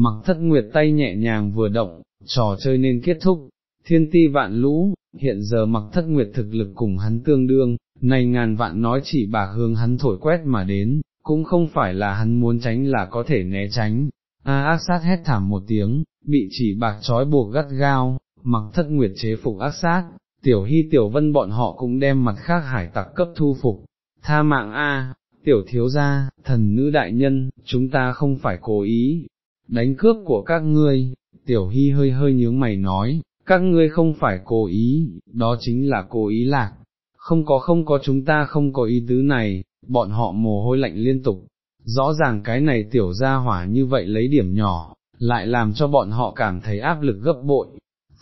mặc thất nguyệt tay nhẹ nhàng vừa động, trò chơi nên kết thúc, thiên ti vạn lũ, hiện giờ mặc thất nguyệt thực lực cùng hắn tương đương, này ngàn vạn nói chỉ bạc hướng hắn thổi quét mà đến, cũng không phải là hắn muốn tránh là có thể né tránh. A ác sát hét thảm một tiếng, bị chỉ bạc trói buộc gắt gao, mặc thất nguyệt chế phục ác sát, tiểu hy tiểu vân bọn họ cũng đem mặt khác hải tặc cấp thu phục. Tha mạng A, tiểu thiếu gia, thần nữ đại nhân, chúng ta không phải cố ý, đánh cướp của các ngươi, tiểu hy hơi hơi nhướng mày nói, các ngươi không phải cố ý, đó chính là cố ý lạc, không có không có chúng ta không có ý tứ này, bọn họ mồ hôi lạnh liên tục, rõ ràng cái này tiểu ra hỏa như vậy lấy điểm nhỏ, lại làm cho bọn họ cảm thấy áp lực gấp bội.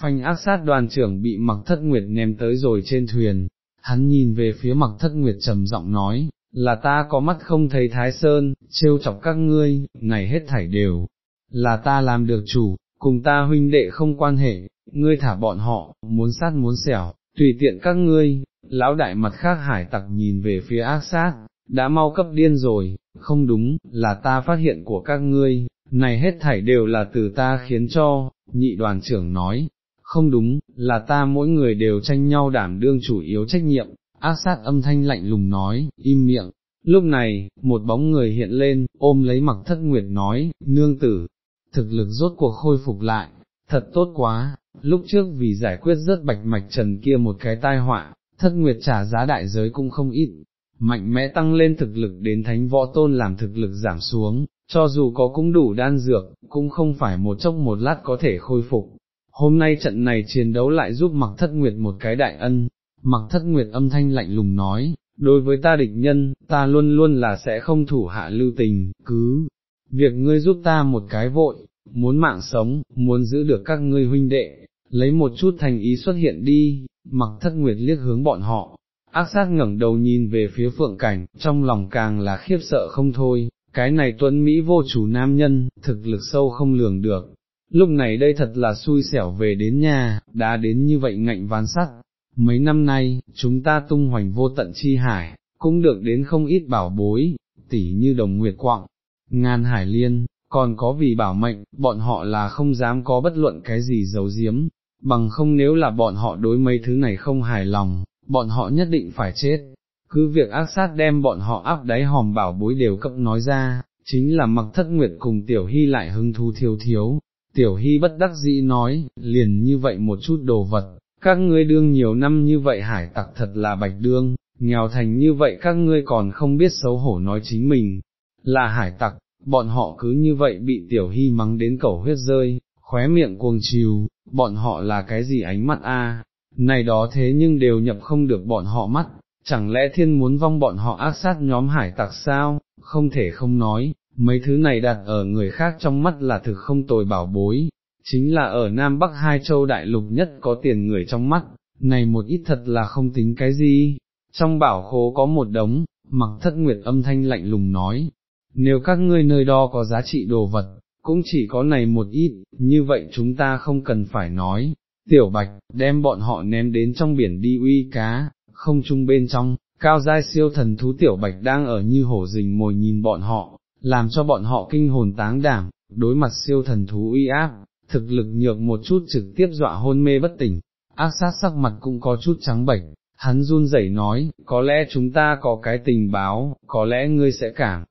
Phanh ác sát đoàn trưởng bị mặc thất nguyệt ném tới rồi trên thuyền, hắn nhìn về phía mặc thất nguyệt trầm giọng nói, là ta có mắt không thấy thái sơn, trêu chọc các ngươi, này hết thảy đều, là ta làm được chủ, cùng ta huynh đệ không quan hệ, ngươi thả bọn họ, muốn sát muốn xẻo, tùy tiện các ngươi, lão đại mặt khác hải tặc nhìn về phía ác sát, đã mau cấp điên rồi, không đúng, là ta phát hiện của các ngươi, này hết thảy đều là từ ta khiến cho, nhị đoàn trưởng nói, không đúng, là ta mỗi người đều tranh nhau đảm đương chủ yếu trách nhiệm, ác sát âm thanh lạnh lùng nói, im miệng. Lúc này, một bóng người hiện lên, ôm lấy mặc thất nguyệt nói, nương tử, thực lực rốt cuộc khôi phục lại, thật tốt quá, lúc trước vì giải quyết rất bạch mạch trần kia một cái tai họa, thất nguyệt trả giá đại giới cũng không ít, mạnh mẽ tăng lên thực lực đến thánh võ tôn làm thực lực giảm xuống, cho dù có cũng đủ đan dược, cũng không phải một chốc một lát có thể khôi phục. Hôm nay trận này chiến đấu lại giúp mặc thất nguyệt một cái đại ân, mặc thất nguyệt âm thanh lạnh lùng nói, đối với ta địch nhân, ta luôn luôn là sẽ không thủ hạ lưu tình, cứ, việc ngươi giúp ta một cái vội, muốn mạng sống, muốn giữ được các ngươi huynh đệ, lấy một chút thành ý xuất hiện đi, mặc thất nguyệt liếc hướng bọn họ, ác sát ngẩng đầu nhìn về phía phượng cảnh, trong lòng càng là khiếp sợ không thôi, cái này tuấn Mỹ vô chủ nam nhân, thực lực sâu không lường được. Lúc này đây thật là xui xẻo về đến nhà, đã đến như vậy ngạnh ván sắt. Mấy năm nay, chúng ta tung hoành vô tận chi hải, cũng được đến không ít bảo bối, tỉ như đồng nguyệt quạng, ngàn hải liên, còn có vì bảo mệnh, bọn họ là không dám có bất luận cái gì giấu giếm, bằng không nếu là bọn họ đối mấy thứ này không hài lòng, bọn họ nhất định phải chết. Cứ việc ác sát đem bọn họ áp đáy hòm bảo bối đều cấp nói ra, chính là mặc thất nguyệt cùng tiểu hy lại hưng thu thiếu thiếu. Tiểu hy bất đắc dĩ nói, liền như vậy một chút đồ vật, các ngươi đương nhiều năm như vậy hải tặc thật là bạch đương, nghèo thành như vậy các ngươi còn không biết xấu hổ nói chính mình, là hải tặc, bọn họ cứ như vậy bị tiểu hy mắng đến cẩu huyết rơi, khóe miệng cuồng chiều, bọn họ là cái gì ánh mắt a? này đó thế nhưng đều nhập không được bọn họ mắt, chẳng lẽ thiên muốn vong bọn họ ác sát nhóm hải tặc sao, không thể không nói, mấy thứ này đặt ở người khác trong mắt là thực không tồi bảo bối, chính là ở Nam Bắc hai châu đại lục nhất có tiền người trong mắt, này một ít thật là không tính cái gì, trong bảo khố có một đống, mặc thất nguyệt âm thanh lạnh lùng nói, nếu các ngươi nơi đó có giá trị đồ vật, cũng chỉ có này một ít, như vậy chúng ta không cần phải nói, tiểu bạch, đem bọn họ ném đến trong biển đi uy cá, không chung bên trong, cao giai siêu thần thú tiểu bạch đang ở như hổ rình mồi nhìn bọn họ, làm cho bọn họ kinh hồn táng đảm, đối mặt siêu thần thú uy áp, thực lực nhược một chút trực tiếp dọa hôn mê bất tỉnh, ác sát sắc mặt cũng có chút trắng bệch, hắn run rẩy nói, có lẽ chúng ta có cái tình báo, có lẽ ngươi sẽ cảm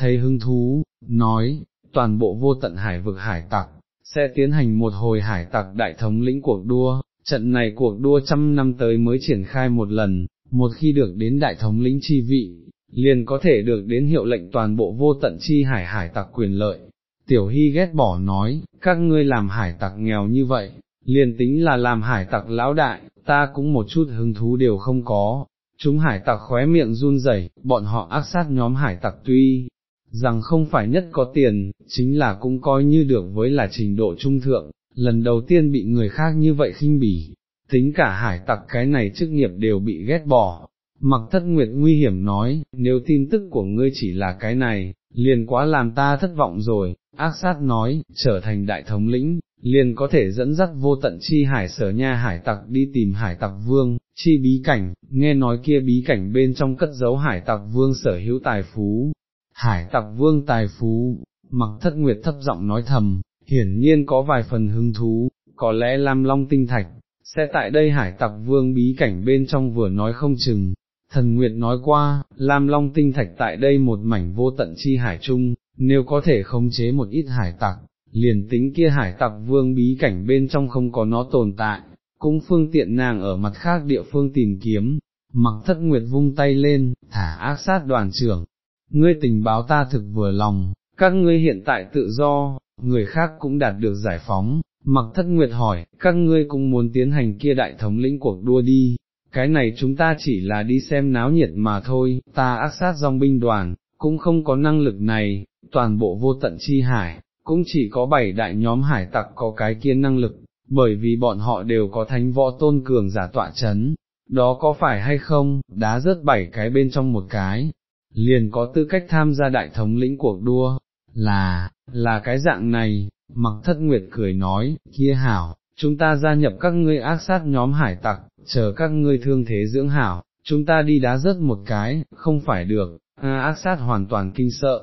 thấy hứng thú, nói, toàn bộ vô tận hải vực hải tặc, sẽ tiến hành một hồi hải tặc đại thống lĩnh cuộc đua, trận này cuộc đua trăm năm tới mới triển khai một lần, một khi được đến đại thống lĩnh chi vị, liền có thể được đến hiệu lệnh toàn bộ vô tận chi hải hải tặc quyền lợi. Tiểu Hy ghét bỏ nói, các ngươi làm hải tặc nghèo như vậy, liền tính là làm hải tặc lão đại, ta cũng một chút hứng thú đều không có. Chúng hải tặc khóe miệng run rẩy, bọn họ ác sát nhóm hải tặc tuy rằng không phải nhất có tiền, chính là cũng coi như được với là trình độ trung thượng, lần đầu tiên bị người khác như vậy khinh bỉ, tính cả hải tặc cái này chức nghiệp đều bị ghét bỏ. Mặc thất nguyệt nguy hiểm nói, nếu tin tức của ngươi chỉ là cái này, liền quá làm ta thất vọng rồi, ác sát nói, trở thành đại thống lĩnh, liền có thể dẫn dắt vô tận chi hải sở nha hải tặc đi tìm hải tặc vương, chi bí cảnh, nghe nói kia bí cảnh bên trong cất giấu hải tặc vương sở hữu tài phú, hải tặc vương tài phú, mặc thất nguyệt thấp giọng nói thầm, hiển nhiên có vài phần hứng thú, có lẽ Lam Long tinh thạch, sẽ tại đây hải tặc vương bí cảnh bên trong vừa nói không chừng. Thần Nguyệt nói qua, Lam Long tinh thạch tại đây một mảnh vô tận chi hải chung, nếu có thể khống chế một ít hải tặc, liền tính kia hải tặc vương bí cảnh bên trong không có nó tồn tại, cũng phương tiện nàng ở mặt khác địa phương tìm kiếm, mặc thất nguyệt vung tay lên, thả ác sát đoàn trưởng, ngươi tình báo ta thực vừa lòng, các ngươi hiện tại tự do, người khác cũng đạt được giải phóng, mặc thất nguyệt hỏi, các ngươi cũng muốn tiến hành kia đại thống lĩnh cuộc đua đi, cái này chúng ta chỉ là đi xem náo nhiệt mà thôi, ta ác sát dòng binh đoàn, cũng không có năng lực này, toàn bộ vô tận chi hải, cũng chỉ có bảy đại nhóm hải tặc có cái kia năng lực, bởi vì bọn họ đều có thánh võ tôn cường giả tọa chấn, đó có phải hay không, đá rớt bảy cái bên trong một cái, liền có tư cách tham gia đại thống lĩnh cuộc đua, là, là cái dạng này, mặc thất nguyệt cười nói, kia hảo, chúng ta gia nhập các ngươi ác sát nhóm hải tặc, chờ các ngươi thương thế dưỡng hảo, chúng ta đi đá rớt một cái, không phải được, à, ác sát hoàn toàn kinh sợ,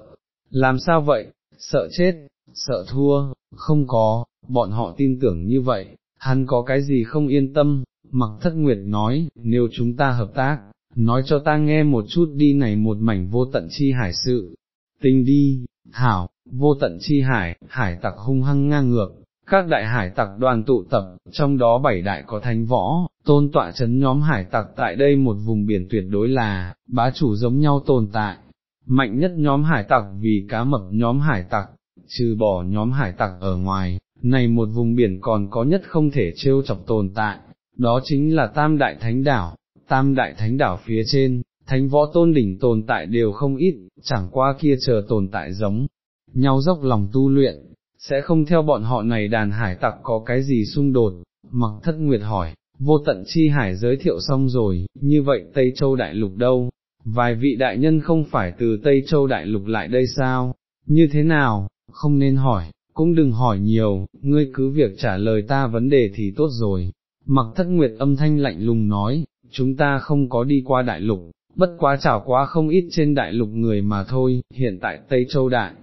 làm sao vậy, sợ chết, sợ thua, không có, bọn họ tin tưởng như vậy, hắn có cái gì không yên tâm, mặc thất nguyệt nói, nếu chúng ta hợp tác, nói cho ta nghe một chút đi này một mảnh vô tận chi hải sự, tinh đi, hảo, vô tận chi hải, hải tặc hung hăng ngang ngược, các đại hải tặc đoàn tụ tập, trong đó bảy đại có thánh võ, tôn tọa chấn nhóm hải tặc tại đây một vùng biển tuyệt đối là, bá chủ giống nhau tồn tại, mạnh nhất nhóm hải tặc vì cá mập nhóm hải tặc, trừ bỏ nhóm hải tặc ở ngoài, này một vùng biển còn có nhất không thể trêu chọc tồn tại, đó chính là tam đại thánh đảo, tam đại thánh đảo phía trên, thánh võ tôn đỉnh tồn tại đều không ít, chẳng qua kia chờ tồn tại giống nhau dốc lòng tu luyện, sẽ không theo bọn họ này đàn hải tặc có cái gì xung đột, mặc thất nguyệt hỏi, vô tận chi hải giới thiệu xong rồi, như vậy Tây Châu Đại Lục đâu, vài vị đại nhân không phải từ Tây Châu Đại Lục lại đây sao, như thế nào, không nên hỏi, cũng đừng hỏi nhiều, ngươi cứ việc trả lời ta vấn đề thì tốt rồi. Mặc thất nguyệt âm thanh lạnh lùng nói, chúng ta không có đi qua đại lục, bất quá chảo quá không ít trên đại lục người mà thôi, hiện tại Tây Châu Đại.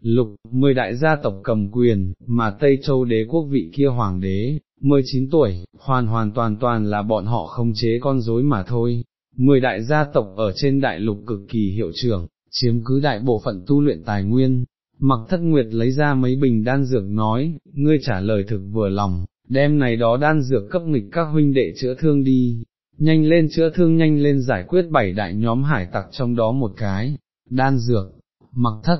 Lục, mười đại gia tộc cầm quyền, mà Tây Châu đế quốc vị kia hoàng đế, 19 tuổi, hoàn hoàn toàn toàn là bọn họ không chế con rối mà thôi. Mười đại gia tộc ở trên đại lục cực kỳ hiệu trưởng, chiếm cứ đại bộ phận tu luyện tài nguyên, Mặc thất nguyệt lấy ra mấy bình đan dược nói, ngươi trả lời thực vừa lòng, đem này đó đan dược cấp nghịch các huynh đệ chữa thương đi, nhanh lên chữa thương nhanh lên giải quyết bảy đại nhóm hải tặc trong đó một cái, đan dược, mặc thất.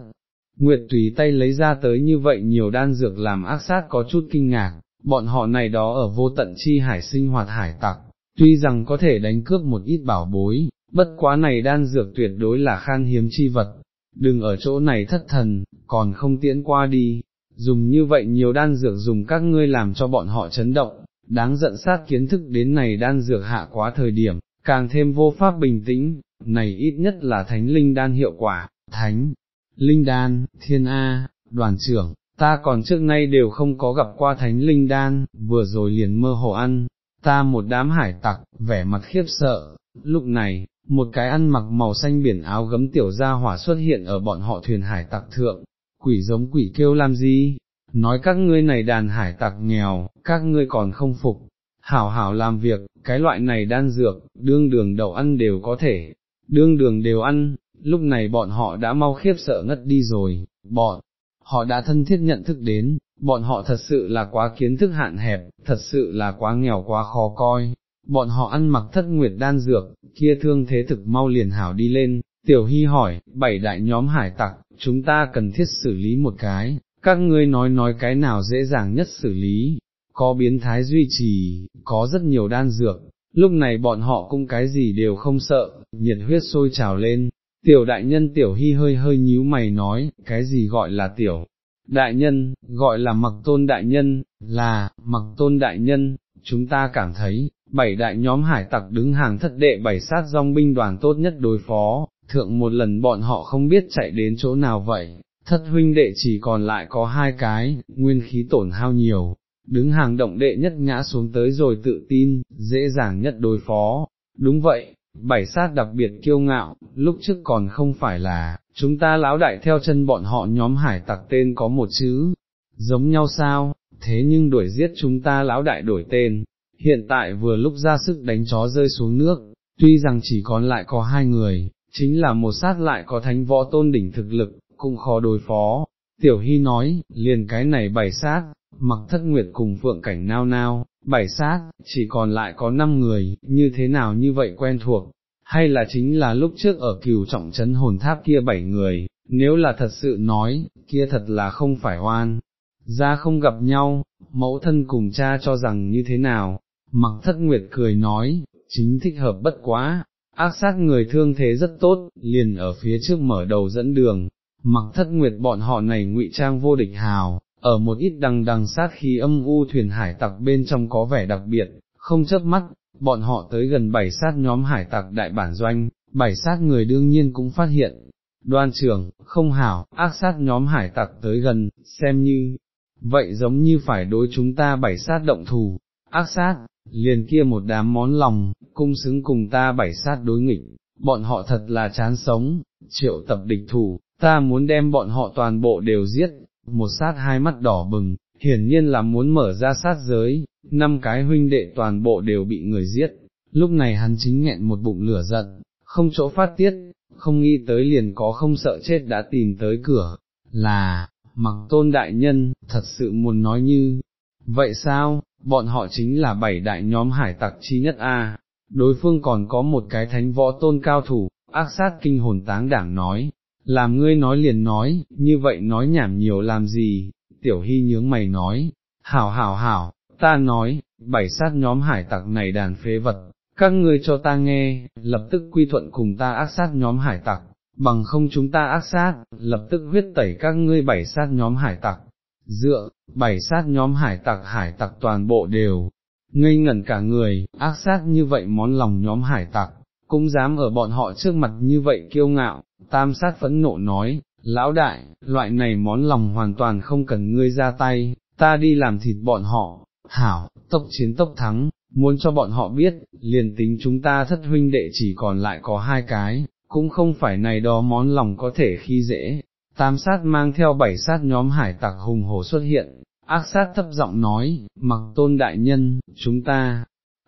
Nguyệt tùy tay lấy ra tới như vậy nhiều đan dược làm ác sát có chút kinh ngạc, bọn họ này đó ở vô tận chi hải sinh hoạt hải tặc, tuy rằng có thể đánh cướp một ít bảo bối, bất quá này đan dược tuyệt đối là khan hiếm chi vật, đừng ở chỗ này thất thần, còn không tiễn qua đi, dùng như vậy nhiều đan dược dùng các ngươi làm cho bọn họ chấn động, đáng giận sát kiến thức đến này đan dược hạ quá thời điểm, càng thêm vô pháp bình tĩnh, này ít nhất là thánh linh đan hiệu quả, thánh, linh đan, thiên A, đoàn trưởng, ta còn trước nay đều không có gặp qua thánh linh đan, vừa rồi liền mơ hồ ăn, ta một đám hải tặc, vẻ mặt khiếp sợ, lúc này, một cái ăn mặc màu xanh biển áo gấm tiểu gia hỏa xuất hiện ở bọn họ thuyền hải tặc thượng, quỷ giống quỷ kêu làm gì, nói các ngươi này đàn hải tặc nghèo, các ngươi còn không phục, hảo hảo làm việc, cái loại này đan dược, đương đường đậu ăn đều có thể, đương đường đều ăn, lúc này bọn họ đã mau khiếp sợ ngất đi rồi, bọn, họ đã thân thiết nhận thức đến, bọn họ thật sự là quá kiến thức hạn hẹp, thật sự là quá nghèo quá khó coi, bọn họ ăn mặc thất nguyệt đan dược, kia thương thế thực mau liền hảo đi lên, tiểu hy hỏi, bảy đại nhóm hải tặc, chúng ta cần thiết xử lý một cái, các ngươi nói nói cái nào dễ dàng nhất xử lý, có biến thái duy trì, có rất nhiều đan dược, lúc này bọn họ cũng cái gì đều không sợ, nhiệt huyết sôi trào lên, tiểu đại nhân tiểu hy hơi hơi nhíu mày nói, cái gì gọi là tiểu. Đại nhân, gọi là mặc tôn đại nhân, là, mặc tôn đại nhân, chúng ta cảm thấy, bảy đại nhóm hải tặc đứng hàng thất đệ bảy sát dòng binh đoàn tốt nhất đối phó, thượng một lần bọn họ không biết chạy đến chỗ nào vậy, thất huynh đệ chỉ còn lại có hai cái, nguyên khí tổn hao nhiều, đứng hàng động đệ nhất ngã xuống tới rồi tự tin, dễ dàng nhất đối phó, đúng vậy. Bảy sát đặc biệt kiêu ngạo, lúc trước còn không phải là, chúng ta lão đại theo chân bọn họ nhóm hải tặc tên có một chữ, giống nhau sao, thế nhưng đuổi giết chúng ta lão đại đổi tên, hiện tại vừa lúc ra sức đánh chó rơi xuống nước, tuy rằng chỉ còn lại có hai người, chính là một sát lại có thánh võ tôn đỉnh thực lực, cũng khó đối phó. Tiểu Hy nói, liền cái này bảy sát, mặc thất nguyệt cùng phượng cảnh nao nao, bảy sát, chỉ còn lại có năm người, như thế nào như vậy quen thuộc, hay là chính là lúc trước ở cửu trọng trấn hồn tháp kia bảy người, nếu là thật sự nói, kia thật là không phải oan, ra không gặp nhau, mẫu thân cùng cha cho rằng như thế nào, mặc thất nguyệt cười nói, chính thích hợp bất quá, ác sát người thương thế rất tốt, liền ở phía trước mở đầu dẫn đường, mặc thất nguyệt bọn họ này ngụy trang vô địch hào, ở một ít đằng đằng sát khí âm u thuyền hải tặc bên trong có vẻ đặc biệt, không chớp mắt, bọn họ tới gần bảy sát nhóm hải tặc đại bản doanh, bảy sát người đương nhiên cũng phát hiện, đoan trưởng, không hảo, ác sát nhóm hải tặc tới gần, xem như, vậy giống như phải đối chúng ta bảy sát động thù, ác sát, liền kia một đám món lòng, cung xứng cùng ta bảy sát đối nghịch, bọn họ thật là chán sống, triệu tập địch thủ, ta muốn đem bọn họ toàn bộ đều giết, một sát hai mắt đỏ bừng, hiển nhiên là muốn mở ra sát giới, năm cái huynh đệ toàn bộ đều bị người giết, lúc này hắn chính nghẹn một bụng lửa giận, không chỗ phát tiết, không nghĩ tới liền có không sợ chết đã tìm tới cửa, là, mặc tôn đại nhân, thật sự muốn nói như, vậy sao, bọn họ chính là bảy đại nhóm hải tặc chi nhất A, đối phương còn có một cái thánh võ tôn cao thủ, ác sát kinh hồn táng đảng nói, làm ngươi nói liền nói, như vậy nói nhảm nhiều làm gì, tiểu hy nhướng mày nói, hảo hảo hảo, ta nói, bảy sát nhóm hải tặc này đàn phế vật, các ngươi cho ta nghe, lập tức quy thuận cùng ta ác sát nhóm hải tặc, bằng không chúng ta ác sát, lập tức huyết tẩy các ngươi bảy sát nhóm hải tặc, dựa, bảy sát nhóm hải tặc hải tặc toàn bộ đều, ngây ngẩn cả người, ác sát như vậy món lòng nhóm hải tặc, cũng dám ở bọn họ trước mặt như vậy kiêu ngạo, tam sát phẫn nộ nói, lão đại, loại này món lòng hoàn toàn không cần ngươi ra tay, ta đi làm thịt bọn họ, hảo, tốc chiến tốc thắng, muốn cho bọn họ biết, liền tính chúng ta thất huynh đệ chỉ còn lại có hai cái, cũng không phải này đó món lòng có thể khi dễ. Tam sát mang theo bảy sát nhóm hải tặc hùng hổ xuất hiện, ác sát thấp giọng nói, mặc tôn đại nhân, chúng ta,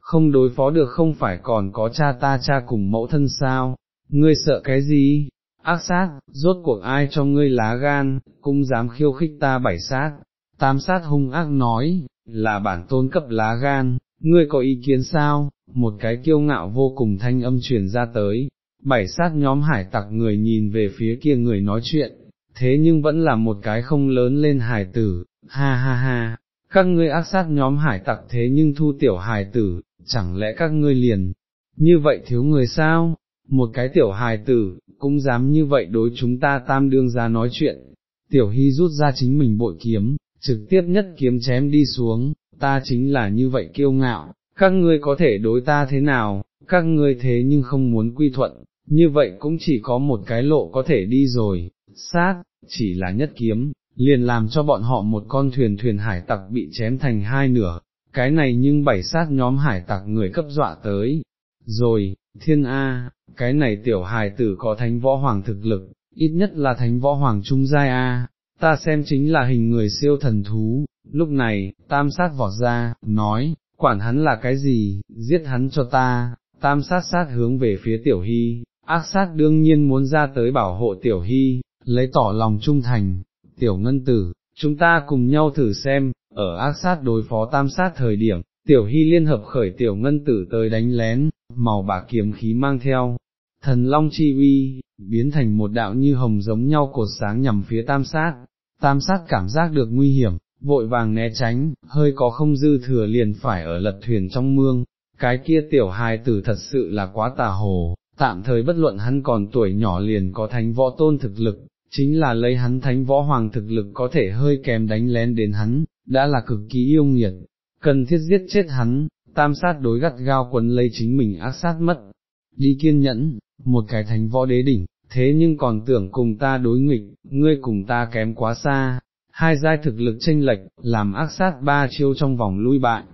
không đối phó được không phải còn có cha ta cha cùng mẫu thân sao, ngươi sợ cái gì, ác sát, rốt cuộc ai cho ngươi lá gan, cũng dám khiêu khích ta bảy sát, tam sát hung ác nói, là bản tôn cấp lá gan, ngươi có ý kiến sao, một cái kiêu ngạo vô cùng thanh âm truyền ra tới, bảy sát nhóm hải tặc người nhìn về phía kia người nói chuyện, thế nhưng vẫn là một cái không lớn lên hải tử, ha ha ha, các ngươi ác sát nhóm hải tặc thế nhưng thu tiểu hải tử, chẳng lẽ các ngươi liền, như vậy thiếu người sao, một cái tiểu hài tử, cũng dám như vậy đối chúng ta tam đương ra nói chuyện, tiểu hy rút ra chính mình bội kiếm, trực tiếp nhất kiếm chém đi xuống, ta chính là như vậy kiêu ngạo, các ngươi có thể đối ta thế nào, các ngươi thế nhưng không muốn quy thuận, như vậy cũng chỉ có một cái lộ có thể đi rồi, sát, chỉ là nhất kiếm, liền làm cho bọn họ một con thuyền thuyền hải tặc bị chém thành hai nửa, cái này nhưng bảy sát nhóm hải tặc người cấp dọa tới, rồi, thiên A, cái này tiểu hài tử có thánh võ hoàng thực lực, ít nhất là thánh võ hoàng trung giai A, ta xem chính là hình người siêu thần thú, lúc này, tam sát vọt ra, nói, quản hắn là cái gì, giết hắn cho ta, tam sát sát hướng về phía tiểu hy, ác sát đương nhiên muốn ra tới bảo hộ tiểu hy, lấy tỏ lòng trung thành, tiểu ngân tử, chúng ta cùng nhau thử xem, ở ác sát đối phó tam sát thời điểm, tiểu hy liên hợp khởi tiểu ngân tử tới đánh lén, màu bạc kiếm khí mang theo, thần long chi uy, biến thành một đạo như hồng giống nhau cột sáng nhằm phía tam sát, tam sát cảm giác được nguy hiểm, vội vàng né tránh, hơi có không dư thừa liền phải ở lật thuyền trong mương, cái kia tiểu hài tử thật sự là quá tà hồ, tạm thời bất luận hắn còn tuổi nhỏ liền có thánh võ tôn thực lực, chính là lấy hắn thánh võ hoàng thực lực có thể hơi kém đánh lén đến hắn, đã là cực kỳ yêu nghiệt, cần thiết giết chết hắn, tam sát đối gắt gao quấn lấy chính mình ác sát mất, đi kiên nhẫn, một cái thành võ đế đỉnh, thế nhưng còn tưởng cùng ta đối nghịch, ngươi cùng ta kém quá xa, hai giai thực lực tranh lệch, làm ác sát ba chiêu trong vòng lui bại,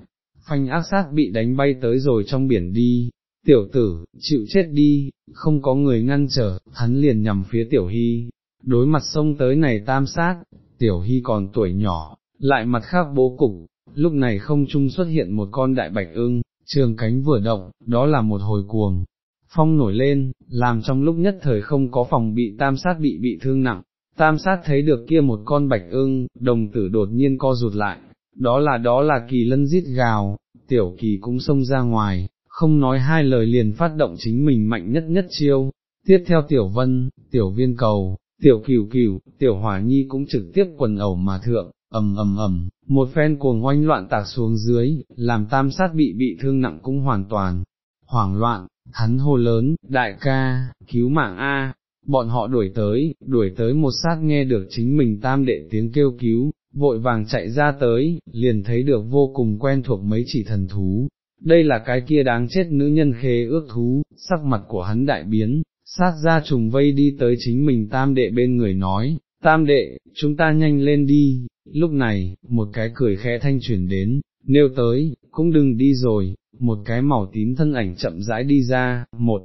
phanh ác sát bị đánh bay tới rồi trong biển đi, tiểu tử, chịu chết đi, không có người ngăn trở, hắn liền nhằm phía tiểu hy, đối mặt sông tới này tam sát, tiểu hy còn tuổi nhỏ, lại mặt khác bố cục, lúc này không trung xuất hiện một con đại bạch ưng, trường cánh vừa động, đó là một hồi cuồng. Phong nổi lên, làm trong lúc nhất thời không có phòng bị tam sát bị bị thương nặng, tam sát thấy được kia một con bạch ưng, đồng tử đột nhiên co rụt lại, đó là đó là kỳ lân giết gào, tiểu kỳ cũng xông ra ngoài, không nói hai lời liền phát động chính mình mạnh nhất nhất chiêu, tiếp theo tiểu vân, tiểu viên cầu, tiểu cửu cửu, tiểu hỏa nhi cũng trực tiếp quần ẩu mà thượng, ầm ầm ầm, một phen cuồng oanh loạn tạc xuống dưới, làm tam sát bị bị thương nặng cũng hoàn toàn, hoảng loạn, hắn hô lớn, đại ca, cứu mạng A, bọn họ đuổi tới, đuổi tới một sát nghe được chính mình tam đệ tiếng kêu cứu, vội vàng chạy ra tới, liền thấy được vô cùng quen thuộc mấy chỉ thần thú. Đây là cái kia đáng chết nữ nhân khế ước thú, sắc mặt của hắn đại biến, sát ra trùng vây đi tới chính mình tam đệ bên người nói, tam đệ, chúng ta nhanh lên đi, lúc này, một cái cười khẽ thanh chuyển đến, nêu tới, cũng đừng đi rồi, một cái màu tím thân ảnh chậm rãi đi ra, một,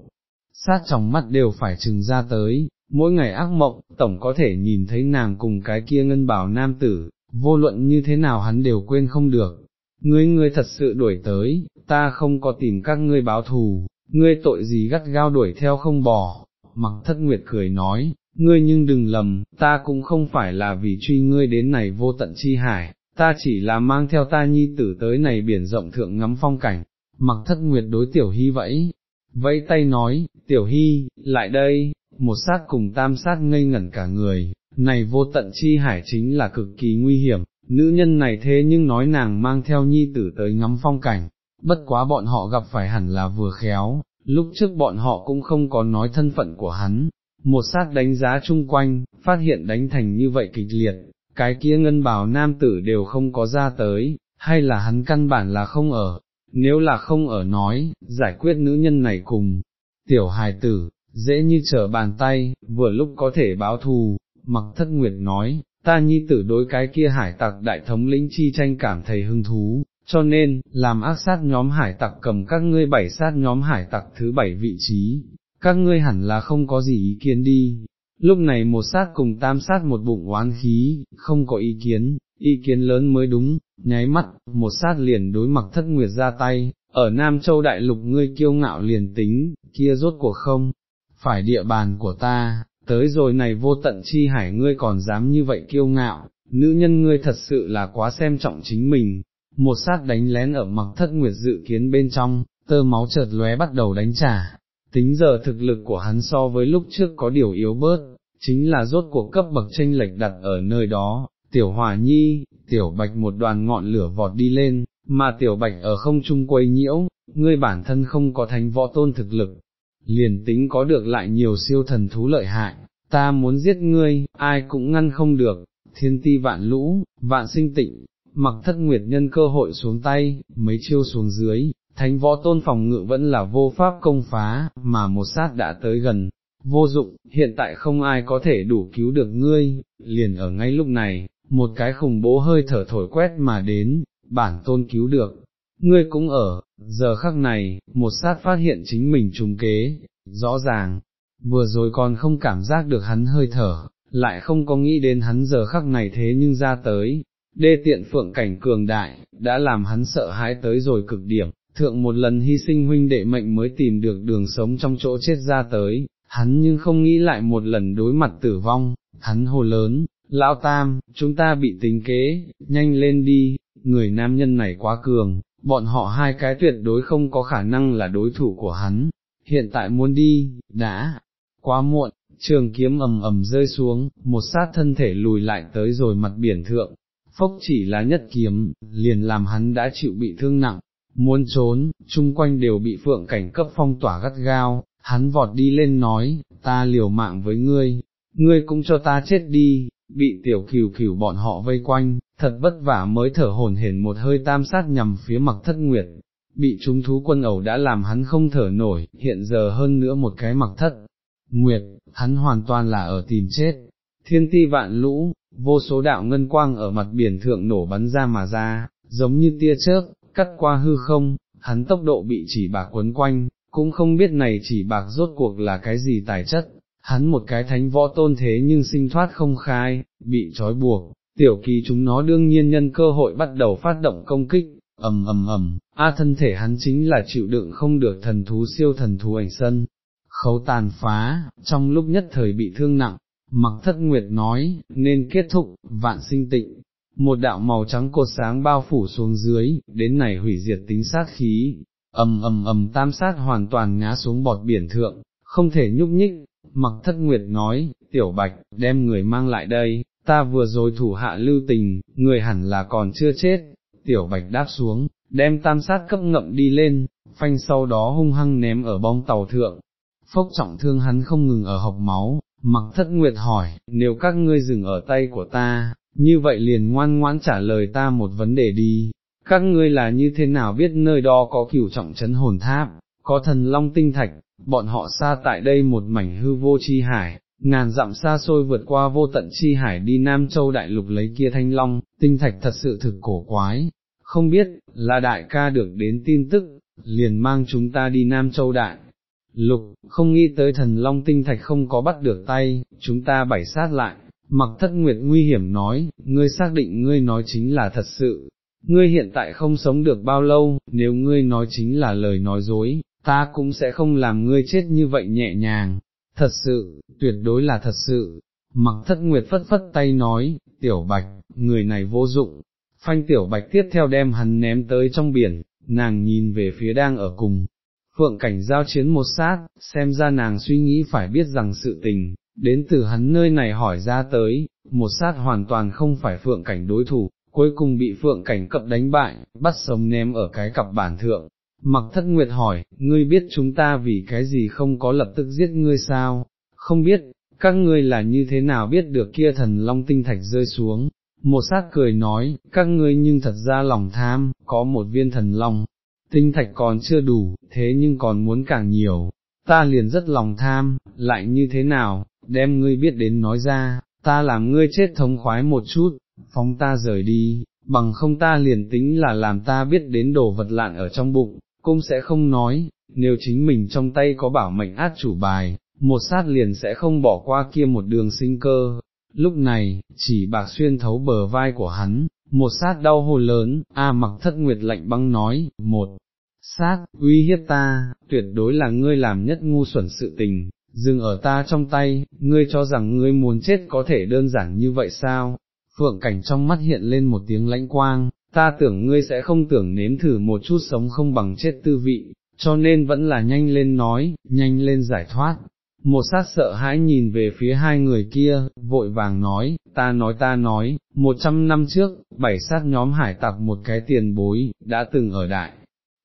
sát trong mắt đều phải trừng ra tới, mỗi ngày ác mộng, tổng có thể nhìn thấy nàng cùng cái kia ngân bảo nam tử, vô luận như thế nào hắn đều quên không được. Ngươi ngươi thật sự đuổi tới, ta không có tìm các ngươi báo thù, ngươi tội gì gắt gao đuổi theo không bỏ, mặc thất nguyệt cười nói, ngươi nhưng đừng lầm, ta cũng không phải là vì truy ngươi đến này vô tận chi hải, ta chỉ là mang theo ta nhi tử tới này biển rộng thượng ngắm phong cảnh, mặc thất nguyệt đối tiểu hy vẫy, vẫy tay nói, tiểu hy, lại đây, một sát cùng tam sát ngây ngẩn cả người, này vô tận chi hải chính là cực kỳ nguy hiểm, nữ nhân này thế nhưng nói nàng mang theo nhi tử tới ngắm phong cảnh, bất quá bọn họ gặp phải hẳn là vừa khéo, lúc trước bọn họ cũng không có nói thân phận của hắn, một sát đánh giá chung quanh, phát hiện đánh thành như vậy kịch liệt, cái kia ngân bảo nam tử đều không có ra tới, hay là hắn căn bản là không ở, nếu là không ở nói, giải quyết nữ nhân này cùng, tiểu hài tử, dễ như trở bàn tay, vừa lúc có thể báo thù, mặc thất nguyệt nói, ta nhi tử đối cái kia hải tặc đại thống lĩnh chi tranh cảm thấy hứng thú, cho nên, làm ác sát nhóm hải tặc cầm các ngươi bảy sát nhóm hải tặc thứ bảy vị trí, các ngươi hẳn là không có gì ý kiến đi. Lúc này một sát cùng tam sát một bụng oán khí, không có ý kiến, ý kiến lớn mới đúng, nháy mắt, một sát liền đối mặt thất nguyệt ra tay, ở Nam Châu Đại Lục ngươi kiêu ngạo liền tính, kia rốt cuộc không, phải địa bàn của ta, tới rồi này vô tận chi hải ngươi còn dám như vậy kiêu ngạo, nữ nhân ngươi thật sự là quá xem trọng chính mình, một sát đánh lén ở mặc thất nguyệt dự kiến bên trong, tơ máu chợt lóe bắt đầu đánh trả, tính giờ thực lực của hắn so với lúc trước có điều yếu bớt, chính là rốt cuộc cấp bậc tranh lệch đặt ở nơi đó, tiểu hòa nhi, tiểu bạch một đoàn ngọn lửa vọt đi lên, mà tiểu bạch ở không trung quay nhiễu, ngươi bản thân không có thánh võ tôn thực lực, liền tính có được lại nhiều siêu thần thú lợi hại, ta muốn giết ngươi, ai cũng ngăn không được, thiên ti vạn lũ, vạn sinh tịnh, mặc thất nguyệt nhân cơ hội xuống tay, mấy chiêu xuống dưới, thánh võ tôn phòng ngự vẫn là vô pháp công phá, mà một sát đã tới gần, vô dụng, hiện tại không ai có thể đủ cứu được ngươi, liền ở ngay lúc này, một cái khủng bố hơi thở thổi quét mà đến, bản tôn cứu được, ngươi cũng ở, giờ khắc này, một sát phát hiện chính mình trùng kế, rõ ràng, vừa rồi còn không cảm giác được hắn hơi thở, lại không có nghĩ đến hắn giờ khắc này thế nhưng ra tới, đê tiện phượng cảnh cường đại, đã làm hắn sợ hãi tới rồi cực điểm, thượng một lần hy sinh huynh đệ mệnh mới tìm được đường sống trong chỗ chết ra tới, hắn nhưng không nghĩ lại một lần đối mặt tử vong, hắn hồ lớn, lão tam, chúng ta bị tính kế, nhanh lên đi, người nam nhân này quá cường, bọn họ hai cái tuyệt đối không có khả năng là đối thủ của hắn, hiện tại muốn đi, đã, quá muộn, trường kiếm ầm ầm rơi xuống, một sát thân thể lùi lại tới rồi mặt biển thượng, phốc chỉ là nhất kiếm, liền làm hắn đã chịu bị thương nặng, muốn trốn, chung quanh đều bị phượng cảnh cấp phong tỏa gắt gao, hắn vọt đi lên nói, ta liều mạng với ngươi, ngươi cũng cho ta chết đi, bị tiểu cửu cửu bọn họ vây quanh, thật vất vả mới thở hồn hển một hơi tam sát nhằm phía mặc thất nguyệt, bị chúng thú quân ẩu đã làm hắn không thở nổi, hiện giờ hơn nữa một cái mặc thất. Nguyệt, hắn hoàn toàn là ở tìm chết, thiên ti vạn lũ, vô số đạo ngân quang ở mặt biển thượng nổ bắn ra mà ra, giống như tia chớp, cắt qua hư không, hắn tốc độ bị chỉ bạc quấn quanh, cũng không biết này chỉ bạc rốt cuộc là cái gì tài chất, hắn một cái thánh võ tôn thế nhưng sinh thoát không khai, bị trói buộc, tiểu kỳ chúng nó đương nhiên nhân cơ hội bắt đầu phát động công kích, ầm ầm ầm, a thân thể hắn chính là chịu đựng không được thần thú siêu thần thú ảnh sân, khấu tàn phá, trong lúc nhất thời bị thương nặng, mặc thất nguyệt nói, nên kết thúc, vạn sinh tịnh, một đạo màu trắng cột sáng bao phủ xuống dưới, đến này hủy diệt tính sát khí, ầm ầm ầm tam sát hoàn toàn ngã xuống bọt biển thượng, không thể nhúc nhích, mặc thất nguyệt nói, tiểu bạch, đem người mang lại đây, ta vừa rồi thủ hạ lưu tình, người hẳn là còn chưa chết, tiểu bạch đáp xuống, đem tam sát cấp ngậm đi lên, phanh sau đó hung hăng ném ở bong tàu thượng, phốc trọng thương hắn không ngừng ở học máu, mặc thất nguyệt hỏi, nếu các ngươi dừng ở tay của ta, như vậy liền ngoan ngoãn trả lời ta một vấn đề đi, các ngươi là như thế nào biết nơi đó có cửu trọng chấn hồn tháp, có thần long tinh thạch, bọn họ xa tại đây một mảnh hư vô chi hải, ngàn dặm xa xôi vượt qua vô tận chi hải đi Nam Châu Đại Lục lấy kia thanh long, tinh thạch thật sự thực cổ quái, không biết, là đại ca được đến tin tức, liền mang chúng ta đi Nam Châu Đại. Lục, không nghĩ tới thần long tinh thạch không có bắt được tay, chúng ta bảy sát lại, mặc thất nguyệt nguy hiểm nói, ngươi xác định ngươi nói chính là thật sự, ngươi hiện tại không sống được bao lâu, nếu ngươi nói chính là lời nói dối, ta cũng sẽ không làm ngươi chết như vậy nhẹ nhàng, thật sự, tuyệt đối là thật sự. Mặc thất nguyệt phất phất tay nói, tiểu bạch, người này vô dụng, phanh tiểu bạch tiếp theo đem hắn ném tới trong biển, nàng nhìn về phía đang ở cùng, phượng cảnh giao chiến một sát, xem ra nàng suy nghĩ phải biết rằng sự tình, đến từ hắn nơi này hỏi ra tới, một sát hoàn toàn không phải phượng cảnh đối thủ, cuối cùng bị phượng cảnh cập đánh bại, bắt sống ném ở cái cặp bản thượng. Mặc thất nguyệt hỏi, ngươi biết chúng ta vì cái gì không có lập tức giết ngươi sao, không biết, các ngươi là như thế nào biết được kia thần long tinh thạch rơi xuống, một sát cười nói, các ngươi nhưng thật ra lòng tham, có một viên thần long, tinh thạch còn chưa đủ, thế nhưng còn muốn càng nhiều, ta liền rất lòng tham, lại như thế nào, đem ngươi biết đến nói ra, ta làm ngươi chết thống khoái một chút, phóng ta rời đi, bằng không ta liền tính là làm ta biết đến đồ vật lạn ở trong bụng, cũng sẽ không nói, nếu chính mình trong tay có bảo mệnh át chủ bài, một sát liền sẽ không bỏ qua kia một đường sinh cơ. Lúc này, chỉ bạc xuyên thấu bờ vai của hắn, một sát đau hô lớn, A mặc thất nguyệt lạnh băng nói, một sát, uy hiếp ta, tuyệt đối là ngươi làm nhất ngu xuẩn sự tình, dừng ở ta trong tay, ngươi cho rằng ngươi muốn chết có thể đơn giản như vậy sao? Phượng cảnh trong mắt hiện lên một tiếng lãnh quang, ta tưởng ngươi sẽ không tưởng nếm thử một chút sống không bằng chết tư vị, cho nên vẫn là nhanh lên nói, nhanh lên giải thoát. Một sát sợ hãi nhìn về phía hai người kia, vội vàng nói, ta nói ta nói, một trăm năm trước, bảy sát nhóm hải tặc một cái tiền bối, đã từng ở đại.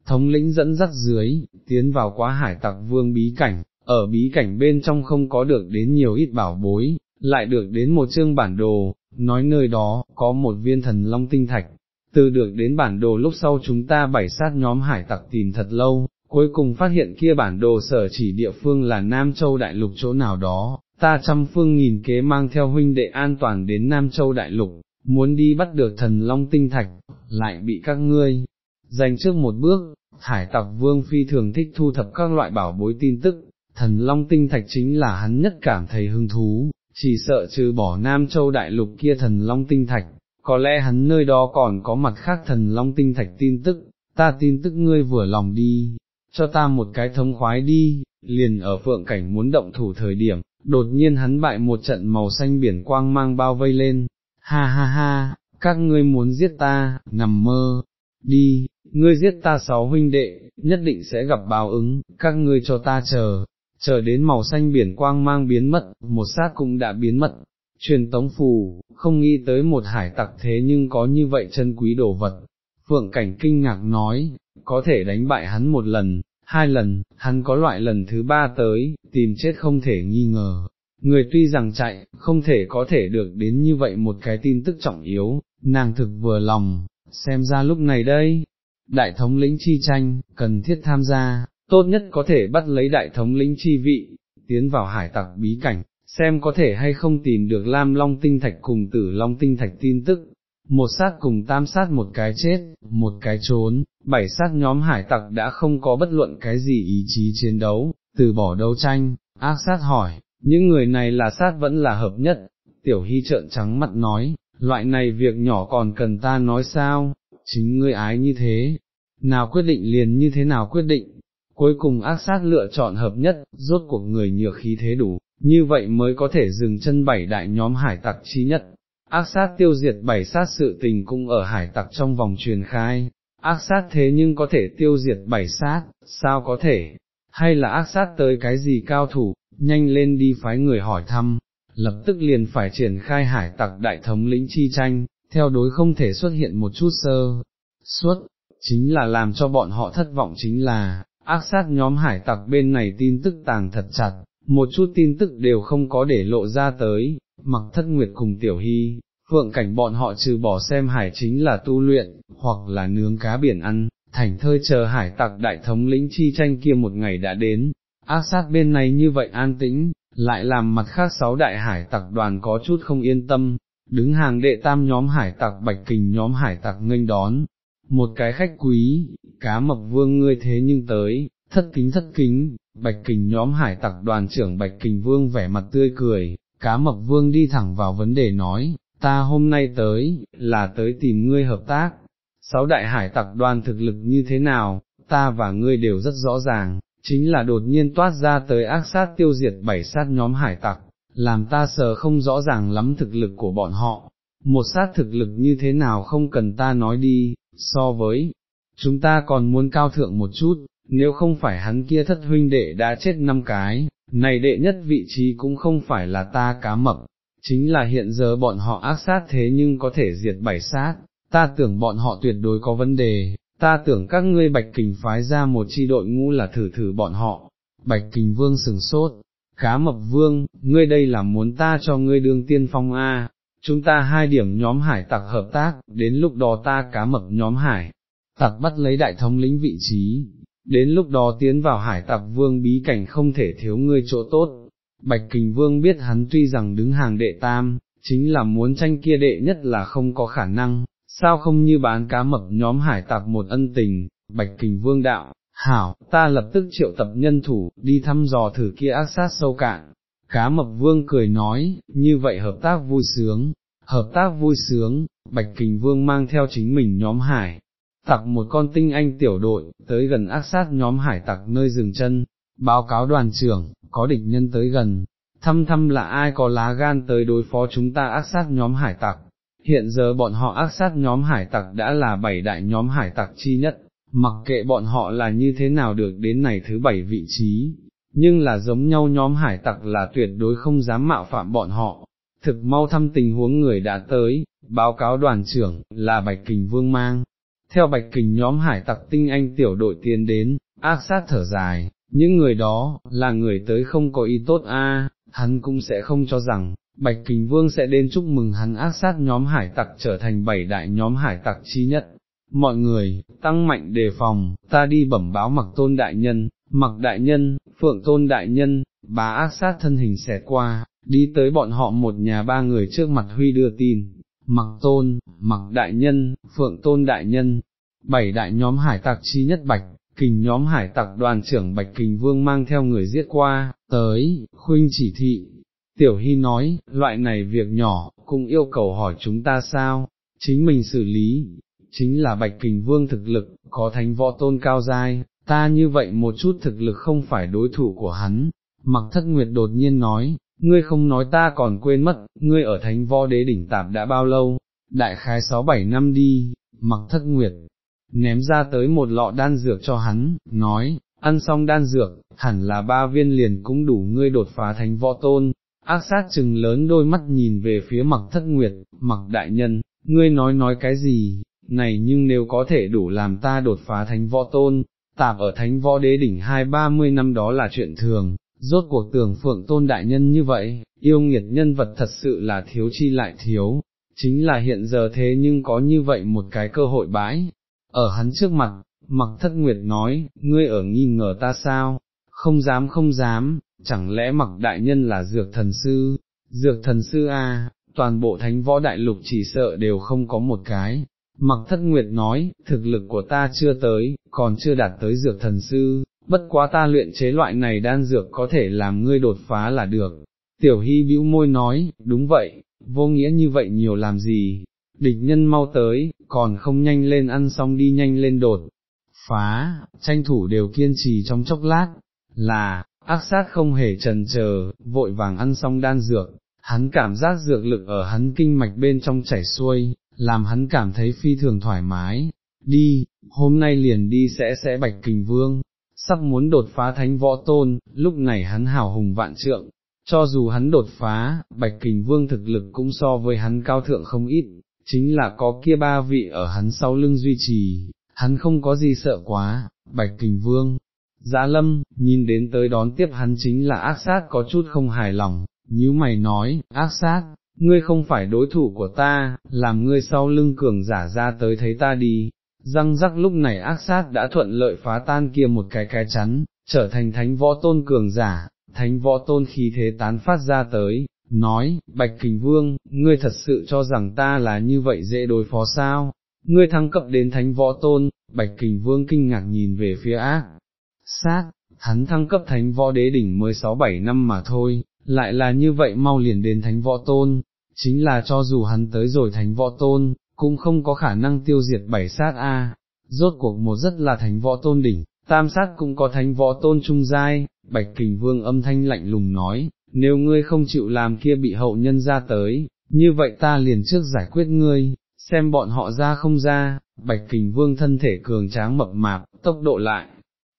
Thống lĩnh dẫn dắt dưới, tiến vào quá hải tặc vương bí cảnh, ở bí cảnh bên trong không có được đến nhiều ít bảo bối, lại được đến một chương bản đồ, nói nơi đó, có một viên thần long tinh thạch, từ được đến bản đồ lúc sau chúng ta bảy sát nhóm hải tặc tìm thật lâu, cuối cùng phát hiện kia bản đồ sở chỉ địa phương là Nam Châu Đại Lục chỗ nào đó, ta trăm phương nghìn kế mang theo huynh đệ an toàn đến Nam Châu Đại Lục, muốn đi bắt được thần long tinh thạch, lại bị các ngươi, dành trước một bước, hải tặc vương phi thường thích thu thập các loại bảo bối tin tức, thần long tinh thạch chính là hắn nhất cảm thấy hứng thú, chỉ sợ trừ bỏ Nam Châu Đại Lục kia thần long tinh thạch, có lẽ hắn nơi đó còn có mặt khác thần long tinh thạch tin tức, ta tin tức ngươi vừa lòng đi, cho ta một cái thông khoái đi, liền ở phượng cảnh muốn động thủ thời điểm, đột nhiên hắn bại một trận màu xanh biển quang mang bao vây lên, ha ha ha, các ngươi muốn giết ta, nằm mơ, đi, ngươi giết ta sáu huynh đệ, nhất định sẽ gặp báo ứng, các ngươi cho ta chờ, chờ đến màu xanh biển quang mang biến mất, một sát cũng đã biến mất. Truyền tống phù, không nghĩ tới một hải tặc thế nhưng có như vậy chân quý đồ vật. Phượng cảnh kinh ngạc nói, có thể đánh bại hắn một lần, hai lần, hắn có loại lần thứ ba tới, tìm chết không thể nghi ngờ. Người tuy rằng chạy, không thể có thể được đến như vậy một cái tin tức trọng yếu, nàng thực vừa lòng, xem ra lúc này đây, đại thống lĩnh chi tranh, cần thiết tham gia, tốt nhất có thể bắt lấy đại thống lĩnh chi vị, tiến vào hải tặc bí cảnh, xem có thể hay không tìm được Lam Long Tinh Thạch cùng Tử Long Tinh Thạch tin tức. Một sát cùng tam sát một cái chết, một cái trốn, bảy sát nhóm hải tặc đã không có bất luận cái gì ý chí chiến đấu, từ bỏ đấu tranh, ác sát hỏi, những người này là sát vẫn là hợp nhất, tiểu hy trợn trắng mặt nói, loại này việc nhỏ còn cần ta nói sao, chính ngươi ái như thế, nào quyết định liền như thế nào quyết định, cuối cùng ác sát lựa chọn hợp nhất, rốt cuộc người nhược khí thế đủ, như vậy mới có thể dừng chân bảy đại nhóm hải tặc chi nhất. Ác sát tiêu diệt bảy sát sự tình cũng ở hải tặc trong vòng truyền khai, ác sát thế nhưng có thể tiêu diệt bảy sát, sao có thể, hay là ác sát tới cái gì cao thủ, nhanh lên đi phái người hỏi thăm, lập tức liền phải triển khai hải tặc đại thống lĩnh chi tranh, theo đối không thể xuất hiện một chút sơ, suốt, chính là làm cho bọn họ thất vọng chính là, ác sát nhóm hải tặc bên này tin tức tàng thật chặt, một chút tin tức đều không có để lộ ra tới, mặc thất nguyệt cùng tiểu hy, phượng cảnh bọn họ trừ bỏ xem hải chính là tu luyện, hoặc là nướng cá biển ăn, thành thơi chờ hải tặc đại thống lĩnh chi tranh kia một ngày đã đến, ác sát bên này như vậy an tĩnh, lại làm mặt khác sáu đại hải tặc đoàn có chút không yên tâm, đứng hàng đệ tam nhóm hải tặc bạch kình nhóm hải tặc nghênh đón, một cái khách quý, cá mập vương ngươi thế nhưng tới, thất kính thất kính, bạch kình nhóm hải tặc đoàn trưởng bạch kình vương vẻ mặt tươi cười, cá mập vương đi thẳng vào vấn đề nói, ta hôm nay tới, là tới tìm ngươi hợp tác, sáu đại hải tặc đoàn thực lực như thế nào, ta và ngươi đều rất rõ ràng, chính là đột nhiên toát ra tới ác sát tiêu diệt bảy sát nhóm hải tặc, làm ta sờ không rõ ràng lắm thực lực của bọn họ, một sát thực lực như thế nào không cần ta nói đi, so với, chúng ta còn muốn cao thượng một chút, nếu không phải hắn kia thất huynh đệ đã chết năm cái, này đệ nhất vị trí cũng không phải là ta cá mập, chính là hiện giờ bọn họ ác sát thế nhưng có thể diệt bảy sát, ta tưởng bọn họ tuyệt đối có vấn đề, ta tưởng các ngươi bạch kình phái ra một chi đội ngũ là thử thử bọn họ, bạch kình vương sừng sốt, cá mập vương, ngươi đây là muốn ta cho ngươi đương tiên phong A, chúng ta hai điểm nhóm hải tặc hợp tác, đến lúc đó ta cá mập nhóm hải, tặc bắt lấy đại thống lĩnh vị trí, đến lúc đó tiến vào hải tặc vương bí cảnh không thể thiếu ngươi chỗ tốt. Bạch Kình Vương biết hắn tuy rằng đứng hàng đệ tam, chính là muốn tranh kia đệ nhất là không có khả năng, sao không như bán cá mập nhóm hải tặc một ân tình, Bạch Kình Vương đạo, hảo, ta lập tức triệu tập nhân thủ, đi thăm dò thử kia ác sát sâu cạn. Cá mập vương cười nói, như vậy hợp tác vui sướng, hợp tác vui sướng, Bạch Kình Vương mang theo chính mình nhóm hải, tặc một con tinh anh tiểu đội, tới gần ác sát nhóm hải tặc nơi dừng chân, báo cáo đoàn trưởng, có địch nhân tới gần, thăm thăm là ai có lá gan tới đối phó chúng ta ác sát nhóm hải tặc. Hiện giờ bọn họ ác sát nhóm hải tặc đã là bảy đại nhóm hải tặc chi nhất, mặc kệ bọn họ là như thế nào được đến này thứ bảy vị trí, nhưng là giống nhau nhóm hải tặc là tuyệt đối không dám mạo phạm bọn họ. Thực mau thăm tình huống người đã tới, báo cáo đoàn trưởng, là Bạch Kình Vương mang. Theo Bạch Kình nhóm hải tặc tinh anh tiểu đội tiến đến, ác sát thở dài, những người đó, là người tới không có ý tốt a, hắn cũng sẽ không cho rằng, Bạch Kình Vương sẽ đến chúc mừng hắn ác sát nhóm hải tặc trở thành bảy đại nhóm hải tặc chi nhất. Mọi người, tăng mạnh đề phòng, ta đi bẩm báo mặc tôn đại nhân, mặc đại nhân, phượng tôn đại nhân, bá ác sát thân hình xẹt qua, đi tới bọn họ một nhà ba người trước mặt Huy đưa tin, mặc tôn, mặc đại nhân, phượng tôn đại nhân, bảy đại nhóm hải tặc chi nhất bạch, kình nhóm hải tặc đoàn trưởng bạch kình vương mang theo người giết qua, tới, khuynh chỉ thị. Tiểu Hy nói, loại này việc nhỏ, cũng yêu cầu hỏi chúng ta sao, chính mình xử lý, chính là bạch kình vương thực lực, có thánh võ tôn cao dai, ta như vậy một chút thực lực không phải đối thủ của hắn. Mặc thất nguyệt đột nhiên nói, ngươi không nói ta còn quên mất, ngươi ở thánh võ đế đỉnh tạp đã bao lâu, đại khái sáu bảy năm đi, mặc thất nguyệt, ném ra tới một lọ đan dược cho hắn, nói, ăn xong đan dược, hẳn là ba viên liền cũng đủ ngươi đột phá thánh võ tôn, ác sát chừng lớn đôi mắt nhìn về phía mặc thất nguyệt, mặc đại nhân, ngươi nói nói cái gì, này nhưng nếu có thể đủ làm ta đột phá thánh võ tôn, tạp ở thánh võ đế đỉnh hai ba mươi năm đó là chuyện thường, rốt cuộc tưởng phượng tôn đại nhân như vậy, yêu nghiệt nhân vật thật sự là thiếu chi lại thiếu, chính là hiện giờ thế nhưng có như vậy một cái cơ hội bãi, ở hắn trước mặt, mặc thất nguyệt nói, ngươi ở nghi ngờ ta sao, không dám không dám, chẳng lẽ mặc đại nhân là dược thần sư, dược thần sư a, toàn bộ thánh võ đại lục chỉ sợ đều không có một cái. Mặc thất nguyệt nói, thực lực của ta chưa tới, còn chưa đạt tới dược thần sư, bất quá ta luyện chế loại này đan dược có thể làm ngươi đột phá là được. Tiểu hy bĩu môi nói, đúng vậy, vô nghĩa như vậy nhiều làm gì, địch nhân mau tới, còn không nhanh lên ăn xong đi nhanh lên đột, phá, tranh thủ đều kiên trì trong chốc lát, là, ác sát không hề trần chờ, vội vàng ăn xong đan dược, hắn cảm giác dược lực ở hắn kinh mạch bên trong chảy xuôi, làm hắn cảm thấy phi thường thoải mái, đi, hôm nay liền đi sẽ sẽ bạch kình vương, sắp muốn đột phá thánh võ tôn, lúc này hắn hào hùng vạn trượng, cho dù hắn đột phá, bạch kình vương thực lực cũng so với hắn cao thượng không ít, chính là có kia ba vị ở hắn sau lưng duy trì, hắn không có gì sợ quá, bạch kình vương. Giã lâm, nhìn đến tới đón tiếp hắn chính là ác sát có chút không hài lòng, như mày nói, ác sát, ngươi không phải đối thủ của ta, làm ngươi sau lưng cường giả ra tới thấy ta đi. Răng rắc lúc này ác sát đã thuận lợi phá tan kia một cái cái chắn, trở thành thánh võ tôn cường giả, thánh võ tôn khí thế tán phát ra tới, nói, Bạch Kình Vương, ngươi thật sự cho rằng ta là như vậy dễ đối phó sao, ngươi thăng cấp đến thánh võ tôn, Bạch Kình Vương kinh ngạc nhìn về phía ác, sát, hắn thăng cấp thánh võ đế đỉnh mới 6-7 năm mà thôi, lại là như vậy mau liền đến thánh võ tôn, chính là cho dù hắn tới rồi thánh võ tôn, cũng không có khả năng tiêu diệt bảy sát A, rốt cuộc một rất là thánh võ tôn đỉnh, tam sát cũng có thánh võ tôn trung giai, bạch kình vương âm thanh lạnh lùng nói, nếu ngươi không chịu làm kia bị hậu nhân ra tới, như vậy ta liền trước giải quyết ngươi, xem bọn họ ra không ra, bạch kình vương thân thể cường tráng mập mạp, tốc độ lại,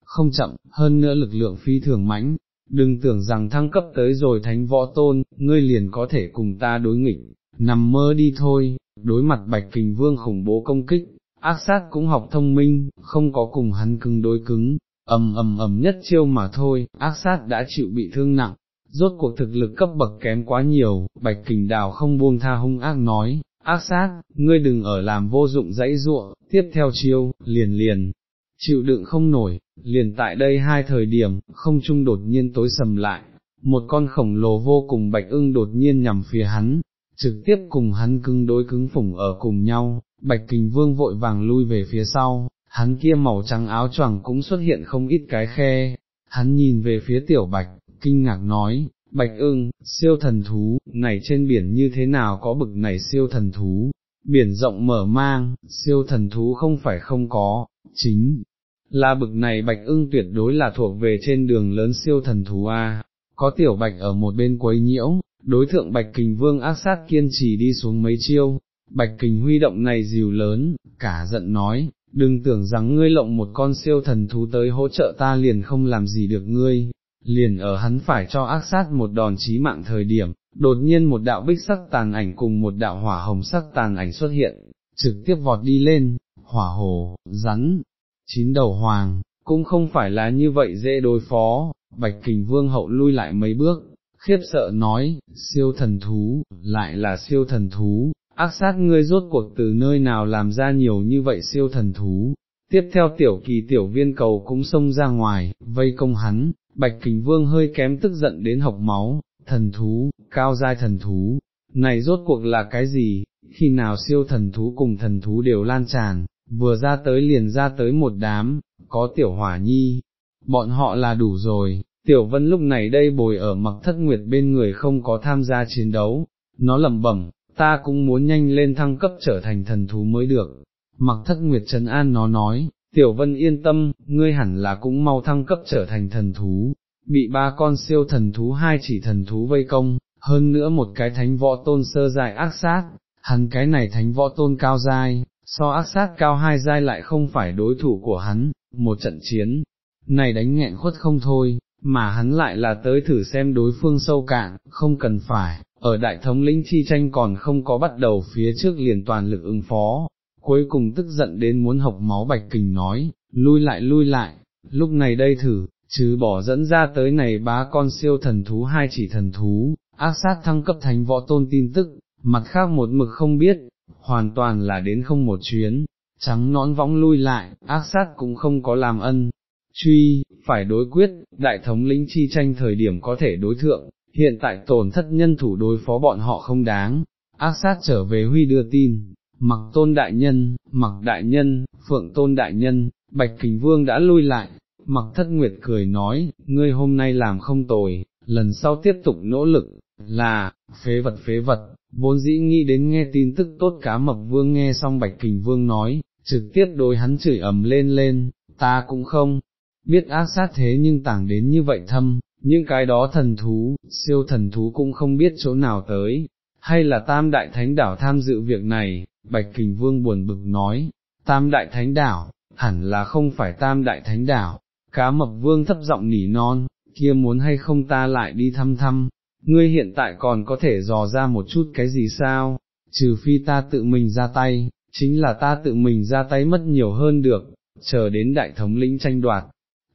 không chậm, hơn nữa lực lượng phi thường mãnh, đừng tưởng rằng thăng cấp tới rồi thánh võ tôn, ngươi liền có thể cùng ta đối nghịch, nằm mơ đi thôi, đối mặt bạch kình vương khủng bố công kích, ác sát cũng học thông minh, không có cùng hắn cứng đối cứng, ầm ầm ầm nhất chiêu mà thôi, ác sát đã chịu bị thương nặng, rốt cuộc thực lực cấp bậc kém quá nhiều, bạch kình đào không buông tha hung ác nói, ác sát, ngươi đừng ở làm vô dụng dãy ruộng, tiếp theo chiêu, liền liền, chịu đựng không nổi, liền tại đây hai thời điểm, không trung đột nhiên tối sầm lại, một con khổng lồ vô cùng bạch ưng đột nhiên nhằm phía hắn, trực tiếp cùng hắn cứng đối cứng phủng ở cùng nhau, bạch kình vương vội vàng lui về phía sau, hắn kia màu trắng áo choàng cũng xuất hiện không ít cái khe, hắn nhìn về phía tiểu bạch, kinh ngạc nói, bạch ưng, siêu thần thú, này trên biển như thế nào có bực này siêu thần thú, biển rộng mở mang, siêu thần thú không phải không có, chính là bực này bạch ưng tuyệt đối là thuộc về trên đường lớn siêu thần thú A, có tiểu bạch ở một bên quấy nhiễu, đối thượng bạch kình vương ác sát kiên trì đi xuống mấy chiêu, bạch kình huy động này dìu lớn, cả giận nói, đừng tưởng rằng ngươi lộng một con siêu thần thú tới hỗ trợ ta liền không làm gì được ngươi, liền ở hắn phải cho ác sát một đòn chí mạng thời điểm, đột nhiên một đạo bích sắc tàn ảnh cùng một đạo hỏa hồng sắc tàn ảnh xuất hiện, trực tiếp vọt đi lên, hỏa hồ, rắn, chín đầu hoàng, cũng không phải là như vậy dễ đối phó, bạch kình vương hậu lui lại mấy bước, khiếp sợ nói, siêu thần thú, lại là siêu thần thú, ác sát ngươi rốt cuộc từ nơi nào làm ra nhiều như vậy siêu thần thú. Tiếp theo tiểu kỳ tiểu viên cầu cũng xông ra ngoài, vây công hắn, bạch kình vương hơi kém tức giận đến học máu, thần thú, cao giai thần thú, này rốt cuộc là cái gì, khi nào siêu thần thú cùng thần thú đều lan tràn, vừa ra tới liền ra tới một đám, có tiểu hỏa nhi, bọn họ là đủ rồi, tiểu vân lúc này đây bồi ở mặc thất nguyệt bên người không có tham gia chiến đấu, nó lẩm bẩm, ta cũng muốn nhanh lên thăng cấp trở thành thần thú mới được, mặc thất nguyệt trấn an nó nói, tiểu vân yên tâm, ngươi hẳn là cũng mau thăng cấp trở thành thần thú, bị ba con siêu thần thú hai chỉ thần thú vây công, hơn nữa một cái thánh võ tôn sơ dài ác sát, hắn cái này thánh võ tôn cao dai, so ác sát cao hai giai lại không phải đối thủ của hắn, một trận chiến, này đánh nghẹn khuất không thôi, mà hắn lại là tới thử xem đối phương sâu cạn, không cần phải, ở đại thống lĩnh chi tranh còn không có bắt đầu phía trước liền toàn lực ứng phó, cuối cùng tức giận đến muốn học máu bạch kình nói, lui lại lui lại, lúc này đây thử, chứ bỏ dẫn ra tới này bá con siêu thần thú hai chỉ thần thú, ác sát thăng cấp thành võ tôn tin tức, mặt khác một mực không biết, hoàn toàn là đến không một chuyến, trắng nón võng lui lại, ác sát cũng không có làm ân, truy, phải đối quyết, đại thống lĩnh chi tranh thời điểm có thể đối thượng, hiện tại tổn thất nhân thủ đối phó bọn họ không đáng, ác sát trở về huy đưa tin, mặc tôn đại nhân, mặc đại nhân, phượng tôn đại nhân, bạch kình vương đã lui lại, mặc thất nguyệt cười nói, ngươi hôm nay làm không tồi, lần sau tiếp tục nỗ lực, là, phế vật phế vật, vốn dĩ nghĩ đến nghe tin tức tốt cá mập vương nghe xong bạch kình vương nói, trực tiếp đối hắn chửi ầm lên lên, ta cũng không, biết ác sát thế nhưng tảng đến như vậy thâm, những cái đó thần thú, siêu thần thú cũng không biết chỗ nào tới, hay là tam đại thánh đảo tham dự việc này, bạch kình vương buồn bực nói, tam đại thánh đảo, hẳn là không phải tam đại thánh đảo, cá mập vương thấp giọng nỉ non, kia muốn hay không ta lại đi thăm thăm, ngươi hiện tại còn có thể dò ra một chút cái gì sao, trừ phi ta tự mình ra tay, chính là ta tự mình ra tay mất nhiều hơn được, chờ đến đại thống lĩnh tranh đoạt.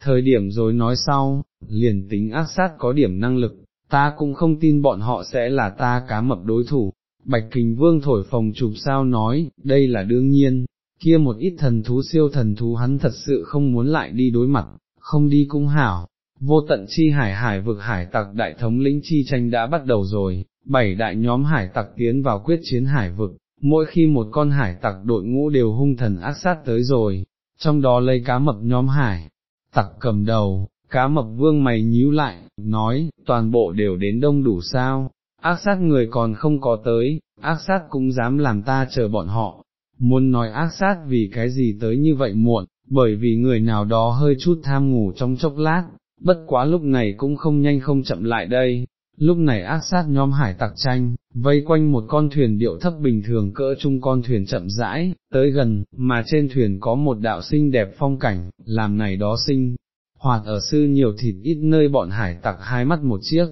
Thời điểm rồi nói sau, liền tính ác sát có điểm năng lực, ta cũng không tin bọn họ sẽ là ta cá mập đối thủ. Bạch Kình Vương thổi phồng chụp sao nói, đây là đương nhiên, kia một ít thần thú siêu thần thú hắn thật sự không muốn lại đi đối mặt, không đi cũng hảo, vô tận chi hải hải vực hải tặc đại thống lĩnh chi tranh đã bắt đầu rồi, bảy đại nhóm hải tặc tiến vào quyết chiến hải vực, mỗi khi một con hải tặc đội ngũ đều hung thần ác sát tới rồi, trong đó lấy cá mập nhóm hải, tặc cầm đầu, cá mập vương mày nhíu lại, nói, toàn bộ đều đến đông đủ sao, ác sát người còn không có tới, ác sát cũng dám làm ta chờ bọn họ, muốn nói ác sát vì cái gì tới như vậy muộn, bởi vì người nào đó hơi chút tham ngủ trong chốc lát, bất quá lúc này cũng không nhanh không chậm lại đây, lúc này ác sát nhóm hải tặc tranh, vây quanh một con thuyền điệu thấp bình thường cỡ chung con thuyền chậm rãi, tới gần, mà trên thuyền có một đạo sinh đẹp phong cảnh, làm này đó sinh, hoạt ở sư nhiều thịt ít nơi bọn hải tặc hai mắt một chiếc,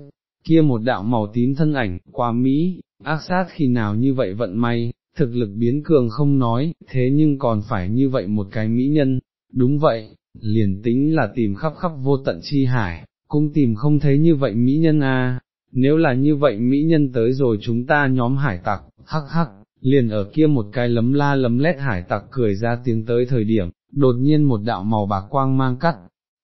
kia một đạo màu tím thân ảnh, qua Mỹ, ác sát khi nào như vậy vận may, thực lực biến cường không nói, thế nhưng còn phải như vậy một cái mỹ nhân, đúng vậy, liền tính là tìm khắp khắp vô tận chi hải, cũng tìm không thấy như vậy mỹ nhân a. nếu là như vậy mỹ nhân tới rồi chúng ta nhóm hải tặc, hắc hắc, liền ở kia một cái lấm la lấm lét hải tặc cười ra tiếng tới thời điểm, đột nhiên một đạo màu bạc quang mang cắt,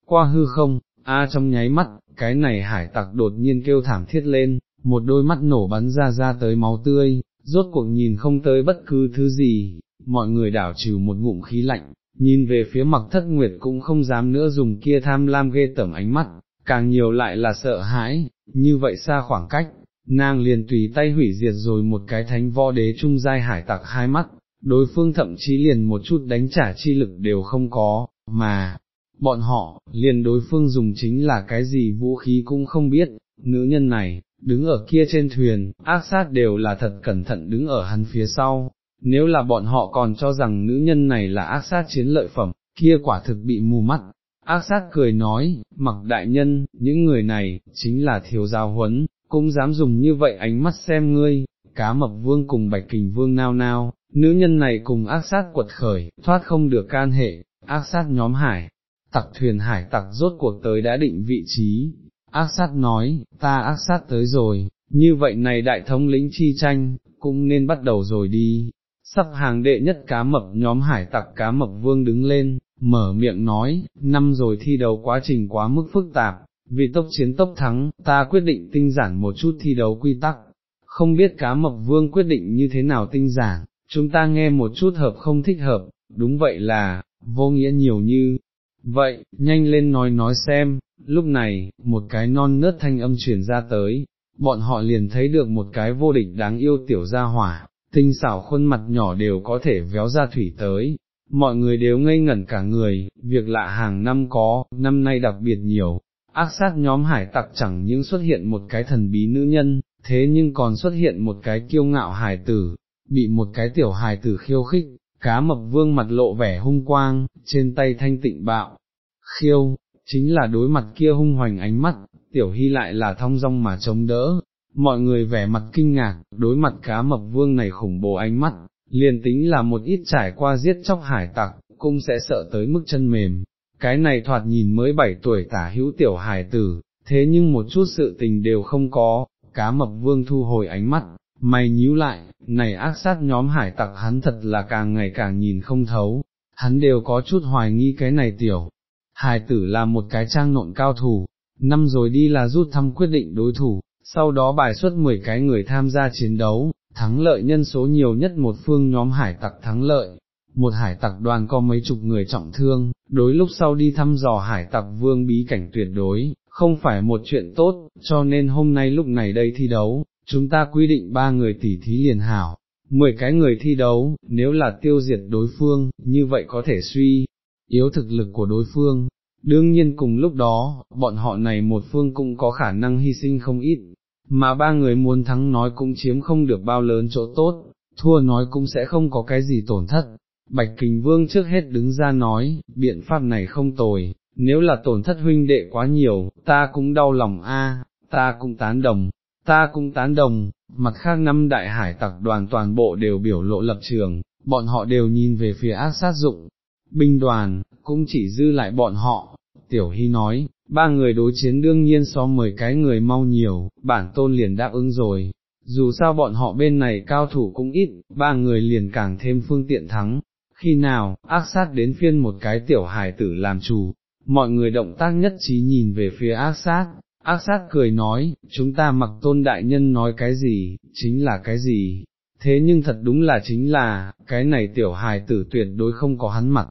qua hư không, a trong nháy mắt, cái này hải tặc đột nhiên kêu thảm thiết lên, một đôi mắt nổ bắn ra ra tới máu tươi, rốt cuộc nhìn không tới bất cứ thứ gì, mọi người đảo trừ một ngụm khí lạnh, nhìn về phía mặc thất nguyệt cũng không dám nữa dùng kia tham lam ghê tởm ánh mắt, càng nhiều lại là sợ hãi, như vậy xa khoảng cách, nàng liền tùy tay hủy diệt rồi một cái thánh võ đế trung giai hải tặc hai mắt, đối phương thậm chí liền một chút đánh trả chi lực đều không có, mà, bọn họ, liền đối phương dùng chính là cái gì vũ khí cũng không biết, nữ nhân này, đứng ở kia trên thuyền, ác sát đều là thật cẩn thận đứng ở hắn phía sau, nếu là bọn họ còn cho rằng nữ nhân này là ác sát chiến lợi phẩm, kia quả thực bị mù mắt. Ác sát cười nói, mặc đại nhân, những người này, chính là thiếu giáo huấn, cũng dám dùng như vậy ánh mắt xem ngươi, cá mập vương cùng bạch kình vương nao nao, nữ nhân này cùng ác sát quật khởi, thoát không được can hệ, ác sát nhóm hải, tặc thuyền hải tặc rốt cuộc tới đã định vị trí, ác sát nói, ta ác sát tới rồi, như vậy này đại thống lĩnh chi tranh, cũng nên bắt đầu rồi đi. Sắp hàng đệ nhất cá mập nhóm hải tặc cá mập vương đứng lên, mở miệng nói, năm rồi thi đấu quá trình quá mức phức tạp, vì tốc chiến tốc thắng, ta quyết định tinh giản một chút thi đấu quy tắc. Không biết cá mập vương quyết định như thế nào tinh giản, chúng ta nghe một chút hợp không thích hợp, đúng vậy là, vô nghĩa nhiều như, vậy, nhanh lên nói nói xem, lúc này, một cái non nớt thanh âm truyền ra tới, bọn họ liền thấy được một cái vô địch đáng yêu tiểu gia hỏa, tinh xảo khuôn mặt nhỏ đều có thể véo ra thủy tới, mọi người đều ngây ngẩn cả người, việc lạ hàng năm có, năm nay đặc biệt nhiều, ác sát nhóm hải tặc chẳng những xuất hiện một cái thần bí nữ nhân, thế nhưng còn xuất hiện một cái kiêu ngạo hài tử, bị một cái tiểu hài tử khiêu khích, cá mập vương mặt lộ vẻ hung quang, trên tay thanh tịnh bạo, khiêu, chính là đối mặt kia hung hoành ánh mắt, tiểu hy lại là thong dong mà chống đỡ, mọi người vẻ mặt kinh ngạc, đối mặt cá mập vương này khủng bố ánh mắt, liền tính là một ít trải qua giết chóc hải tặc, cũng sẽ sợ tới mức chân mềm, cái này thoạt nhìn mới bảy tuổi tả hữu tiểu hải tử, thế nhưng một chút sự tình đều không có, cá mập vương thu hồi ánh mắt, mày nhíu lại, này ác sát nhóm hải tặc hắn thật là càng ngày càng nhìn không thấu, hắn đều có chút hoài nghi cái này tiểu, hải tử là một cái trang nộn cao thủ, năm rồi đi là rút thăm quyết định đối thủ, sau đó bài xuất 10 cái người tham gia chiến đấu, thắng lợi nhân số nhiều nhất một phương nhóm hải tặc thắng lợi, một hải tặc đoàn có mấy chục người trọng thương, đối lúc sau đi thăm dò hải tặc vương bí cảnh tuyệt đối, không phải một chuyện tốt, cho nên hôm nay lúc này đây thi đấu, chúng ta quy định ba người tỉ thí liền hảo, mười cái người thi đấu, nếu là tiêu diệt đối phương, như vậy có thể suy, yếu thực lực của đối phương. Đương nhiên cùng lúc đó, bọn họ này một phương cũng có khả năng hy sinh không ít, mà ba người muốn thắng nói cũng chiếm không được bao lớn chỗ tốt, thua nói cũng sẽ không có cái gì tổn thất. Bạch Kình Vương trước hết đứng ra nói, biện pháp này không tồi, nếu là tổn thất huynh đệ quá nhiều, ta cũng đau lòng a, ta cũng tán đồng, ta cũng tán đồng, mặt khác năm đại hải tặc đoàn toàn bộ đều biểu lộ lập trường, bọn họ đều nhìn về phía ác sát dụng, binh đoàn, cũng chỉ dư lại bọn họ, tiểu hy nói, ba người đối chiến đương nhiên so mười cái người mau nhiều, bản tôn liền đáp ứng rồi, dù sao bọn họ bên này cao thủ cũng ít, ba người liền càng thêm phương tiện thắng, khi nào, ác sát đến phiên một cái tiểu hài tử làm chủ, mọi người động tác nhất trí nhìn về phía ác sát, ác sát cười nói, chúng ta mặc tôn đại nhân nói cái gì, chính là cái gì, thế nhưng thật đúng là chính là, cái này tiểu hài tử tuyệt đối không có hắn mặt.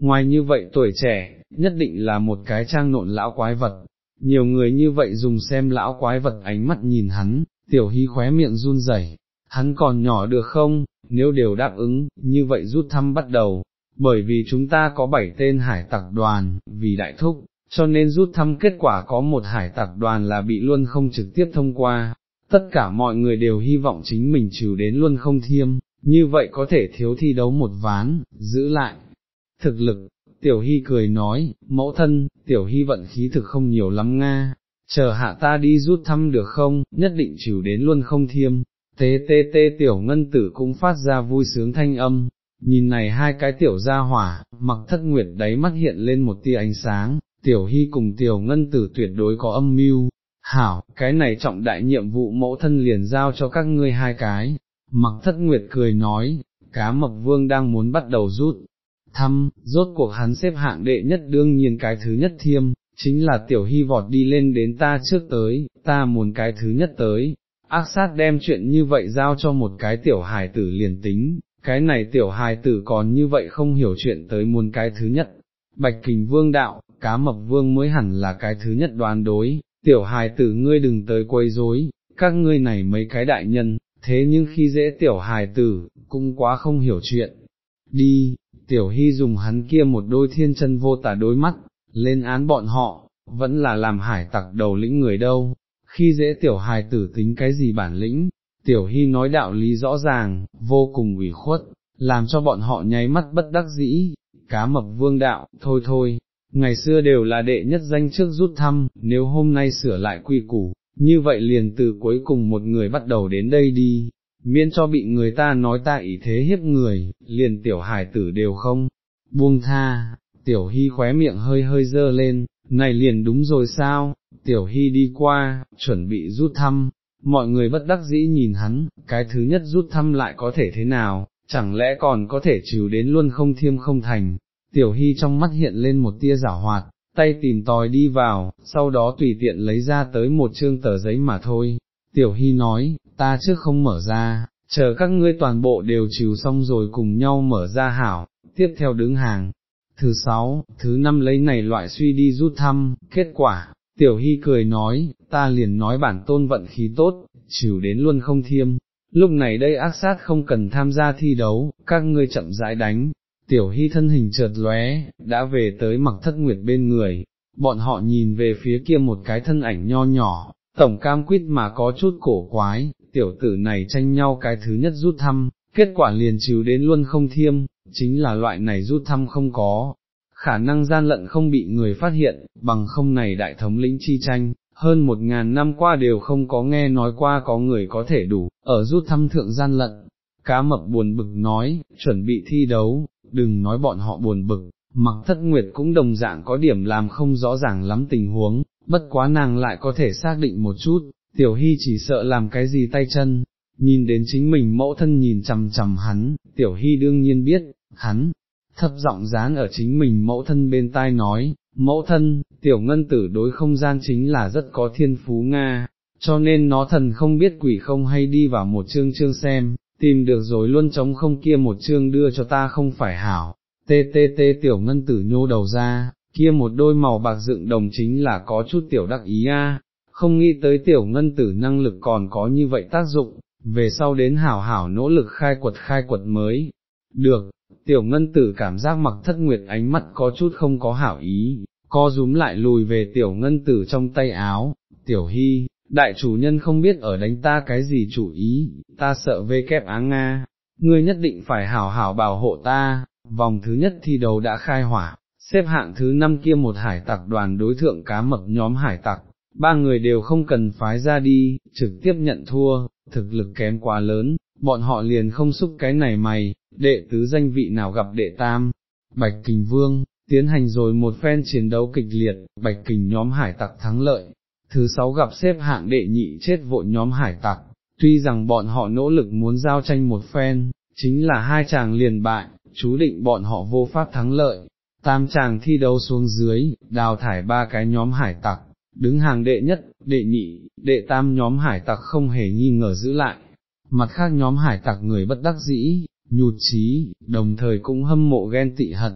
Ngoài như vậy tuổi trẻ, nhất định là một cái trang nộn lão quái vật, nhiều người như vậy dùng xem lão quái vật ánh mắt nhìn hắn, tiểu hy khóe miệng run rẩy, hắn còn nhỏ được không, nếu đều đáp ứng, như vậy rút thăm bắt đầu, bởi vì chúng ta có bảy tên hải tặc đoàn, vì đại thúc, cho nên rút thăm kết quả có một hải tặc đoàn là bị luôn không trực tiếp thông qua, tất cả mọi người đều hy vọng chính mình trừ đến luôn không thiêm, như vậy có thể thiếu thi đấu một ván, giữ lại. Thực lực, Tiểu Hy cười nói, mẫu thân, Tiểu Hy vận khí thực không nhiều lắm Nga, chờ hạ ta đi rút thăm được không, nhất định chịu đến luôn không thiêm, tê tê tê Tiểu Ngân Tử cũng phát ra vui sướng thanh âm, nhìn này hai cái Tiểu gia hỏa, mặc thất nguyệt đáy mắt hiện lên một tia ánh sáng, Tiểu Hy cùng Tiểu Ngân Tử tuyệt đối có âm mưu. Hảo, cái này trọng đại nhiệm vụ mẫu thân liền giao cho các ngươi hai cái, mặc thất nguyệt cười nói, cá mập vương đang muốn bắt đầu rút, thăm, rốt cuộc hắn xếp hạng đệ nhất đương nhiên cái thứ nhất thiêm, chính là tiểu hy vọt đi lên đến ta trước tới, ta muốn cái thứ nhất tới, ác sát đem chuyện như vậy giao cho một cái tiểu hài tử liền tính, cái này tiểu hài tử còn như vậy không hiểu chuyện tới muốn cái thứ nhất. Bạch kình vương đạo, cá mập vương mới hẳn là cái thứ nhất đoán đối, tiểu hài tử ngươi đừng tới quấy rối, các ngươi này mấy cái đại nhân, thế nhưng khi dễ tiểu hài tử, cũng quá không hiểu chuyện. Đi, tiểu hy dùng hắn kia một đôi thiên chân vô tả đối mắt, lên án bọn họ, vẫn là làm hải tặc đầu lĩnh người đâu, khi dễ tiểu hài tử tính cái gì bản lĩnh, tiểu hy nói đạo lý rõ ràng, vô cùng ủy khuất, làm cho bọn họ nháy mắt bất đắc dĩ, cá mập vương đạo, thôi thôi, ngày xưa đều là đệ nhất danh trước rút thăm, nếu hôm nay sửa lại quy củ, như vậy liền từ cuối cùng một người bắt đầu đến đây đi, miễn cho bị người ta nói ta ý thế hiếp người, liền tiểu hải tử đều không, buông tha, tiểu hy khóe miệng hơi hơi dơ lên, này liền đúng rồi sao, tiểu hy đi qua, chuẩn bị rút thăm, mọi người bất đắc dĩ nhìn hắn, cái thứ nhất rút thăm lại có thể thế nào, chẳng lẽ còn có thể trừ đến luôn không thiêm không thành, tiểu hy trong mắt hiện lên một tia giả hoạt, tay tìm tòi đi vào, sau đó tùy tiện lấy ra tới một chương tờ giấy mà thôi, tiểu hy nói, ta trước không mở ra, chờ các ngươi toàn bộ đều chiều xong rồi cùng nhau mở ra hảo, tiếp theo đứng hàng. Thứ sáu, thứ năm lấy này loại suy đi rút thăm, kết quả, tiểu hy cười nói, ta liền nói bản tôn vận khí tốt, chiều đến luôn không thiêm, lúc này đây ác sát không cần tham gia thi đấu, các ngươi chậm rãi đánh, tiểu hy thân hình chợt lóe, đã về tới mặc thất nguyệt bên người, bọn họ nhìn về phía kia một cái thân ảnh nho nhỏ, tổng cam quýt mà có chút cổ quái, tiểu tử này tranh nhau cái thứ nhất rút thăm, kết quả liền chiếu đến luôn không thiêm, chính là loại này rút thăm không có, khả năng gian lận không bị người phát hiện, bằng không này đại thống lĩnh chi tranh, hơn một ngàn năm qua đều không có nghe nói qua có người có thể đủ, ở rút thăm thượng gian lận, cá mập buồn bực nói, chuẩn bị thi đấu, đừng nói bọn họ buồn bực, mặc thất nguyệt cũng đồng dạng có điểm làm không rõ ràng lắm tình huống, bất quá nàng lại có thể xác định một chút, tiểu hy chỉ sợ làm cái gì tay chân, nhìn đến chính mình mẫu thân nhìn chằm chằm hắn, tiểu hy đương nhiên biết, hắn, thấp giọng dán ở chính mình mẫu thân bên tai nói, mẫu thân, tiểu ngân tử đối không gian chính là rất có thiên phú Nga, cho nên nó thần không biết quỷ không hay đi vào một chương chương xem, tìm được rồi luôn trống không kia một chương đưa cho ta không phải hảo, tê tê tê tiểu ngân tử nhô đầu ra, kia một đôi màu bạc dựng đồng chính là có chút tiểu đắc ý a, không nghĩ tới tiểu ngân tử năng lực còn có như vậy tác dụng, về sau đến hảo hảo nỗ lực khai quật khai quật mới. Được, tiểu ngân tử cảm giác mặc thất nguyệt ánh mắt có chút không có hảo ý, co rúm lại lùi về tiểu ngân tử trong tay áo, tiểu hy, đại chủ nhân không biết ở đánh ta cái gì chủ ý, ta sợ vê kép áng Nga, ngươi nhất định phải hảo hảo bảo hộ ta, vòng thứ nhất thi đấu đã khai hỏa, xếp hạng thứ năm kia một hải tặc đoàn đối thượng cá mập nhóm hải tặc, ba người đều không cần phái ra đi, trực tiếp nhận thua, thực lực kém quá lớn, bọn họ liền không xúc cái này mày, đệ tứ danh vị nào gặp đệ tam, Bạch Kình Vương, tiến hành rồi một phen chiến đấu kịch liệt, Bạch Kình nhóm hải tặc thắng lợi, thứ sáu gặp xếp hạng đệ nhị chết vội nhóm hải tặc, tuy rằng bọn họ nỗ lực muốn giao tranh một phen, chính là hai chàng liền bại, chú định bọn họ vô pháp thắng lợi, tam chàng thi đấu xuống dưới, đào thải ba cái nhóm hải tặc, đứng hàng đệ nhất, đệ nhị, đệ tam nhóm hải tặc không hề nghi ngờ giữ lại, mặt khác nhóm hải tặc người bất đắc dĩ, nhụt chí, đồng thời cũng hâm mộ ghen tị hận,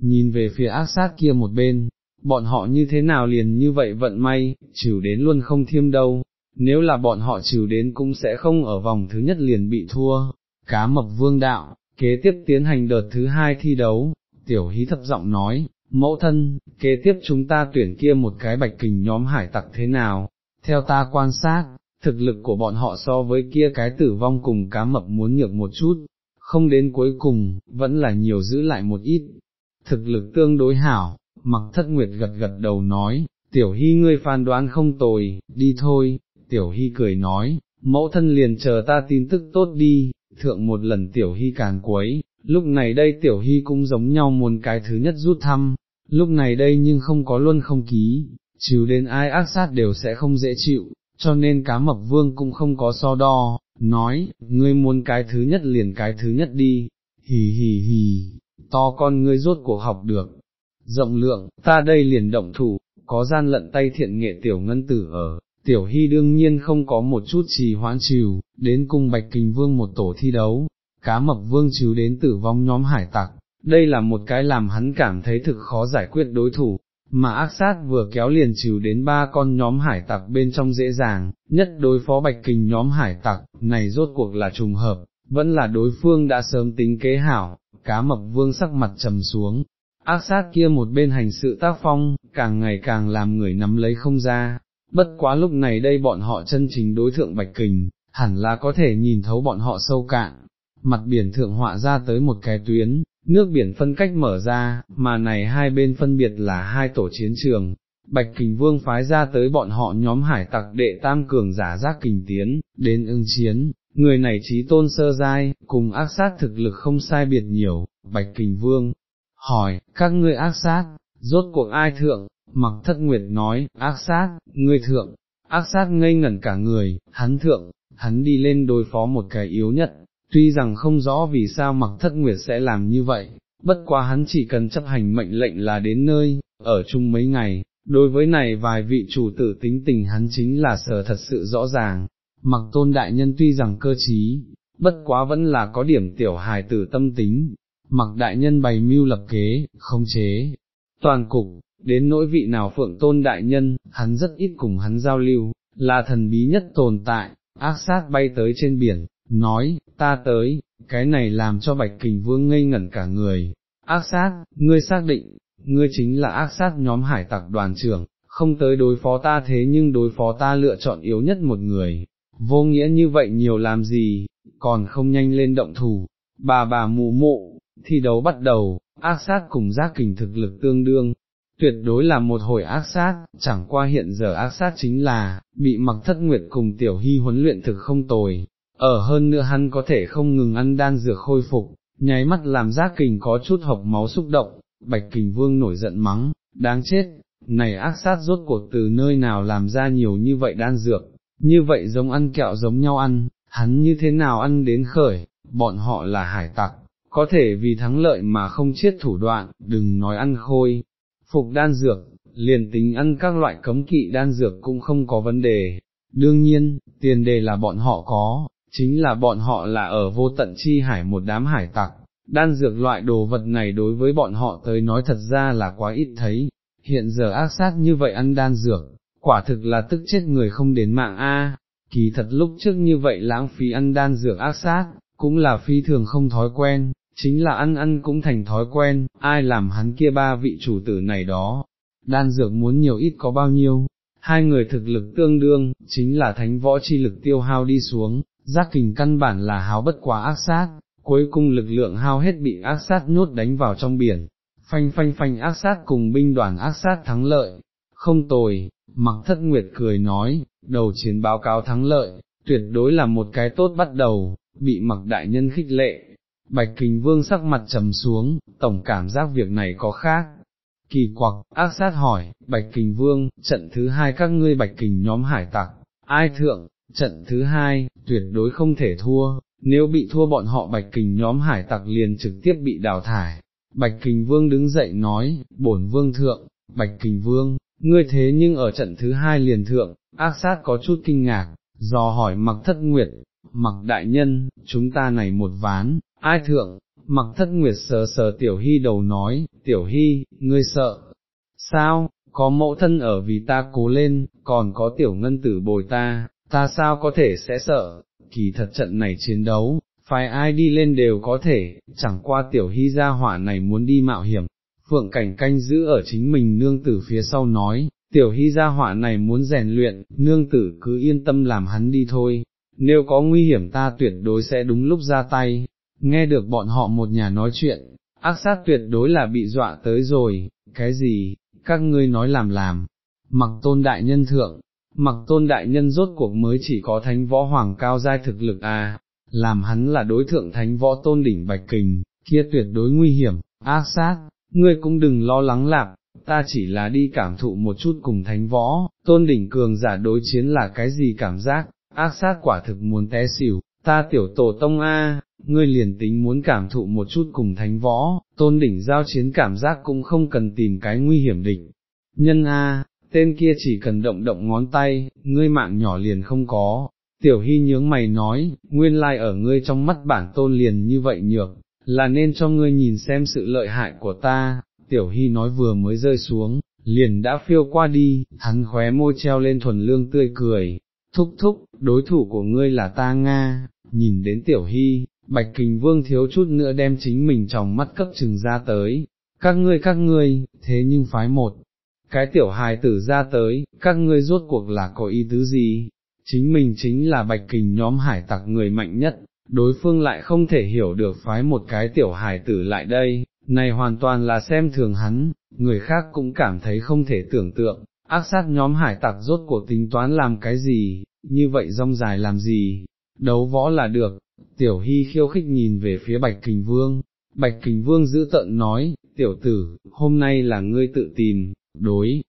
nhìn về phía ác sát kia một bên, bọn họ như thế nào liền như vậy vận may, chịu đến luôn không thiêm đâu, nếu là bọn họ chịu đến cũng sẽ không ở vòng thứ nhất liền bị thua, cá mập vương đạo, kế tiếp tiến hành đợt thứ hai thi đấu, tiểu hí thấp giọng nói, mẫu thân, kế tiếp chúng ta tuyển kia một cái bạch kình nhóm hải tặc thế nào, theo ta quan sát, thực lực của bọn họ so với kia cái tử vong cùng cá mập muốn nhược một chút, không đến cuối cùng, vẫn là nhiều giữ lại một ít, thực lực tương đối hảo, mặc thất nguyệt gật gật đầu nói, tiểu hy ngươi phán đoán không tồi, đi thôi, tiểu hy cười nói, mẫu thân liền chờ ta tin tức tốt đi, thượng một lần tiểu hy càn quấy, lúc này đây tiểu hy cũng giống nhau muốn cái thứ nhất rút thăm, lúc này đây nhưng không có luân không ký, trừ đến ai ác sát đều sẽ không dễ chịu, cho nên cá mập vương cũng không có so đo, nói, ngươi muốn cái thứ nhất liền cái thứ nhất đi, hì hì hì, to con ngươi rốt cuộc học được, rộng lượng, ta đây liền động thủ, có gian lận tay thiện nghệ tiểu ngân tử ở, tiểu hy đương nhiên không có một chút trì hoãn trừ, đến cung bạch kình vương một tổ thi đấu, cá mập vương chứ đến tử vong nhóm hải tặc, đây là một cái làm hắn cảm thấy thực khó giải quyết đối thủ, mà ác sát vừa kéo liền trừ đến ba con nhóm hải tặc bên trong dễ dàng, nhất đối phó bạch kình nhóm hải tặc, này rốt cuộc là trùng hợp, vẫn là đối phương đã sớm tính kế hảo, cá mập vương sắc mặt trầm xuống, ác sát kia một bên hành sự tác phong, càng ngày càng làm người nắm lấy không ra, bất quá lúc này đây bọn họ chân chính đối thượng bạch kình, hẳn là có thể nhìn thấu bọn họ sâu cạn, mặt biển thượng họa ra tới một cái tuyến, nước biển phân cách mở ra, mà này hai bên phân biệt là hai tổ chiến trường. Bạch Kình Vương phái ra tới bọn họ nhóm hải tặc đệ tam cường giả giác kình tiến, đến ưng chiến, người này trí tôn sơ giai, cùng ác sát thực lực không sai biệt nhiều, Bạch Kình Vương, hỏi, các ngươi ác sát, rốt cuộc ai thượng, mặc thất nguyệt nói, ác sát, ngươi thượng, ác sát ngây ngẩn cả người, hắn thượng, hắn đi lên đối phó một cái yếu nhất, tuy rằng không rõ vì sao mặc thất nguyệt sẽ làm như vậy, bất quá hắn chỉ cần chấp hành mệnh lệnh là đến nơi, ở chung mấy ngày, đối với này vài vị chủ tử tính tình hắn chính là sở thật sự rõ ràng, mặc tôn đại nhân tuy rằng cơ trí, bất quá vẫn là có điểm tiểu hài tử tâm tính, mặc đại nhân bày mưu lập kế, không chế, toàn cục, đến nỗi vị nào phượng tôn đại nhân, hắn rất ít cùng hắn giao lưu, là thần bí nhất tồn tại, ác sát bay tới trên biển, nói, ta tới, cái này làm cho bạch kình vương ngây ngẩn cả người, ác sát, ngươi xác định, ngươi chính là ác sát nhóm hải tặc đoàn trưởng, không tới đối phó ta thế nhưng đối phó ta lựa chọn yếu nhất một người, vô nghĩa như vậy nhiều làm gì, còn không nhanh lên động thủ, bà bà mù mụ, thi đấu bắt đầu, ác sát cùng giác kình thực lực tương đương, tuyệt đối là một hồi ác sát, chẳng qua hiện giờ ác sát chính là, bị mặc thất nguyệt cùng tiểu hy huấn luyện thực không tồi, ở hơn nữa hắn có thể không ngừng ăn đan dược khôi phục, nháy mắt làm giác kình có chút hộc máu xúc động, bạch kình vương nổi giận mắng, đáng chết, này ác sát rốt cuộc từ nơi nào làm ra nhiều như vậy đan dược, như vậy giống ăn kẹo giống nhau ăn, hắn như thế nào ăn đến khởi, bọn họ là hải tặc, có thể vì thắng lợi mà không chết thủ đoạn, đừng nói ăn khôi, phục đan dược, liền tính ăn các loại cấm kỵ đan dược cũng không có vấn đề. Đương nhiên, tiền đề là bọn họ có, chính là bọn họ là ở vô tận chi hải một đám hải tặc, đan dược loại đồ vật này đối với bọn họ tới nói thật ra là quá ít thấy, hiện giờ ác sát như vậy ăn đan dược, quả thực là tức chết người không đến mạng a. kỳ thật lúc trước như vậy lãng phí ăn đan dược ác sát, cũng là phi thường không thói quen, chính là ăn ăn cũng thành thói quen, ai làm hắn kia ba vị chủ tử này đó, đan dược muốn nhiều ít có bao nhiêu, hai người thực lực tương đương, chính là thánh võ chi lực tiêu hao đi xuống, giác kình căn bản là háo bất quá ác sát, cuối cùng lực lượng hao hết bị ác sát nhốt đánh vào trong biển, phanh phanh phanh ác sát cùng binh đoàn ác sát thắng lợi, không tồi, mặc thất nguyệt cười nói, đầu chiến báo cáo thắng lợi, tuyệt đối là một cái tốt bắt đầu, bị mặc đại nhân khích lệ. Bạch Kình Vương sắc mặt trầm xuống, tổng cảm giác việc này có khác, kỳ quặc, ác sát hỏi, Bạch Kình Vương, trận thứ hai các ngươi Bạch Kình nhóm hải tặc, ai thượng, trận thứ hai, tuyệt đối không thể thua, nếu bị thua bọn họ Bạch Kình nhóm hải tặc liền trực tiếp bị đào thải. Bạch Kình Vương đứng dậy nói, bổn vương thượng, Bạch Kình Vương, ngươi thế nhưng ở trận thứ hai liền thượng, ác sát có chút kinh ngạc, dò hỏi mặc thất nguyệt, mặc đại nhân, chúng ta này một ván, ai thượng, mặc thất nguyệt sờ sờ tiểu hy đầu nói, tiểu hy, ngươi sợ, sao, có mẫu thân ở vì ta cố lên, còn có tiểu ngân tử bồi ta, ta sao có thể sẽ sợ, kỳ thật trận này chiến đấu, phải ai đi lên đều có thể, chẳng qua tiểu hy gia hỏa này muốn đi mạo hiểm, phượng cảnh canh giữ ở chính mình nương tử phía sau nói, tiểu hy gia hỏa này muốn rèn luyện, nương tử cứ yên tâm làm hắn đi thôi, nếu có nguy hiểm ta tuyệt đối sẽ đúng lúc ra tay, nghe được bọn họ một nhà nói chuyện, ác sát tuyệt đối là bị dọa tới rồi, cái gì, các ngươi nói làm làm, mặc tôn đại nhân thượng, mặc tôn đại nhân rốt cuộc mới chỉ có thánh võ hoàng cao giai thực lực à, làm hắn là đối thượng thánh võ tôn đỉnh bạch kình, kia tuyệt đối nguy hiểm, ác sát, ngươi cũng đừng lo lắng lạc, ta chỉ là đi cảm thụ một chút cùng thánh võ, tôn đỉnh cường giả đối chiến là cái gì cảm giác, ác sát quả thực muốn té xỉu, ta tiểu tổ tông A, ngươi liền tính muốn cảm thụ một chút cùng thánh võ, tôn đỉnh giao chiến cảm giác cũng không cần tìm cái nguy hiểm đỉnh Nhân A, tên kia chỉ cần động động ngón tay, ngươi mạng nhỏ liền không có. Tiểu hy nhướng mày nói, nguyên lai like ở ngươi trong mắt bản tôn liền như vậy nhược, là nên cho ngươi nhìn xem sự lợi hại của ta, tiểu hy nói vừa mới rơi xuống, liền đã phiêu qua đi, hắn khóe môi treo lên thuần lương tươi cười, thúc thúc, đối thủ của ngươi là ta Nga, nhìn đến tiểu hy, bạch kình vương thiếu chút nữa đem chính mình trong mắt cấp trừng ra tới, các ngươi các ngươi, thế nhưng phái một, cái tiểu hài tử ra tới, các ngươi rốt cuộc là có ý tứ gì, chính mình chính là bạch kình nhóm hải tặc người mạnh nhất, đối phương lại không thể hiểu được phái một cái tiểu hài tử lại đây, này hoàn toàn là xem thường hắn, người khác cũng cảm thấy không thể tưởng tượng, ác sát nhóm hải tặc rốt cuộc tính toán làm cái gì, như vậy rong dài làm gì, đấu võ là được, tiểu hy khiêu khích nhìn về phía bạch kình vương, bạch kình vương giữ tận nói, tiểu tử, hôm nay là ngươi tự tìm, đối,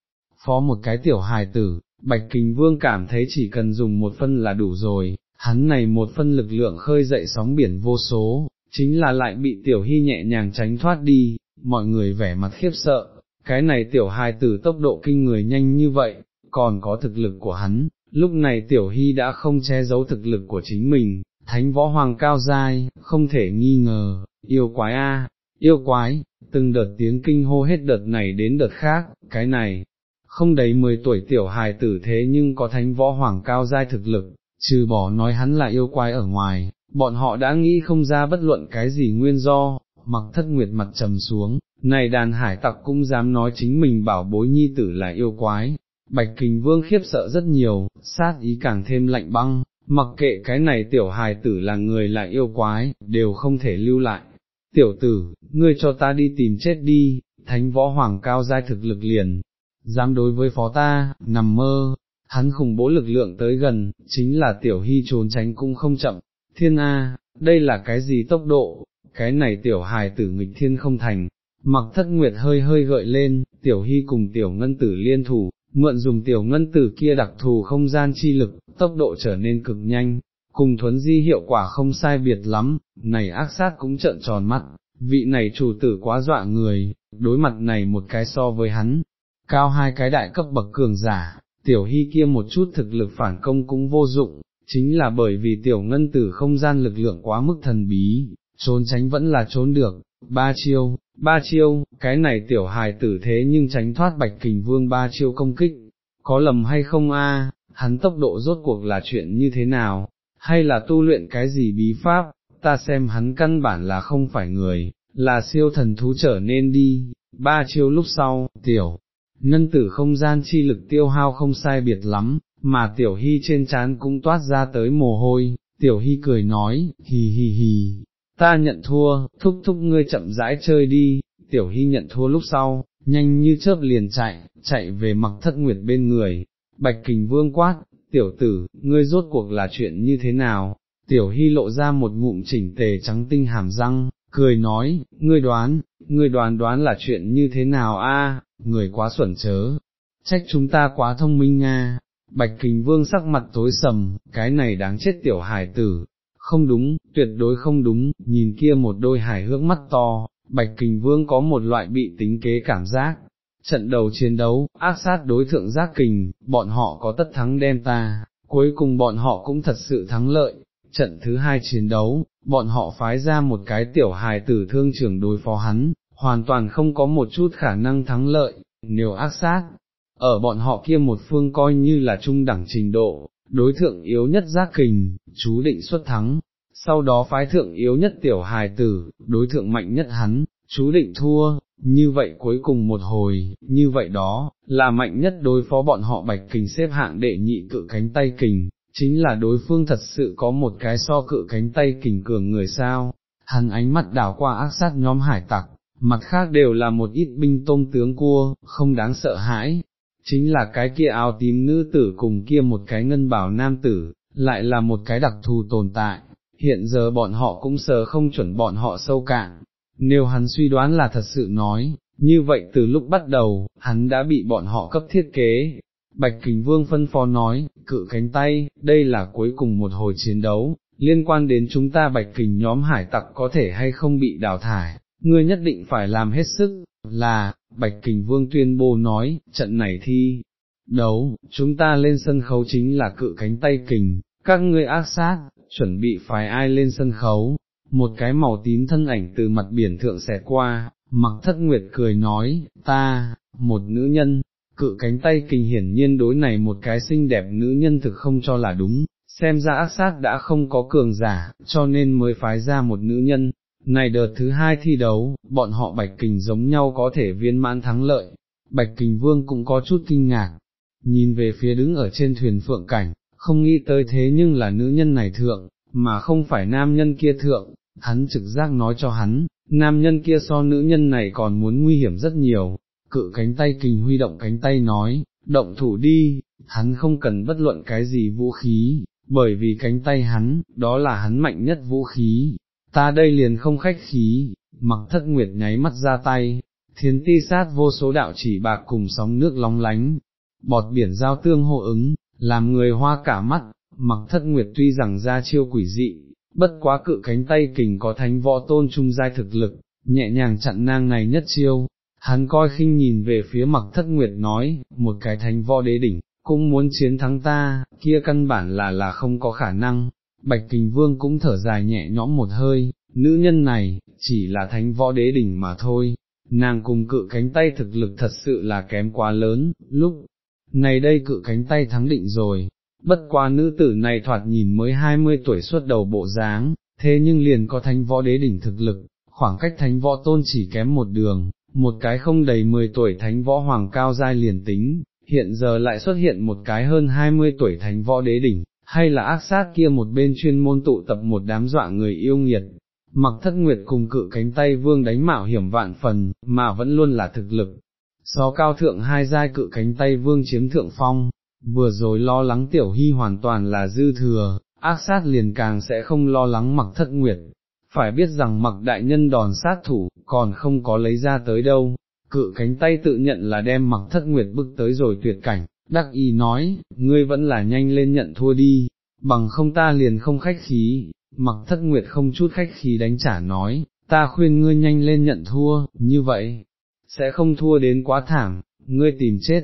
phó một cái tiểu hài tử, bạch kình vương cảm thấy chỉ cần dùng một phân là đủ rồi, hắn này một phân lực lượng khơi dậy sóng biển vô số, chính là lại bị tiểu hy nhẹ nhàng tránh thoát đi, mọi người vẻ mặt khiếp sợ, cái này tiểu hài tử tốc độ kinh người nhanh như vậy, còn có thực lực của hắn, lúc này tiểu hy đã không che giấu thực lực của chính mình, thánh võ hoàng cao giai, không thể nghi ngờ, yêu quái a, yêu quái, từng đợt tiếng kinh hô hết đợt này đến đợt khác, cái này, không đầy 10 tuổi tiểu hài tử thế nhưng có thánh võ hoàng cao giai thực lực, trừ bỏ nói hắn là yêu quái ở ngoài, bọn họ đã nghĩ không ra bất luận cái gì nguyên do, mặc thất nguyệt mặt trầm xuống, này đàn hải tặc cũng dám nói chính mình bảo bối nhi tử là yêu quái, bạch kình vương khiếp sợ rất nhiều, sát ý càng thêm lạnh băng, mặc kệ cái này tiểu hài tử là người lại yêu quái, đều không thể lưu lại. Tiểu tử, ngươi cho ta đi tìm chết đi, thánh võ hoàng cao giai thực lực liền, dám đối với phó ta, nằm mơ, hắn khủng bố lực lượng tới gần, chính là tiểu hy trốn tránh cũng không chậm, thiên A, đây là cái gì tốc độ, cái này tiểu hài tử nghịch thiên không thành, mặc thất nguyệt hơi hơi gợi lên, tiểu hy cùng tiểu ngân tử liên thủ, mượn dùng tiểu ngân tử kia đặc thù không gian chi lực, tốc độ trở nên cực nhanh, cùng thuấn di hiệu quả không sai biệt lắm, này ác sát cũng trợn tròn mắt, vị này chủ tử quá dọa người, đối mặt này một cái so với hắn, cao hai cái đại cấp bậc cường giả, tiểu hy kia một chút thực lực phản công cũng vô dụng, chính là bởi vì tiểu ngân tử không gian lực lượng quá mức thần bí, trốn tránh vẫn là trốn được, ba chiêu, ba chiêu, cái này tiểu hài tử thế nhưng tránh thoát bạch kình vương ba chiêu công kích, có lầm hay không a? hắn tốc độ rốt cuộc là chuyện như thế nào, hay là tu luyện cái gì bí pháp, ta xem hắn căn bản là không phải người, là siêu thần thú trở nên đi, ba chiêu lúc sau, tiểu, nhân tử không gian chi lực tiêu hao không sai biệt lắm, mà tiểu hy trên trán cũng toát ra tới mồ hôi, tiểu hy cười nói, hì hì hì, ta nhận thua, thúc thúc ngươi chậm rãi chơi đi, tiểu hy nhận thua lúc sau, nhanh như chớp liền chạy, chạy về mặc thất nguyệt bên người, bạch kình vương quát, tiểu tử, ngươi rốt cuộc là chuyện như thế nào, tiểu hy lộ ra một ngụm chỉnh tề trắng tinh hàm răng, cười nói, ngươi đoán, ngươi đoán đoán là chuyện như thế nào a? người quá xuẩn chớ, trách chúng ta quá thông minh nga, bạch kình vương sắc mặt tối sầm, cái này đáng chết tiểu hài tử, không đúng, tuyệt đối không đúng, nhìn kia một đôi hài hước mắt to, bạch kình vương có một loại bị tính kế cảm giác. Trận đầu chiến đấu, ác sát đối thượng giác kình, bọn họ có tất thắng đem ta, cuối cùng bọn họ cũng thật sự thắng lợi, trận thứ hai chiến đấu, bọn họ phái ra một cái tiểu hài tử thương trưởng đối phó hắn, hoàn toàn không có một chút khả năng thắng lợi, nếu ác sát, ở bọn họ kia một phương coi như là trung đẳng trình độ, đối thượng yếu nhất giác kình, chú định xuất thắng, sau đó phái thượng yếu nhất tiểu hài tử, đối thượng mạnh nhất hắn, chú định thua, như vậy cuối cùng một hồi, như vậy đó, là mạnh nhất đối phó bọn họ bạch kình xếp hạng đệ nhị cự cánh tay kình, chính là đối phương thật sự có một cái so cự cánh tay kình cường người sao, hắn ánh mắt đảo qua ác sát nhóm hải tặc, mặt khác đều là một ít binh tôm tướng cua, không đáng sợ hãi, chính là cái kia áo tím nữ tử cùng kia một cái ngân bảo nam tử, lại là một cái đặc thù tồn tại, hiện giờ bọn họ cũng sờ không chuẩn bọn họ sâu cạn, nếu hắn suy đoán là thật sự nói, như vậy từ lúc bắt đầu, hắn đã bị bọn họ cấp thiết kế. Bạch Kình Vương phân phó nói, cự cánh tay, đây là cuối cùng một hồi chiến đấu, liên quan đến chúng ta Bạch Kình nhóm hải tặc có thể hay không bị đào thải, ngươi nhất định phải làm hết sức, là, Bạch Kình Vương tuyên bố nói, trận này thi, đấu, chúng ta lên sân khấu chính là cự cánh tay kình, các ngươi ác sát, chuẩn bị phái ai lên sân khấu, một cái màu tím thân ảnh từ mặt biển thượng xẹt qua, mặc thất nguyệt cười nói, ta, một nữ nhân, cự cánh tay kình hiển nhiên đối này một cái xinh đẹp nữ nhân thực không cho là đúng, xem ra ác sát đã không có cường giả, cho nên mới phái ra một nữ nhân, này đợt thứ hai thi đấu, bọn họ Bạch Kình giống nhau có thể viên mãn thắng lợi, Bạch Kình Vương cũng có chút kinh ngạc, nhìn về phía đứng ở trên thuyền phượng cảnh, không nghĩ tới thế nhưng là nữ nhân này thượng, mà không phải nam nhân kia thượng, hắn trực giác nói cho hắn, nam nhân kia so nữ nhân này còn muốn nguy hiểm rất nhiều, cự cánh tay kình huy động cánh tay nói, động thủ đi, hắn không cần bất luận cái gì vũ khí, bởi vì cánh tay hắn, đó là hắn mạnh nhất vũ khí, ta đây liền không khách khí, mặc thất nguyệt nháy mắt ra tay, thiên ti sát vô số đạo chỉ bạc cùng sóng nước long lánh, bọt biển giao tương hô ứng, làm người hoa cả mắt, mặc thất nguyệt tuy rằng ra chiêu quỷ dị, bất quá cự cánh tay kình có thánh võ tôn trung giai thực lực, nhẹ nhàng chặn nang này nhất chiêu, hắn coi khinh nhìn về phía mặc thất nguyệt nói, một cái thánh võ đế đỉnh, cũng muốn chiến thắng ta, kia căn bản là là không có khả năng, Bạch Kình Vương cũng thở dài nhẹ nhõm một hơi, nữ nhân này, chỉ là thánh võ đế đỉnh mà thôi, nàng cùng cự cánh tay thực lực thật sự là kém quá lớn, lúc này đây cự cánh tay thắng định rồi, bất qua nữ tử này thoạt nhìn mới 20 tuổi xuất đầu bộ dáng, thế nhưng liền có thánh võ đế đỉnh thực lực, khoảng cách thánh võ tôn chỉ kém một đường, một cái không đầy 10 tuổi thánh võ hoàng cao giai liền tính, hiện giờ lại xuất hiện một cái hơn 20 tuổi thánh võ đế đỉnh, hay là ác sát kia một bên chuyên môn tụ tập một đám dọa người yêu nghiệt, mặc thất nguyệt cùng cự cánh tay vương đánh mạo hiểm vạn phần, mà vẫn luôn là thực lực. Xó cao thượng hai giai cự cánh tay vương chiếm thượng phong, vừa rồi lo lắng tiểu hy hoàn toàn là dư thừa, ác sát liền càng sẽ không lo lắng mặc thất nguyệt. Phải biết rằng mặc đại nhân đòn sát thủ, còn không có lấy ra tới đâu, cự cánh tay tự nhận là đem mặc thất nguyệt bức tới rồi tuyệt cảnh, đắc y nói, ngươi vẫn là nhanh lên nhận thua đi, bằng không ta liền không khách khí, mặc thất nguyệt không chút khách khí đánh trả nói, ta khuyên ngươi nhanh lên nhận thua, như vậy, sẽ không thua đến quá thảm, ngươi tìm chết,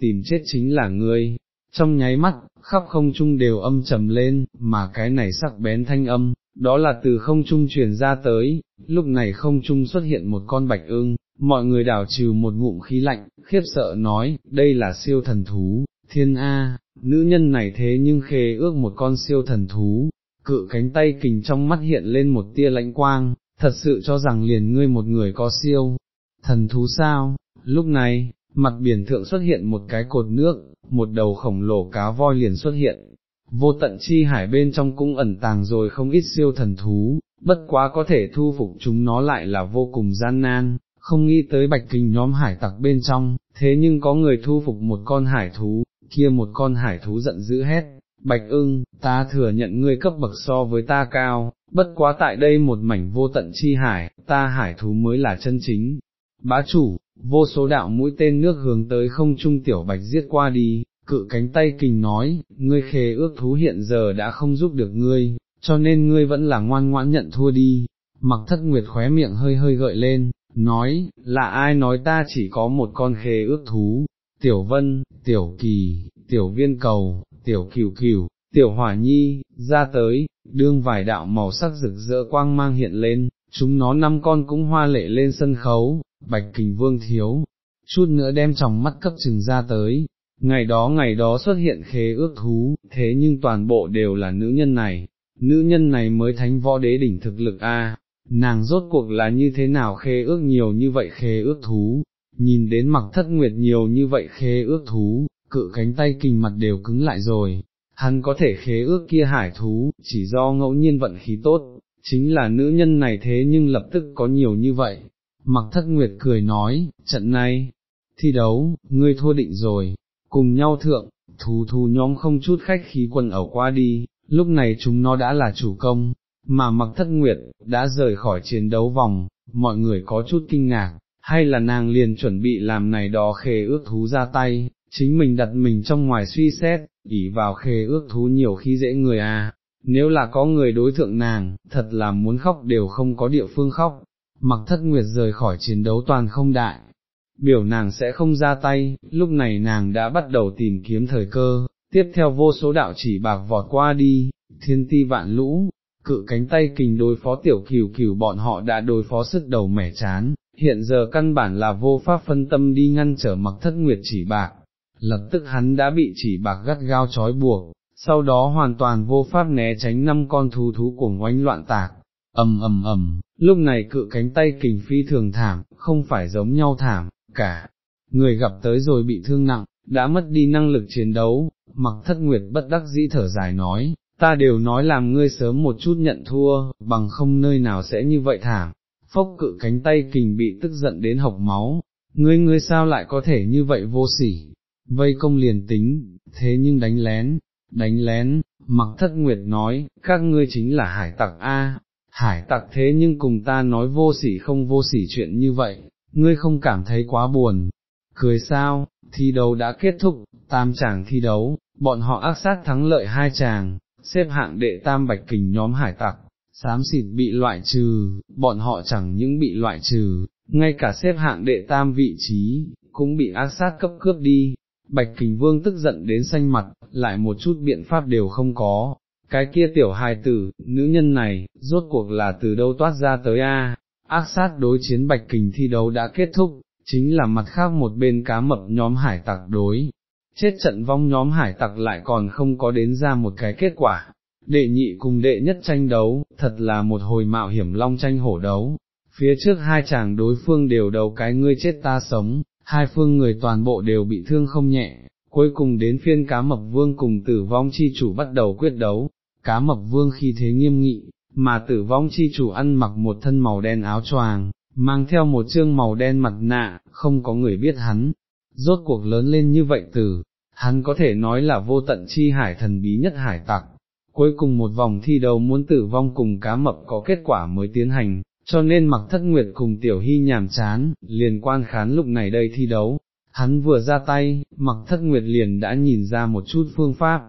tìm chết chính là ngươi. Trong nháy mắt, khắp không trung đều âm trầm lên, mà cái này sắc bén thanh âm, đó là từ không trung truyền ra tới, lúc này không trung xuất hiện một con bạch ưng, mọi người đảo trừ một ngụm khí lạnh, khiếp sợ nói, đây là siêu thần thú, thiên A, nữ nhân này thế nhưng khê ước một con siêu thần thú, cự cánh tay kình trong mắt hiện lên một tia lãnh quang, thật sự cho rằng liền ngươi một người có siêu, thần thú sao, lúc này, mặt biển thượng xuất hiện một cái cột nước, một đầu khổng lồ cá voi liền xuất hiện, vô tận chi hải bên trong cũng ẩn tàng rồi không ít siêu thần thú, bất quá có thể thu phục chúng nó lại là vô cùng gian nan, không nghĩ tới bạch kinh nhóm hải tặc bên trong, thế nhưng có người thu phục một con hải thú, kia một con hải thú giận dữ hét, bạch ưng, ta thừa nhận ngươi cấp bậc so với ta cao, bất quá tại đây một mảnh vô tận chi hải, ta hải thú mới là chân chính. Bá chủ, vô số đạo mũi tên nước hướng tới không trung tiểu bạch giết qua đi, cự cánh tay kình nói, ngươi khề ước thú hiện giờ đã không giúp được ngươi, cho nên ngươi vẫn là ngoan ngoãn nhận thua đi. Mặc thất nguyệt khóe miệng hơi hơi gợi lên, nói, là ai nói ta chỉ có một con khề ước thú, tiểu vân, tiểu kỳ, tiểu viên cầu, tiểu cửu cửu, tiểu hỏa nhi, ra tới, đương vài đạo màu sắc rực rỡ quang mang hiện lên, chúng nó năm con cũng hoa lệ lên sân khấu, bạch kình vương thiếu, chút nữa đem trong mắt cấp trừng ra tới. Ngày đó ngày đó xuất hiện khế ước thú, thế nhưng toàn bộ đều là nữ nhân này, nữ nhân này mới thánh võ đế đỉnh thực lực a. Nàng rốt cuộc là như thế nào khế ước nhiều như vậy khế ước thú, nhìn đến mặc thất nguyệt nhiều như vậy khế ước thú, cự cánh tay kinh mặt đều cứng lại rồi, hắn có thể khế ước kia hải thú, chỉ do ngẫu nhiên vận khí tốt, chính là nữ nhân này thế nhưng lập tức có nhiều như vậy. Mặc thất nguyệt cười nói, trận này, thi đấu, ngươi thua định rồi, cùng nhau thượng, thù thù nhóm không chút khách khí quần ẩu qua đi, lúc này chúng nó đã là chủ công, mà mặc thất nguyệt, đã rời khỏi chiến đấu vòng, mọi người có chút kinh ngạc, hay là nàng liền chuẩn bị làm này đó khề ước thú ra tay, chính mình đặt mình trong ngoài suy xét, ỉ vào khề ước thú nhiều khi dễ người à, nếu là có người đối thượng nàng, thật là muốn khóc đều không có địa phương khóc, mặc thất nguyệt rời khỏi chiến đấu toàn không đại. Biểu nàng sẽ không ra tay, lúc này nàng đã bắt đầu tìm kiếm thời cơ, tiếp theo vô số đạo chỉ bạc vọt qua đi, thiên ti vạn lũ, cự cánh tay kình đối phó tiểu cửu cửu bọn họ đã đối phó sức đầu mẻ chán, hiện giờ căn bản là vô pháp phân tâm đi ngăn trở mặc thất nguyệt chỉ bạc, lập tức hắn đã bị chỉ bạc gắt gao trói buộc, sau đó hoàn toàn vô pháp né tránh năm con thú thú cuồng oanh loạn tạc, ầm ầm ầm, lúc này cự cánh tay kình phi thường thảm, không phải giống nhau thảm, cả, người gặp tới rồi bị thương nặng, đã mất đi năng lực chiến đấu, mặc thất nguyệt bất đắc dĩ thở dài nói, ta đều nói làm ngươi sớm một chút nhận thua, bằng không nơi nào sẽ như vậy thảm, phốc cự cánh tay kình bị tức giận đến hộc máu, ngươi ngươi sao lại có thể như vậy vô sỉ, vây công liền tính, thế nhưng đánh lén, đánh lén, mặc thất nguyệt nói, các ngươi chính là hải tặc A, hải. Tặc thế nhưng cùng ta nói vô sỉ không vô sỉ chuyện như vậy, ngươi không cảm thấy quá buồn, cười sao, thi đấu đã kết thúc, tam chàng thi đấu, bọn họ ác sát thắng lợi hai chàng, xếp hạng đệ tam bạch kình nhóm hải tặc, xám xịt bị loại trừ, bọn họ chẳng những bị loại trừ, ngay cả xếp hạng đệ tam vị trí, cũng bị ác sát cấp cướp đi. Bạch Kình Vương tức giận đến xanh mặt, lại một chút biện pháp đều không có, cái kia tiểu hài tử, nữ nhân này, rốt cuộc là từ đâu toát ra tới a? ác sát đối chiến Bạch Kình thi đấu đã kết thúc, chính là mặt khác một bên cá mập nhóm hải tặc đối, chết trận vong nhóm hải tặc lại còn không có đến ra một cái kết quả. Đệ nhị cùng đệ nhất tranh đấu, thật là một hồi mạo hiểm long tranh hổ đấu, phía trước hai chàng đối phương đều đầu cái ngươi chết ta sống, hai phương người toàn bộ đều bị thương không nhẹ, cuối cùng đến phiên cá mập vương cùng tử vong chi chủ bắt đầu quyết đấu, cá mập vương khi thế nghiêm nghị, mà tử vong chi chủ ăn mặc một thân màu đen áo choàng, mang theo một chương màu đen mặt nạ, không có người biết hắn, rốt cuộc lớn lên như vậy tử, hắn có thể nói là vô tận chi hải thần bí nhất hải tặc. Cuối cùng một vòng thi đấu muốn tử vong cùng cá mập có kết quả mới tiến hành, cho nên mặc thất nguyệt cùng tiểu hy nhàm chán, liền quan khán lúc này đây thi đấu. Hắn vừa ra tay, mặc thất nguyệt liền đã nhìn ra một chút phương pháp,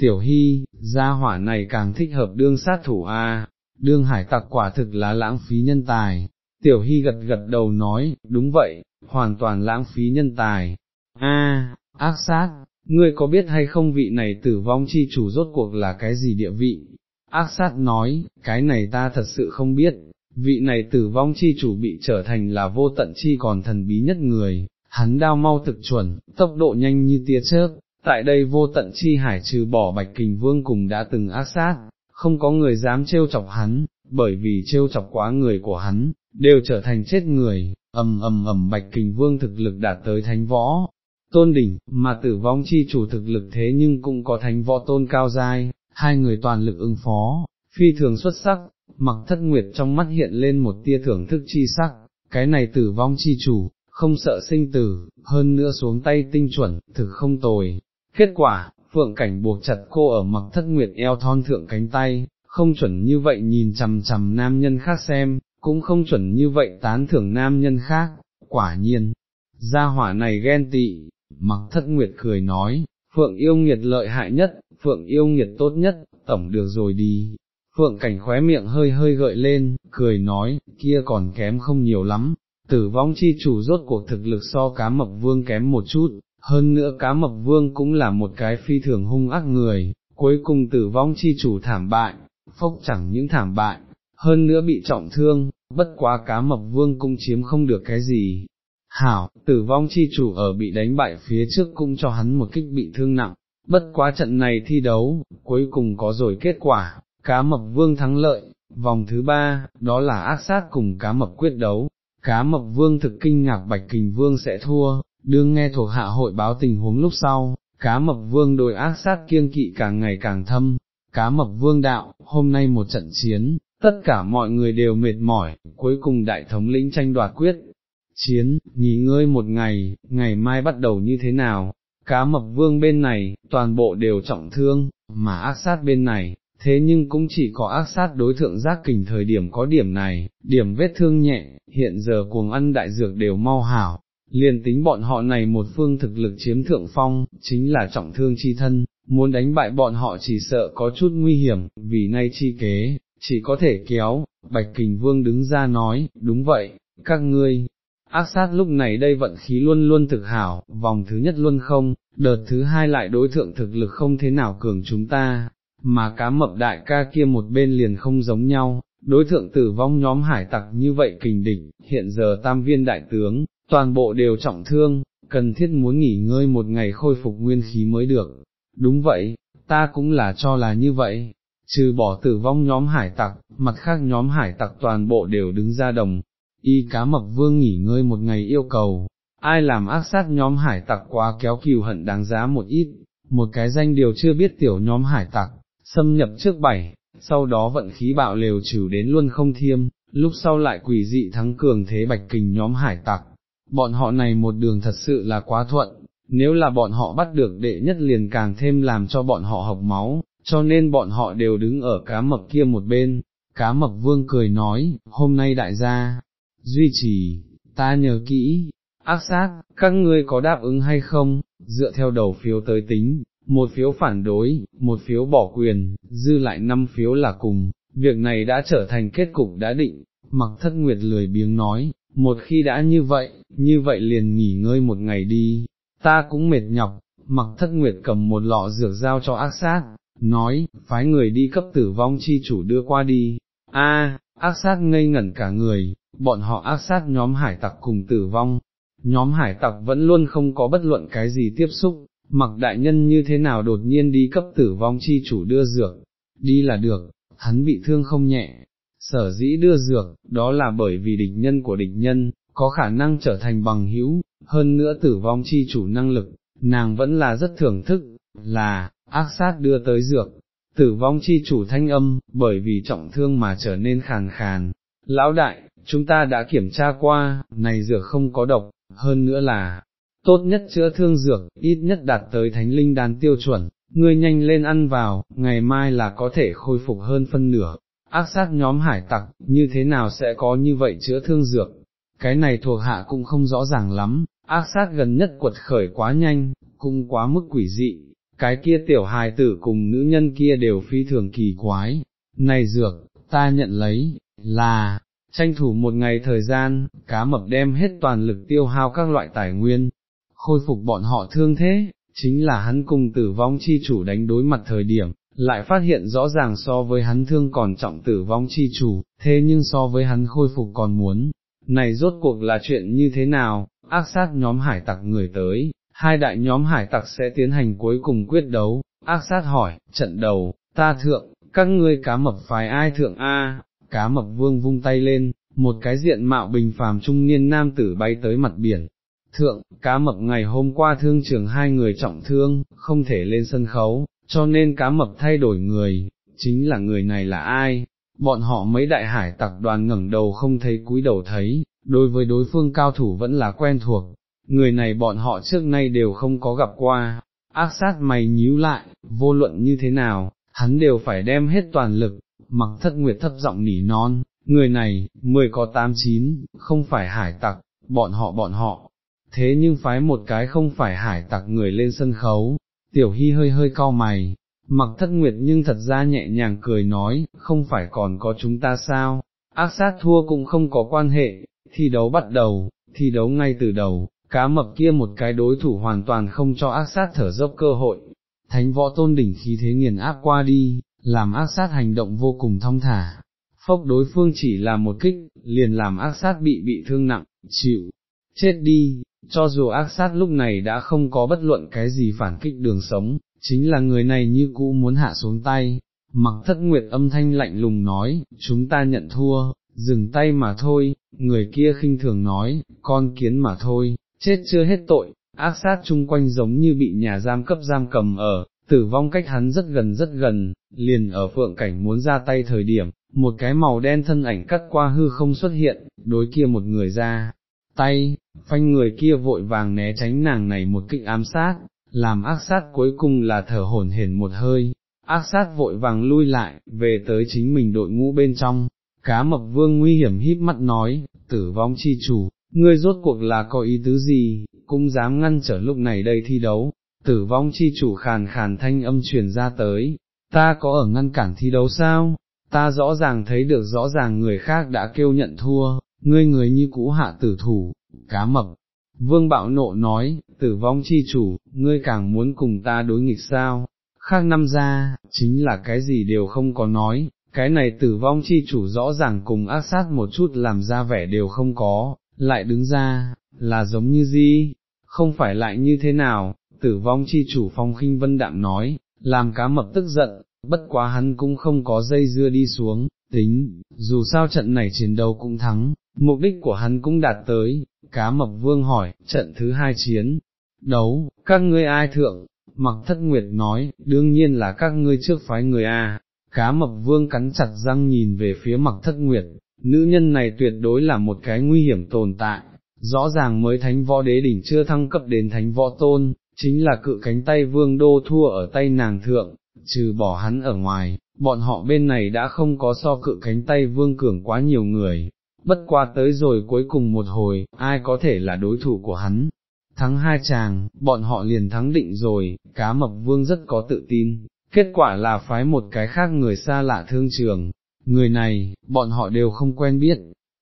tiểu hy, gia hỏa này càng thích hợp đương sát thủ a, đương hải tặc quả thực là lãng phí nhân tài. Tiểu hy gật gật đầu nói, đúng vậy, hoàn toàn lãng phí nhân tài. A, ác sát, ngươi có biết hay không vị này tử vong chi chủ rốt cuộc là cái gì địa vị? ác sát nói, cái này ta thật sự không biết, vị này tử vong chi chủ bị trở thành là vô tận chi còn thần bí nhất người, hắn đao mau thực chuẩn, tốc độ nhanh như tia chớp, tại đây vô tận chi hải trừ bỏ bạch kình vương cùng đã từng ác sát, không có người dám trêu chọc hắn, bởi vì trêu chọc quá người của hắn, đều trở thành chết người, ầm ầm ầm bạch kình vương thực lực đạt tới thánh võ, tôn đỉnh, mà tử vong chi chủ thực lực thế nhưng cũng có thánh võ tôn cao giai, hai người toàn lực ứng phó, phi thường xuất sắc, mặc thất nguyệt trong mắt hiện lên một tia thưởng thức chi sắc, cái này tử vong chi chủ, không sợ sinh tử, hơn nữa xuống tay tinh chuẩn, thực không tồi. Kết quả, phượng cảnh buộc chặt cô ở mặc thất nguyệt eo thon thượng cánh tay, không chuẩn như vậy nhìn chằm chằm nam nhân khác xem, cũng không chuẩn như vậy tán thưởng nam nhân khác, quả nhiên, gia hỏa này ghen tị, mặc thất nguyệt cười nói, phượng yêu nghiệt lợi hại nhất, phượng yêu nghiệt tốt nhất, tổng được rồi đi. Phượng cảnh khóe miệng hơi hơi gợi lên, cười nói, kia còn kém không nhiều lắm, tử vong chi chủ rốt cuộc thực lực so cá mập vương kém một chút, hơn nữa cá mập vương cũng là một cái phi thường hung ác người, cuối cùng tử vong chi chủ thảm bại, phốc chẳng những thảm bại, hơn nữa bị trọng thương, bất quá cá mập vương cũng chiếm không được cái gì. Hảo, tử vong chi chủ ở bị đánh bại phía trước cũng cho hắn một kích bị thương nặng, bất quá trận này thi đấu, cuối cùng có rồi kết quả, cá mập vương thắng lợi, vòng thứ ba, đó là ác sát cùng cá mập quyết đấu, cá mập vương thực kinh ngạc bạch kình vương sẽ thua, đương nghe thuộc hạ hội báo tình huống lúc sau, cá mập vương đối ác sát kiêng kỵ càng ngày càng thâm, cá mập vương đạo, hôm nay một trận chiến, tất cả mọi người đều mệt mỏi, cuối cùng đại thống lĩnh tranh đoạt quyết. Chiến, nghỉ ngơi một ngày, ngày mai bắt đầu như thế nào, cá mập vương bên này, toàn bộ đều trọng thương, mà ác sát bên này, thế nhưng cũng chỉ có ác sát đối thượng giác kình thời điểm có điểm này, điểm vết thương nhẹ, hiện giờ cuồng ăn đại dược đều mau hảo, liền tính bọn họ này một phương thực lực chiếm thượng phong, chính là trọng thương chi thân, muốn đánh bại bọn họ chỉ sợ có chút nguy hiểm, vì nay chi kế, chỉ có thể kéo, Bạch Kình Vương đứng ra nói, đúng vậy, các ngươi, ác sát lúc này đây vận khí luôn luôn thực hảo, vòng thứ nhất luôn không, đợt thứ hai lại đối thượng thực lực không thế nào cường chúng ta, mà cá mập đại ca kia một bên liền không giống nhau, đối thượng tử vong nhóm hải tặc như vậy kình địch, hiện giờ tam viên đại tướng, toàn bộ đều trọng thương, cần thiết muốn nghỉ ngơi một ngày khôi phục nguyên khí mới được, đúng vậy, ta cũng là cho là như vậy, trừ bỏ tử vong nhóm hải tặc, mặt khác nhóm hải tặc toàn bộ đều đứng ra đồng, y cá mập vương nghỉ ngơi một ngày yêu cầu, ai làm ác sát nhóm hải tặc quá kéo kiều hận đáng giá một ít, một cái danh điều chưa biết tiểu nhóm hải tặc, xâm nhập trước bảy, sau đó vận khí bạo lều trừ đến luôn không thiêm, lúc sau lại quỷ dị thắng cường thế bạch kình nhóm hải tặc. Bọn họ này một đường thật sự là quá thuận, nếu là bọn họ bắt được đệ nhất liền càng thêm làm cho bọn họ học máu, cho nên bọn họ đều đứng ở cá mập kia một bên, cá mập vương cười nói, hôm nay đại gia, duy trì, ta nhớ kỹ, ác sát, các ngươi có đáp ứng hay không, dựa theo đầu phiếu tới tính, một phiếu phản đối, một phiếu bỏ quyền, dư lại năm phiếu là cùng, việc này đã trở thành kết cục đã định, mặc thất nguyệt lười biếng nói, một khi đã như vậy, như vậy liền nghỉ ngơi một ngày đi, ta cũng mệt nhọc, mặc thất nguyệt cầm một lọ dược giao cho ác sát, nói, phái người đi cấp tử vong chi chủ đưa qua đi, a ác sát ngây ngẩn cả người, bọn họ ác sát nhóm hải tặc cùng tử vong, nhóm hải tặc vẫn luôn không có bất luận cái gì tiếp xúc, mặc đại nhân như thế nào đột nhiên đi cấp tử vong chi chủ đưa dược, đi là được, hắn bị thương không nhẹ, sở dĩ đưa dược, đó là bởi vì địch nhân của địch nhân, có khả năng trở thành bằng hữu, hơn nữa tử vong chi chủ năng lực, nàng vẫn là rất thưởng thức, là, ác sát đưa tới dược, tử vong chi chủ thanh âm, bởi vì trọng thương mà trở nên khàn khàn. Lão đại, chúng ta đã kiểm tra qua, này dược không có độc, hơn nữa là, tốt nhất chữa thương dược, ít nhất đạt tới thánh linh đàn tiêu chuẩn, ngươi nhanh lên ăn vào, ngày mai là có thể khôi phục hơn phân nửa. Ác sát nhóm hải tặc, như thế nào sẽ có như vậy chữa thương dược? Cái này thuộc hạ cũng không rõ ràng lắm, ác sát gần nhất quật khởi quá nhanh, cũng quá mức quỷ dị, cái kia tiểu hài tử cùng nữ nhân kia đều phi thường kỳ quái, này dược, ta nhận lấy, là, tranh thủ một ngày thời gian, cá mập đem hết toàn lực tiêu hao các loại tài nguyên, khôi phục bọn họ thương thế, chính là hắn cùng tử vong chi chủ đánh đối mặt thời điểm, lại phát hiện rõ ràng so với hắn thương còn trọng tử vong chi chủ, thế nhưng so với hắn khôi phục còn muốn, này rốt cuộc là chuyện như thế nào, ác sát nhóm hải tặc người tới, hai đại nhóm hải tặc sẽ tiến hành cuối cùng quyết đấu, ác sát hỏi, trận đầu, ta thượng, các ngươi cá mập phái ai thượng A, cá mập vương vung tay lên, một cái diện mạo bình phàm trung niên nam tử bay tới mặt biển. Thượng, cá mập ngày hôm qua thương trường hai người trọng thương, không thể lên sân khấu, cho nên cá mập thay đổi người, chính là người này là ai? Bọn họ mấy đại hải tặc đoàn ngẩng đầu không thấy cúi đầu thấy, đối với đối phương cao thủ vẫn là quen thuộc, người này bọn họ trước nay đều không có gặp qua, ác sát mày nhíu lại, vô luận như thế nào, hắn đều phải đem hết toàn lực, mặc thất nguyệt thấp giọng nỉ non, người này, mười có tám chín, không phải hải tặc, bọn họ bọn họ, thế nhưng phái một cái không phải hải tặc người lên sân khấu, tiểu hy hơi hơi cau mày, mặc thất nguyệt nhưng thật ra nhẹ nhàng cười nói, không phải còn có chúng ta sao, ác sát thua cũng không có quan hệ, thi đấu bắt đầu, thi đấu ngay từ đầu, cá mập kia một cái đối thủ hoàn toàn không cho ác sát thở dốc cơ hội, thánh võ tôn đỉnh khí thế nghiền áp qua đi, làm ác sát hành động vô cùng thong thả, phốc đối phương chỉ là một kích, liền làm ác sát bị bị thương nặng, chịu, chết đi, cho dù ác sát lúc này đã không có bất luận cái gì phản kích đường sống, chính là người này như cũ muốn hạ xuống tay, mặc thất nguyệt âm thanh lạnh lùng nói, chúng ta nhận thua, dừng tay mà thôi, người kia khinh thường nói, con kiến mà thôi, chết chưa hết tội, ác sát chung quanh giống như bị nhà giam cấp giam cầm ở, tử vong cách hắn rất gần rất gần, liền ở phượng cảnh muốn ra tay thời điểm, một cái màu đen thân ảnh cắt qua hư không xuất hiện, đối kia một người ra, tay, phanh người kia vội vàng né tránh nàng này một kích ám sát, làm ác sát cuối cùng là thở hổn hển một hơi, ác sát vội vàng lui lại, về tới chính mình đội ngũ bên trong, cá mập vương nguy hiểm híp mắt nói, tử vong chi chủ, ngươi rốt cuộc là có ý tứ gì, cũng dám ngăn trở lúc này đây thi đấu, tử vong chi chủ khàn khàn thanh âm truyền ra tới, ta có ở ngăn cản thi đấu sao, ta rõ ràng thấy được rõ ràng người khác đã kêu nhận thua, ngươi người như cũ hạ tử thủ, cá mập. Vương bạo nộ nói, tử vong chi chủ, ngươi càng muốn cùng ta đối nghịch sao, khác năm ra, chính là cái gì đều không có nói, cái này tử vong chi chủ rõ ràng cùng ác sát một chút làm ra vẻ đều không có, lại đứng ra, là giống như gì, không phải lại như thế nào, tử vong chi chủ phong khinh vân đạm nói, làm cá mập tức giận, bất quá hắn cũng không có dây dưa đi xuống, tính, dù sao trận này chiến đấu cũng thắng, mục đích của hắn cũng đạt tới, cá mập vương hỏi, trận thứ hai chiến, đấu, các ngươi ai thượng, mặc thất nguyệt nói, đương nhiên là các ngươi trước phái người A, cá mập vương cắn chặt răng nhìn về phía mặc thất nguyệt, nữ nhân này tuyệt đối là một cái nguy hiểm tồn tại, rõ ràng mới thánh võ đế đỉnh chưa thăng cấp đến thánh võ tôn, chính là cự cánh tay vương đô thua ở tay nàng thượng, trừ bỏ hắn ở ngoài, bọn họ bên này đã không có so cự cánh tay vương cường quá nhiều người, bất qua tới rồi cuối cùng một hồi, ai có thể là đối thủ của hắn. Thắng hai chàng, bọn họ liền thắng định rồi, cá mập vương rất có tự tin, kết quả là phái một cái khác người xa lạ thương trường, người này, bọn họ đều không quen biết,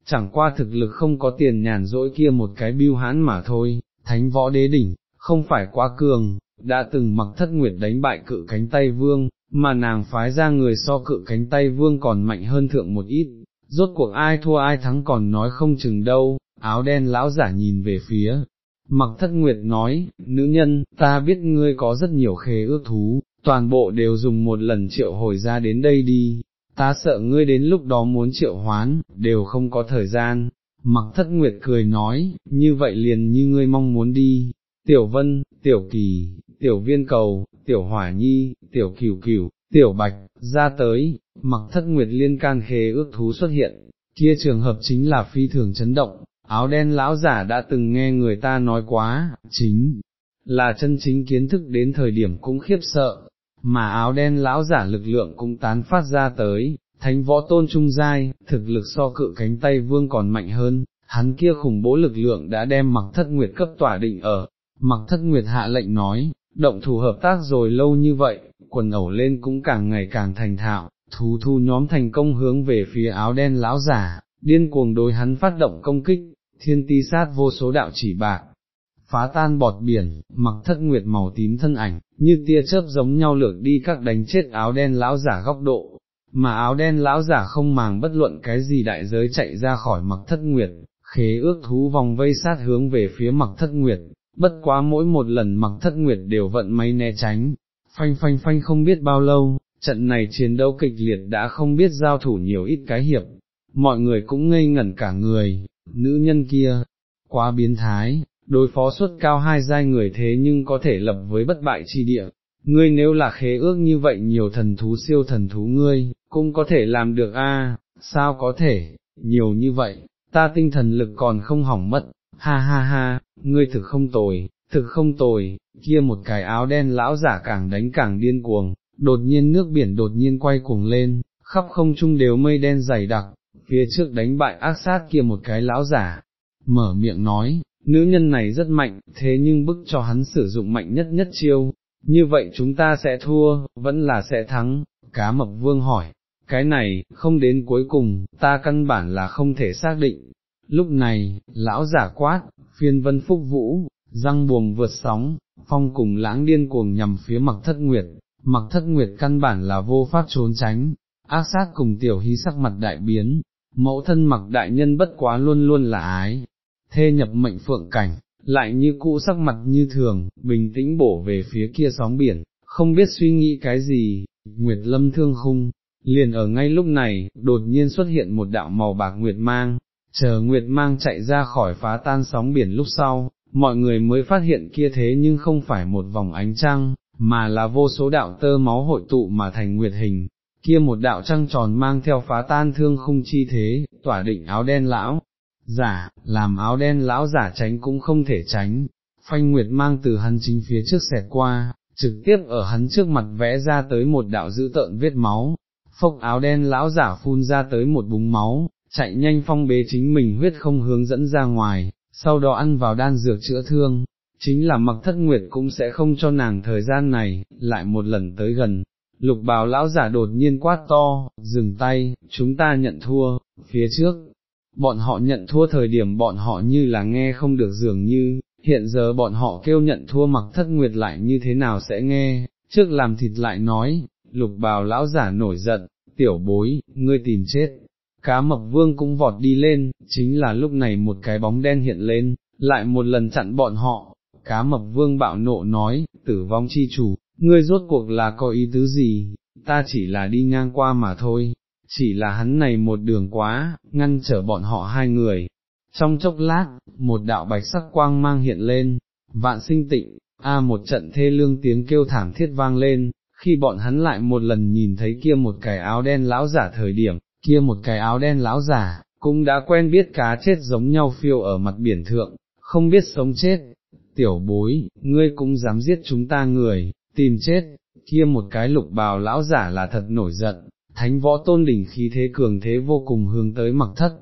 chẳng qua thực lực không có tiền nhàn rỗi kia một cái biêu hãn mà thôi, thánh võ đế đỉnh, không phải quá cường, đã từng mặc thất nguyệt đánh bại cự cánh tay vương, mà nàng phái ra người so cự cánh tay vương còn mạnh hơn thượng một ít, rốt cuộc ai thua ai thắng còn nói không chừng đâu, áo đen lão giả nhìn về phía. Mặc thất nguyệt nói, nữ nhân, ta biết ngươi có rất nhiều khế ước thú, toàn bộ đều dùng một lần triệu hồi ra đến đây đi, ta sợ ngươi đến lúc đó muốn triệu hoán, đều không có thời gian. Mặc thất nguyệt cười nói, như vậy liền như ngươi mong muốn đi, tiểu vân, tiểu kỳ, tiểu viên cầu, tiểu hỏa nhi, tiểu cửu cửu, tiểu bạch, ra tới, mặc thất nguyệt liên can khế ước thú xuất hiện, kia trường hợp chính là phi thường chấn động, áo đen lão giả đã từng nghe người ta nói quá, chính là chân chính kiến thức đến thời điểm cũng khiếp sợ, mà áo đen lão giả lực lượng cũng tán phát ra tới, thánh võ tôn trung giai, thực lực so cự cánh tay vương còn mạnh hơn, hắn kia khủng bố lực lượng đã đem mặc thất nguyệt cấp tỏa định ở, mặc thất nguyệt hạ lệnh nói, động thủ hợp tác rồi lâu như vậy, quần ẩu lên cũng càng ngày càng thành thạo, thú thu nhóm thành công hướng về phía áo đen lão giả, điên cuồng đối hắn phát động công kích, thiên ti sát vô số đạo chỉ bạc, phá tan bọt biển, mặc thất nguyệt màu tím thân ảnh, như tia chớp giống nhau lược đi các đánh chết áo đen lão giả góc độ, mà áo đen lão giả không màng bất luận cái gì đại giới chạy ra khỏi mặc thất nguyệt, khế ước thú vòng vây sát hướng về phía mặc thất nguyệt, bất quá mỗi một lần mặc thất nguyệt đều vận may né tránh, phanh phanh phanh không biết bao lâu, trận này chiến đấu kịch liệt đã không biết giao thủ nhiều ít cái hiệp, mọi người cũng ngây ngẩn cả người, nữ nhân kia, quá biến thái, đối phó suất cao hai giai người thế nhưng có thể lập với bất bại chi địa. Ngươi nếu là khế ước như vậy nhiều thần thú siêu thần thú ngươi, cũng có thể làm được a. Sao có thể, nhiều như vậy, ta tinh thần lực còn không hỏng mất, ha ha ha, ngươi thực không tồi, thực không tồi, kia một cái áo đen lão giả càng đánh càng điên cuồng, đột nhiên nước biển đột nhiên quay cuồng lên, khắp không trung đều mây đen dày đặc, phía trước đánh bại ác sát kia một cái lão giả, mở miệng nói, nữ nhân này rất mạnh, thế nhưng bức cho hắn sử dụng mạnh nhất nhất chiêu, như vậy chúng ta sẽ thua, vẫn là sẽ thắng, cá mập vương hỏi, cái này, không đến cuối cùng, ta căn bản là không thể xác định. Lúc này, lão giả quát, phiên vân phúc vũ, răng buồm vượt sóng, phong cùng lãng điên cuồng nhằm phía mặc thất nguyệt, mặc thất nguyệt căn bản là vô pháp trốn tránh, ác sát cùng tiểu hy sắc mặt đại biến, mẫu thân mặc đại nhân bất quá luôn luôn là ái, thê nhập mệnh phượng cảnh, lại như cũ sắc mặt như thường, bình tĩnh bổ về phía kia sóng biển, không biết suy nghĩ cái gì, Nguyệt Lâm thương khung, liền ở ngay lúc này, đột nhiên xuất hiện một đạo màu bạc Nguyệt mang, chờ Nguyệt mang chạy ra khỏi phá tan sóng biển lúc sau, mọi người mới phát hiện kia thế nhưng không phải một vòng ánh trăng, mà là vô số đạo tơ máu hội tụ mà thành Nguyệt hình, kia một đạo trăng tròn mang theo phá tan thương khung chi thế, tỏa định áo đen lão, giả, làm áo đen lão giả tránh cũng không thể tránh, phanh nguyệt mang từ hắn chính phía trước xẹt qua, trực tiếp ở hắn trước mặt vẽ ra tới một đạo dữ tợn vết máu, phốc áo đen lão giả phun ra tới một búng máu, chạy nhanh phong bế chính mình huyết không hướng dẫn ra ngoài, sau đó ăn vào đan dược chữa thương, chính là mặc thất nguyệt cũng sẽ không cho nàng thời gian này, lại một lần tới gần. Lục bào lão giả đột nhiên quát to, dừng tay, chúng ta nhận thua, phía trước, bọn họ nhận thua thời điểm bọn họ như là nghe không được dường như, hiện giờ bọn họ kêu nhận thua mặc thất nguyệt lại như thế nào sẽ nghe, trước làm thịt lại nói, lục bào lão giả nổi giận, tiểu bối, ngươi tìm chết. Cá mập vương cũng vọt đi lên, chính là lúc này một cái bóng đen hiện lên, lại một lần chặn bọn họ, cá mập vương bạo nộ nói, tử vong chi chủ, ngươi rốt cuộc là có ý tứ gì, ta chỉ là đi ngang qua mà thôi, chỉ là hắn này một đường quá, ngăn trở bọn họ hai người. Trong chốc lát, một đạo bạch sắc quang mang hiện lên, vạn sinh tịnh, a một trận thê lương tiếng kêu thảm thiết vang lên, khi bọn hắn lại một lần nhìn thấy kia một cái áo đen lão giả thời điểm, kia một cái áo đen lão giả, cũng đã quen biết cá chết giống nhau phiêu ở mặt biển thượng, không biết sống chết, tiểu bối, ngươi cũng dám giết chúng ta người, tìm chết, kia một cái lục bào lão giả là thật nổi giận, thánh võ tôn đỉnh khí thế cường thế vô cùng hướng tới mặc thất.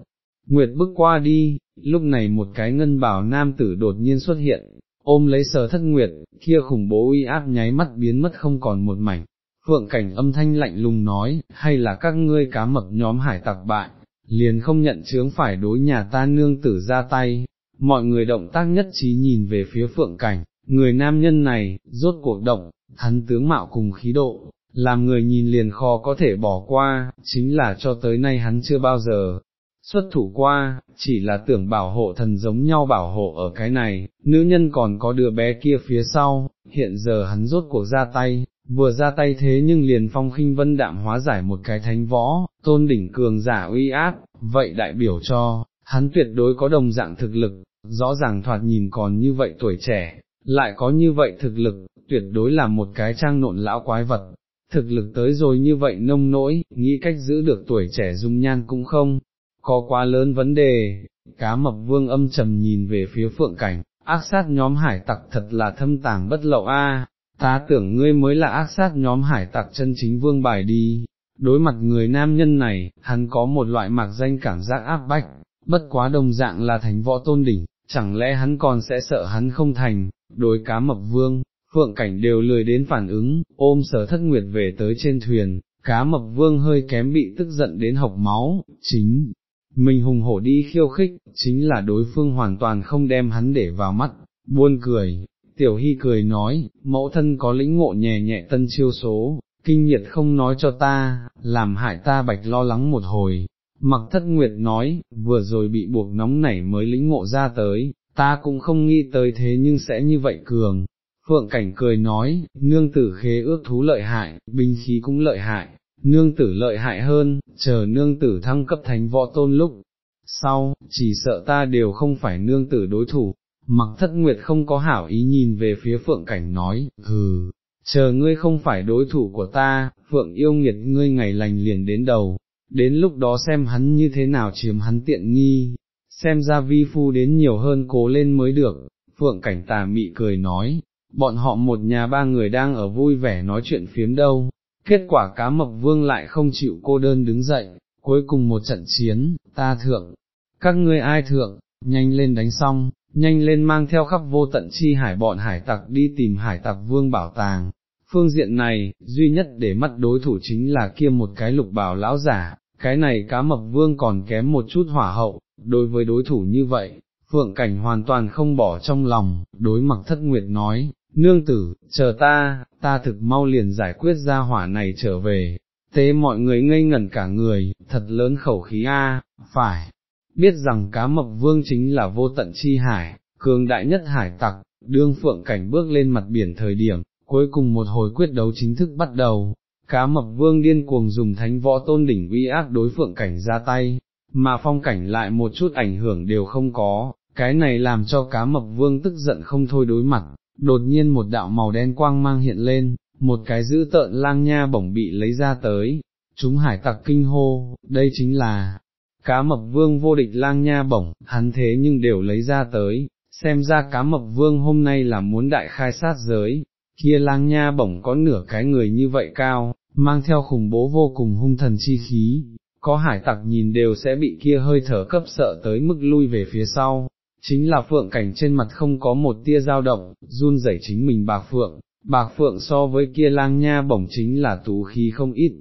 Nguyệt bước qua đi, lúc này một cái ngân bảo nam tử đột nhiên xuất hiện, ôm lấy sờ thất nguyệt, kia khủng bố uy áp nháy mắt biến mất không còn một mảnh. Phượng cảnh âm thanh lạnh lùng nói, hay là các ngươi cá mập nhóm hải tặc bại, liền không nhận chướng phải đối nhà ta nương tử ra tay, mọi người động tác nhất trí nhìn về phía phượng cảnh, người nam nhân này, rốt cuộc động, hắn tướng mạo cùng khí độ, làm người nhìn liền khó có thể bỏ qua, chính là cho tới nay hắn chưa bao giờ xuất thủ qua, chỉ là tưởng bảo hộ thần giống nhau bảo hộ ở cái này, nữ nhân còn có đứa bé kia phía sau, hiện giờ hắn rốt cuộc ra tay, vừa ra tay thế nhưng liền phong khinh vân đạm hóa giải một cái thánh võ, tôn đỉnh cường giả uy áp, vậy đại biểu cho, hắn tuyệt đối có đồng dạng thực lực, rõ ràng thoạt nhìn còn như vậy tuổi trẻ, lại có như vậy thực lực, tuyệt đối là một cái trang nộn lão quái vật, thực lực tới rồi như vậy nông nỗi, nghĩ cách giữ được tuổi trẻ dung nhan cũng không, có quá lớn vấn đề, cá mập vương âm trầm nhìn về phía phượng cảnh, ác sát nhóm hải tặc thật là thâm tàng bất lậu a. ta tưởng ngươi mới là ác sát nhóm hải tặc chân chính vương bài đi, đối mặt người nam nhân này, hắn có một loại mạc danh cảm giác áp bách, bất quá đồng dạng là thành võ tôn đỉnh, chẳng lẽ hắn còn sẽ sợ hắn không thành, đối cá mập vương, phượng cảnh đều lười đến phản ứng, ôm sở thất nguyệt về tới trên thuyền, cá mập vương hơi kém bị tức giận đến học máu, chính, mình hùng hổ đi khiêu khích, chính là đối phương hoàn toàn không đem hắn để vào mắt, buôn cười, tiểu hy cười nói, mẫu thân có lĩnh ngộ nhẹ nhẹ tân chiêu số, kinh nhiệt không nói cho ta, làm hại ta bạch lo lắng một hồi. Mặc thất nguyệt nói, vừa rồi bị buộc nóng nảy mới lĩnh ngộ ra tới, ta cũng không nghĩ tới thế nhưng sẽ như vậy cường. Phượng cảnh cười nói, nương tử khế ước thú lợi hại, binh khí cũng lợi hại, nương tử lợi hại hơn, chờ nương tử thăng cấp thánh võ tôn lúc. Sau, chỉ sợ ta đều không phải nương tử đối thủ, mặc thất nguyệt không có hảo ý nhìn về phía phượng cảnh nói, hừ, chờ ngươi không phải đối thủ của ta, phượng yêu nghiệt ngươi ngày lành liền đến đầu, đến lúc đó xem hắn như thế nào chiếm hắn tiện nghi, xem ra vi phu đến nhiều hơn cố lên mới được, phượng cảnh tà mị cười nói, bọn họ một nhà ba người đang ở vui vẻ nói chuyện phiếm đâu, kết quả cá mập vương lại không chịu cô đơn đứng dậy, cuối cùng một trận chiến, ta thượng, các ngươi ai thượng, nhanh lên đánh xong, nhanh lên mang theo khắp vô tận chi hải bọn hải tặc đi tìm hải tặc vương bảo tàng. Phương diện này, duy nhất để mắt đối thủ chính là kia một cái lục bảo lão giả, cái này cá mập vương còn kém một chút hỏa hậu, đối với đối thủ như vậy, phượng cảnh hoàn toàn không bỏ trong lòng, đối mặt thất nguyệt nói, nương tử, chờ ta, ta thực mau liền giải quyết ra hỏa này trở về, thế mọi người ngây ngẩn cả người, thật lớn khẩu khí a, phải, biết rằng cá mập vương chính là vô tận chi hải, cường đại nhất hải tặc, đương phượng cảnh bước lên mặt biển thời điểm, cuối cùng một hồi quyết đấu chính thức bắt đầu, cá mập vương điên cuồng dùng thánh võ tôn đỉnh uy ác đối phượng cảnh ra tay, mà phong cảnh lại một chút ảnh hưởng đều không có, cái này làm cho cá mập vương tức giận không thôi đối mặt, đột nhiên một đạo màu đen quang mang hiện lên, một cái dữ tợn lang nha bổng bị lấy ra tới, chúng hải tặc kinh hô, đây chính là, cá mập vương vô địch lang nha bổng, hắn thế nhưng đều lấy ra tới, xem ra cá mập vương hôm nay là muốn đại khai sát giới, kia lang nha bổng có nửa cái người như vậy cao, mang theo khủng bố vô cùng hung thần chi khí, có hải tặc nhìn đều sẽ bị kia hơi thở cấp sợ tới mức lui về phía sau, chính là phượng cảnh trên mặt không có một tia dao động, run rẩy chính mình bạc phượng, bạc phượng so với kia lang nha bổng chính là tú khí không ít.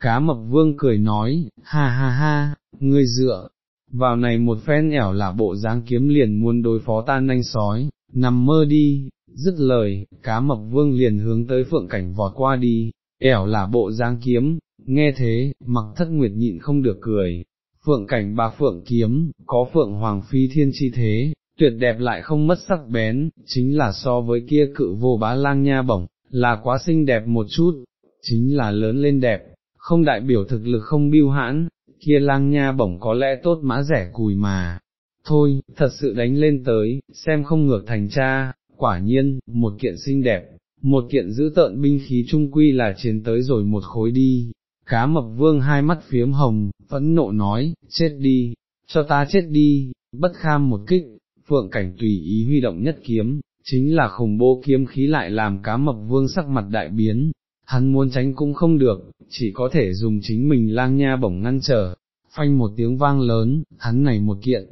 Cá mập vương cười nói, ha ha ha, ngươi dựa, vào này một phen ẻo là bộ dáng kiếm liền muốn đối phó ta nanh sói, nằm mơ đi, dứt lời, cá mập vương liền hướng tới phượng cảnh vọt qua đi, ẻo là bộ giang kiếm, nghe thế, mặc thất nguyệt nhịn không được cười, phượng cảnh bà phượng kiếm, có phượng hoàng phi thiên chi thế, tuyệt đẹp lại không mất sắc bén, chính là so với kia cự vô bá lang nha bổng, là quá xinh đẹp một chút, chính là lớn lên đẹp, không đại biểu thực lực không biêu hãn, kia lang nha bổng có lẽ tốt mã rẻ cùi mà. Thôi, thật sự đánh lên tới, xem không ngược thành cha, quả nhiên, một kiện xinh đẹp, một kiện giữ tợn binh khí trung quy là chiến tới rồi một khối đi, cá mập vương hai mắt phiếm hồng, phẫn nộ nói, chết đi, cho ta chết đi, bất kham một kích, phượng cảnh tùy ý huy động nhất kiếm, chính là khủng bố kiếm khí lại làm cá mập vương sắc mặt đại biến, hắn muốn tránh cũng không được, chỉ có thể dùng chính mình lang nha bổng ngăn trở, phanh một tiếng vang lớn, hắn này một kiện,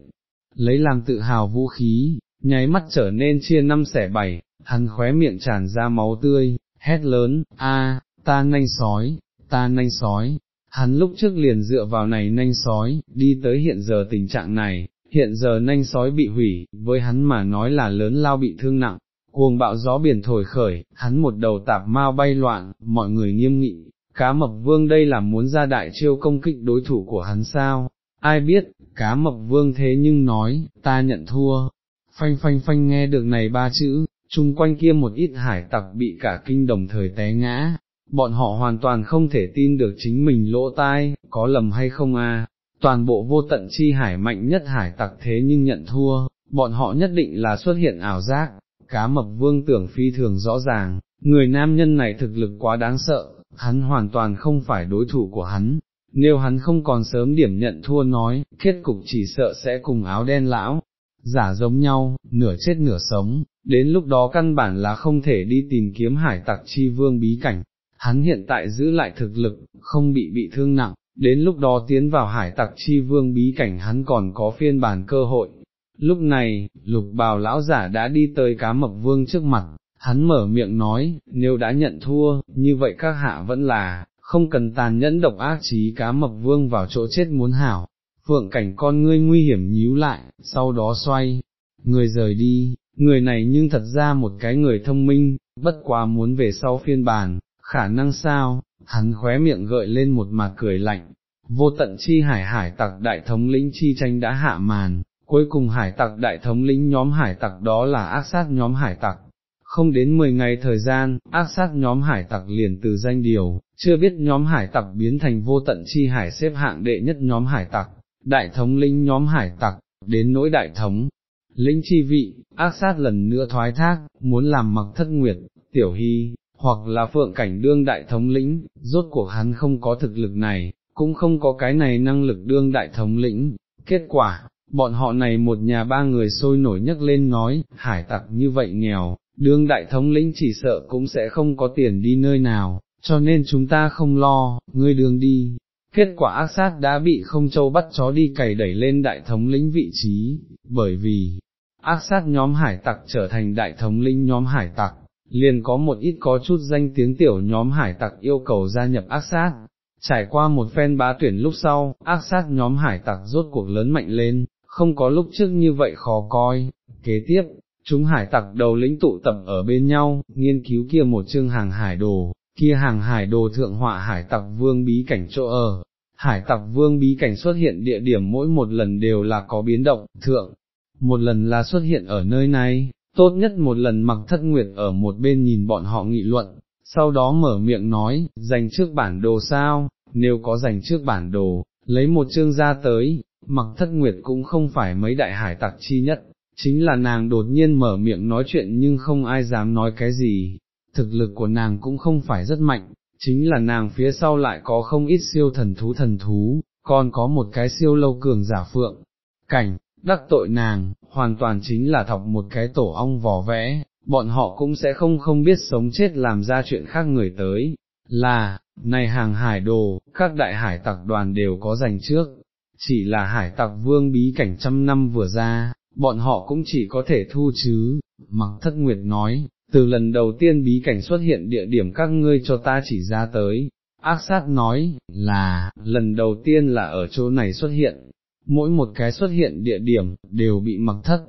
lấy làm tự hào vũ khí, nháy mắt trở nên chia năm xẻ bảy, hắn khóe miệng tràn ra máu tươi, hét lớn, a, ta nanh sói, ta nanh sói, hắn lúc trước liền dựa vào này nanh sói, đi tới hiện giờ tình trạng này, hiện giờ nanh sói bị hủy, với hắn mà nói là lớn lao bị thương nặng, cuồng bạo gió biển thổi khởi, hắn một đầu tạp mau bay loạn, mọi người nghiêm nghị, cá mập vương đây là muốn ra đại chiêu công kích đối thủ của hắn sao, ai biết, cá mập vương thế nhưng nói, ta nhận thua, phanh phanh phanh nghe được này ba chữ, chung quanh kia một ít hải tặc bị cả kinh đồng thời té ngã, bọn họ hoàn toàn không thể tin được chính mình lỗ tai, có lầm hay không a? toàn bộ vô tận chi hải mạnh nhất hải tặc thế nhưng nhận thua, bọn họ nhất định là xuất hiện ảo giác, cá mập vương tưởng phi thường rõ ràng, người nam nhân này thực lực quá đáng sợ, hắn hoàn toàn không phải đối thủ của hắn, nếu hắn không còn sớm điểm nhận thua nói, kết cục chỉ sợ sẽ cùng áo đen lão, giả giống nhau, nửa chết nửa sống, đến lúc đó căn bản là không thể đi tìm kiếm hải tặc chi vương bí cảnh, hắn hiện tại giữ lại thực lực, không bị bị thương nặng, đến lúc đó tiến vào hải tặc chi vương bí cảnh hắn còn có phiên bản cơ hội. Lúc này, lục bào lão giả đã đi tới cá mập vương trước mặt, hắn mở miệng nói, nếu đã nhận thua, như vậy các hạ vẫn là, không cần tàn nhẫn độc ác trí cá mập vương vào chỗ chết muốn hảo, phượng cảnh con ngươi nguy hiểm nhíu lại, sau đó xoay, người rời đi, người này nhưng thật ra một cái người thông minh, bất quá muốn về sau phiên bản, khả năng sao, hắn khóe miệng gợi lên một mặt cười lạnh, vô tận chi hải hải tặc đại thống lĩnh chi tranh đã hạ màn, cuối cùng hải tặc đại thống lĩnh nhóm hải tặc đó là ác sát nhóm hải tặc. Không đến 10 ngày thời gian, ác sát nhóm hải tặc liền từ danh điều, chưa biết nhóm hải tặc biến thành vô tận chi hải xếp hạng đệ nhất nhóm hải tặc, đại thống lĩnh nhóm hải tặc, đến nỗi đại thống. Lĩnh chi vị, ác sát lần nữa thoái thác, muốn làm mặc thất nguyệt, tiểu hy, hoặc là phượng cảnh đương đại thống lĩnh, rốt cuộc hắn không có thực lực này, cũng không có cái này năng lực đương đại thống lĩnh. Kết quả, bọn họ này một nhà ba người sôi nổi nhấc lên nói, hải tặc như vậy nghèo, đương đại thống lĩnh chỉ sợ cũng sẽ không có tiền đi nơi nào, cho nên chúng ta không lo, ngươi đường đi. Kết quả ác sát đã bị không châu bắt chó đi cày đẩy lên đại thống lĩnh vị trí, bởi vì, ác sát nhóm hải tặc trở thành đại thống lĩnh nhóm hải tặc, liền có một ít có chút danh tiếng tiểu nhóm hải tặc yêu cầu gia nhập ác sát. Trải qua một phen bá tuyển lúc sau, ác sát nhóm hải tặc rốt cuộc lớn mạnh lên, không có lúc trước như vậy khó coi. Kế tiếp, chúng hải tặc đầu lĩnh tụ tập ở bên nhau, nghiên cứu kia một chương hàng hải đồ, kia hàng hải đồ thượng họa hải tặc vương bí cảnh chỗ ở. Hải tặc vương bí cảnh xuất hiện địa điểm mỗi một lần đều là có biến động, thượng, một lần là xuất hiện ở nơi này, tốt nhất một lần mặc thất nguyệt ở một bên nhìn bọn họ nghị luận, sau đó mở miệng nói, dành trước bản đồ sao, nếu có dành trước bản đồ, lấy một chương ra tới, mặc thất nguyệt cũng không phải mấy đại hải tặc chi nhất, chính là nàng đột nhiên mở miệng nói chuyện nhưng không ai dám nói cái gì, thực lực của nàng cũng không phải rất mạnh, chính là nàng phía sau lại có không ít siêu thần thú thần thú, còn có một cái siêu lâu cường giả phượng, cảnh, đắc tội nàng, hoàn toàn chính là thọc một cái tổ ong vò vẽ, bọn họ cũng sẽ không không biết sống chết làm ra chuyện khác người tới, là, này hàng hải đồ, các đại hải tặc đoàn đều có dành trước, chỉ là hải tặc vương bí cảnh trăm năm vừa ra, bọn họ cũng chỉ có thể thu chứ, mặc thất nguyệt nói, từ lần đầu tiên bí cảnh xuất hiện địa điểm các ngươi cho ta chỉ ra tới, ác sát nói, là, lần đầu tiên là ở chỗ này xuất hiện, mỗi một cái xuất hiện địa điểm, đều bị mặc thất.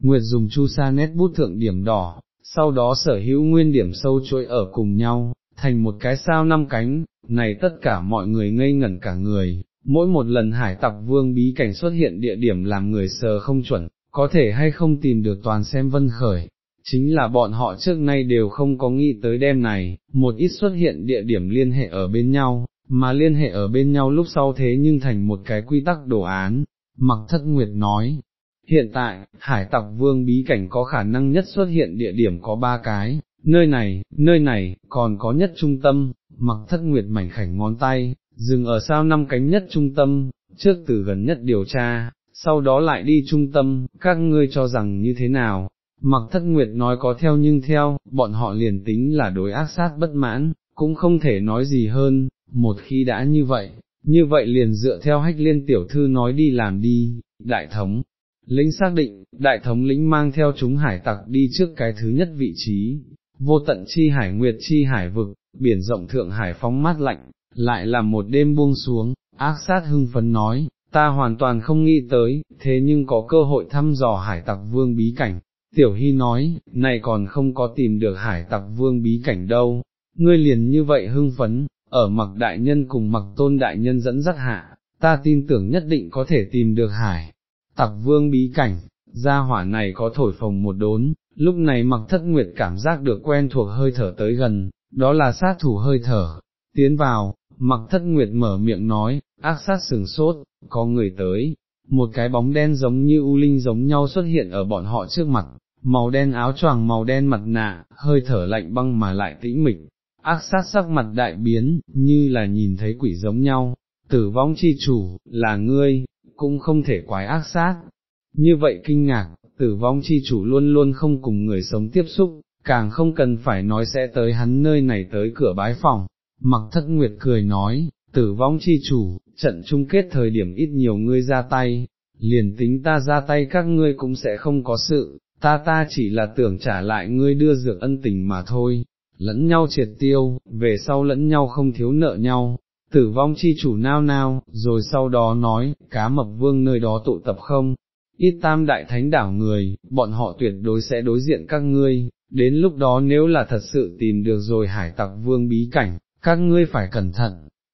Nguyệt dùng chu sa nét bút thượng điểm đỏ, sau đó sở hữu nguyên điểm sâu chuỗi ở cùng nhau, thành một cái sao năm cánh, này tất cả mọi người ngây ngẩn cả người, mỗi một lần hải tặc vương bí cảnh xuất hiện địa điểm làm người sờ không chuẩn, có thể hay không tìm được toàn xem vân khởi. Chính là bọn họ trước nay đều không có nghĩ tới đêm này, một ít xuất hiện địa điểm liên hệ ở bên nhau, mà liên hệ ở bên nhau lúc sau thế nhưng thành một cái quy tắc đồ án, mặc thất nguyệt nói. Hiện tại, hải tặc vương bí cảnh có khả năng nhất xuất hiện địa điểm có ba cái, nơi này, nơi này, còn có nhất trung tâm, mặc thất nguyệt mảnh khảnh ngón tay, dừng ở sao năm cánh nhất trung tâm, trước từ gần nhất điều tra, sau đó lại đi trung tâm, các ngươi cho rằng như thế nào, mặc thất nguyệt nói có theo nhưng theo, bọn họ liền tính là đối ác sát bất mãn, cũng không thể nói gì hơn, một khi đã như vậy, như vậy liền dựa theo hách liên tiểu thư nói đi làm đi, đại thống. Lính xác định, đại thống lĩnh mang theo chúng hải tặc đi trước cái thứ nhất vị trí, vô tận chi hải nguyệt chi hải vực, biển rộng thượng hải phóng mát lạnh, lại là một đêm buông xuống, ác sát hưng phấn nói, ta hoàn toàn không nghĩ tới, thế nhưng có cơ hội thăm dò hải tặc vương bí cảnh. Tiểu Hy nói, này còn không có tìm được hải tặc vương bí cảnh đâu, ngươi liền như vậy hưng phấn, ở mặc đại nhân cùng mặc tôn đại nhân dẫn dắt hạ, ta tin tưởng nhất định có thể tìm được hải, tặc vương bí cảnh, gia hỏa này có thổi phồng một đốn, lúc này mặc thất nguyệt cảm giác được quen thuộc hơi thở tới gần, đó là sát thủ hơi thở, tiến vào, mặc thất nguyệt mở miệng nói, ác sát sừng sốt, có người tới, một cái bóng đen giống như u linh giống nhau xuất hiện ở bọn họ trước mặt, màu đen áo choàng màu đen mặt nạ, hơi thở lạnh băng mà lại tĩnh mịch, ác sát sắc mặt đại biến, như là nhìn thấy quỷ giống nhau, tử vong chi chủ, là ngươi, cũng không thể quái ác sát. Như vậy kinh ngạc, tử vong chi chủ luôn luôn không cùng người sống tiếp xúc, càng không cần phải nói sẽ tới hắn nơi này tới cửa bái phòng. Mặc thất nguyệt cười nói, tử vong chi chủ, trận chung kết thời điểm ít nhiều ngươi ra tay, liền tính ta ra tay các ngươi cũng sẽ không có sự, ta ta chỉ là tưởng trả lại ngươi đưa dược ân tình mà thôi, lẫn nhau triệt tiêu, về sau lẫn nhau không thiếu nợ nhau, tử vong chi chủ nao nao, rồi sau đó nói, cá mập vương nơi đó tụ tập không, ít tam đại thánh đảo người, bọn họ tuyệt đối sẽ đối diện các ngươi, đến lúc đó nếu là thật sự tìm được rồi hải tặc vương bí cảnh, các ngươi phải cẩn thận.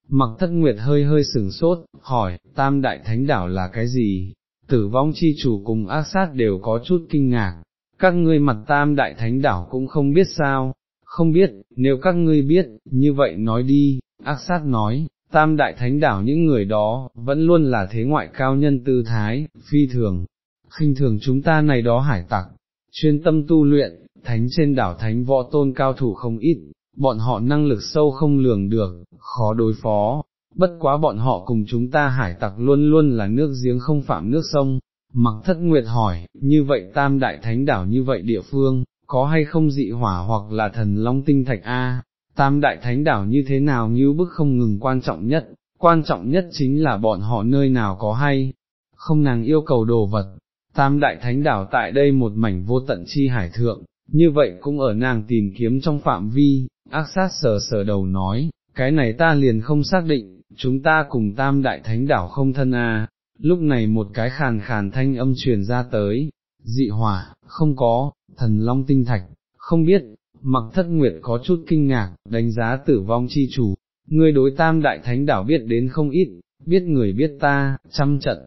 Mặc thất nguyệt hơi hơi sừng sốt, hỏi, tam đại thánh đảo là cái gì? Tử vong chi chủ cùng ác sát đều có chút kinh ngạc, các ngươi mặt tam đại thánh đảo cũng không biết sao, không biết, nếu các ngươi biết, như vậy nói đi, ác sát nói, tam đại thánh đảo những người đó, vẫn luôn là thế ngoại cao nhân tư thái, phi thường, khinh thường chúng ta này đó hải tặc, chuyên tâm tu luyện, thánh trên đảo thánh võ tôn cao thủ không ít, bọn họ năng lực sâu không lường được, khó đối phó, bất quá bọn họ cùng chúng ta hải tặc luôn luôn là nước giếng không phạm nước sông. Mặc thất nguyệt hỏi, như vậy tam đại thánh đảo như vậy địa phương, có hay không dị hỏa hoặc là thần long tinh thạch A, tam đại thánh đảo như thế nào như bức không ngừng quan trọng nhất, quan trọng nhất chính là bọn họ nơi nào có hay, không nàng yêu cầu đồ vật, tam đại thánh đảo tại đây một mảnh vô tận chi hải thượng, như vậy cũng ở nàng tìm kiếm trong phạm vi, ác sát sờ sờ đầu nói, cái này ta liền không xác định, chúng ta cùng tam đại thánh đảo không thân à? lúc này một cái khàn khàn thanh âm truyền ra tới, dị hỏa, không có, thần long tinh thạch, không biết, mặc thất nguyệt có chút kinh ngạc, đánh giá tử vong chi chủ, người đối tam đại thánh đảo biết đến không ít, biết người biết ta, trăm trận,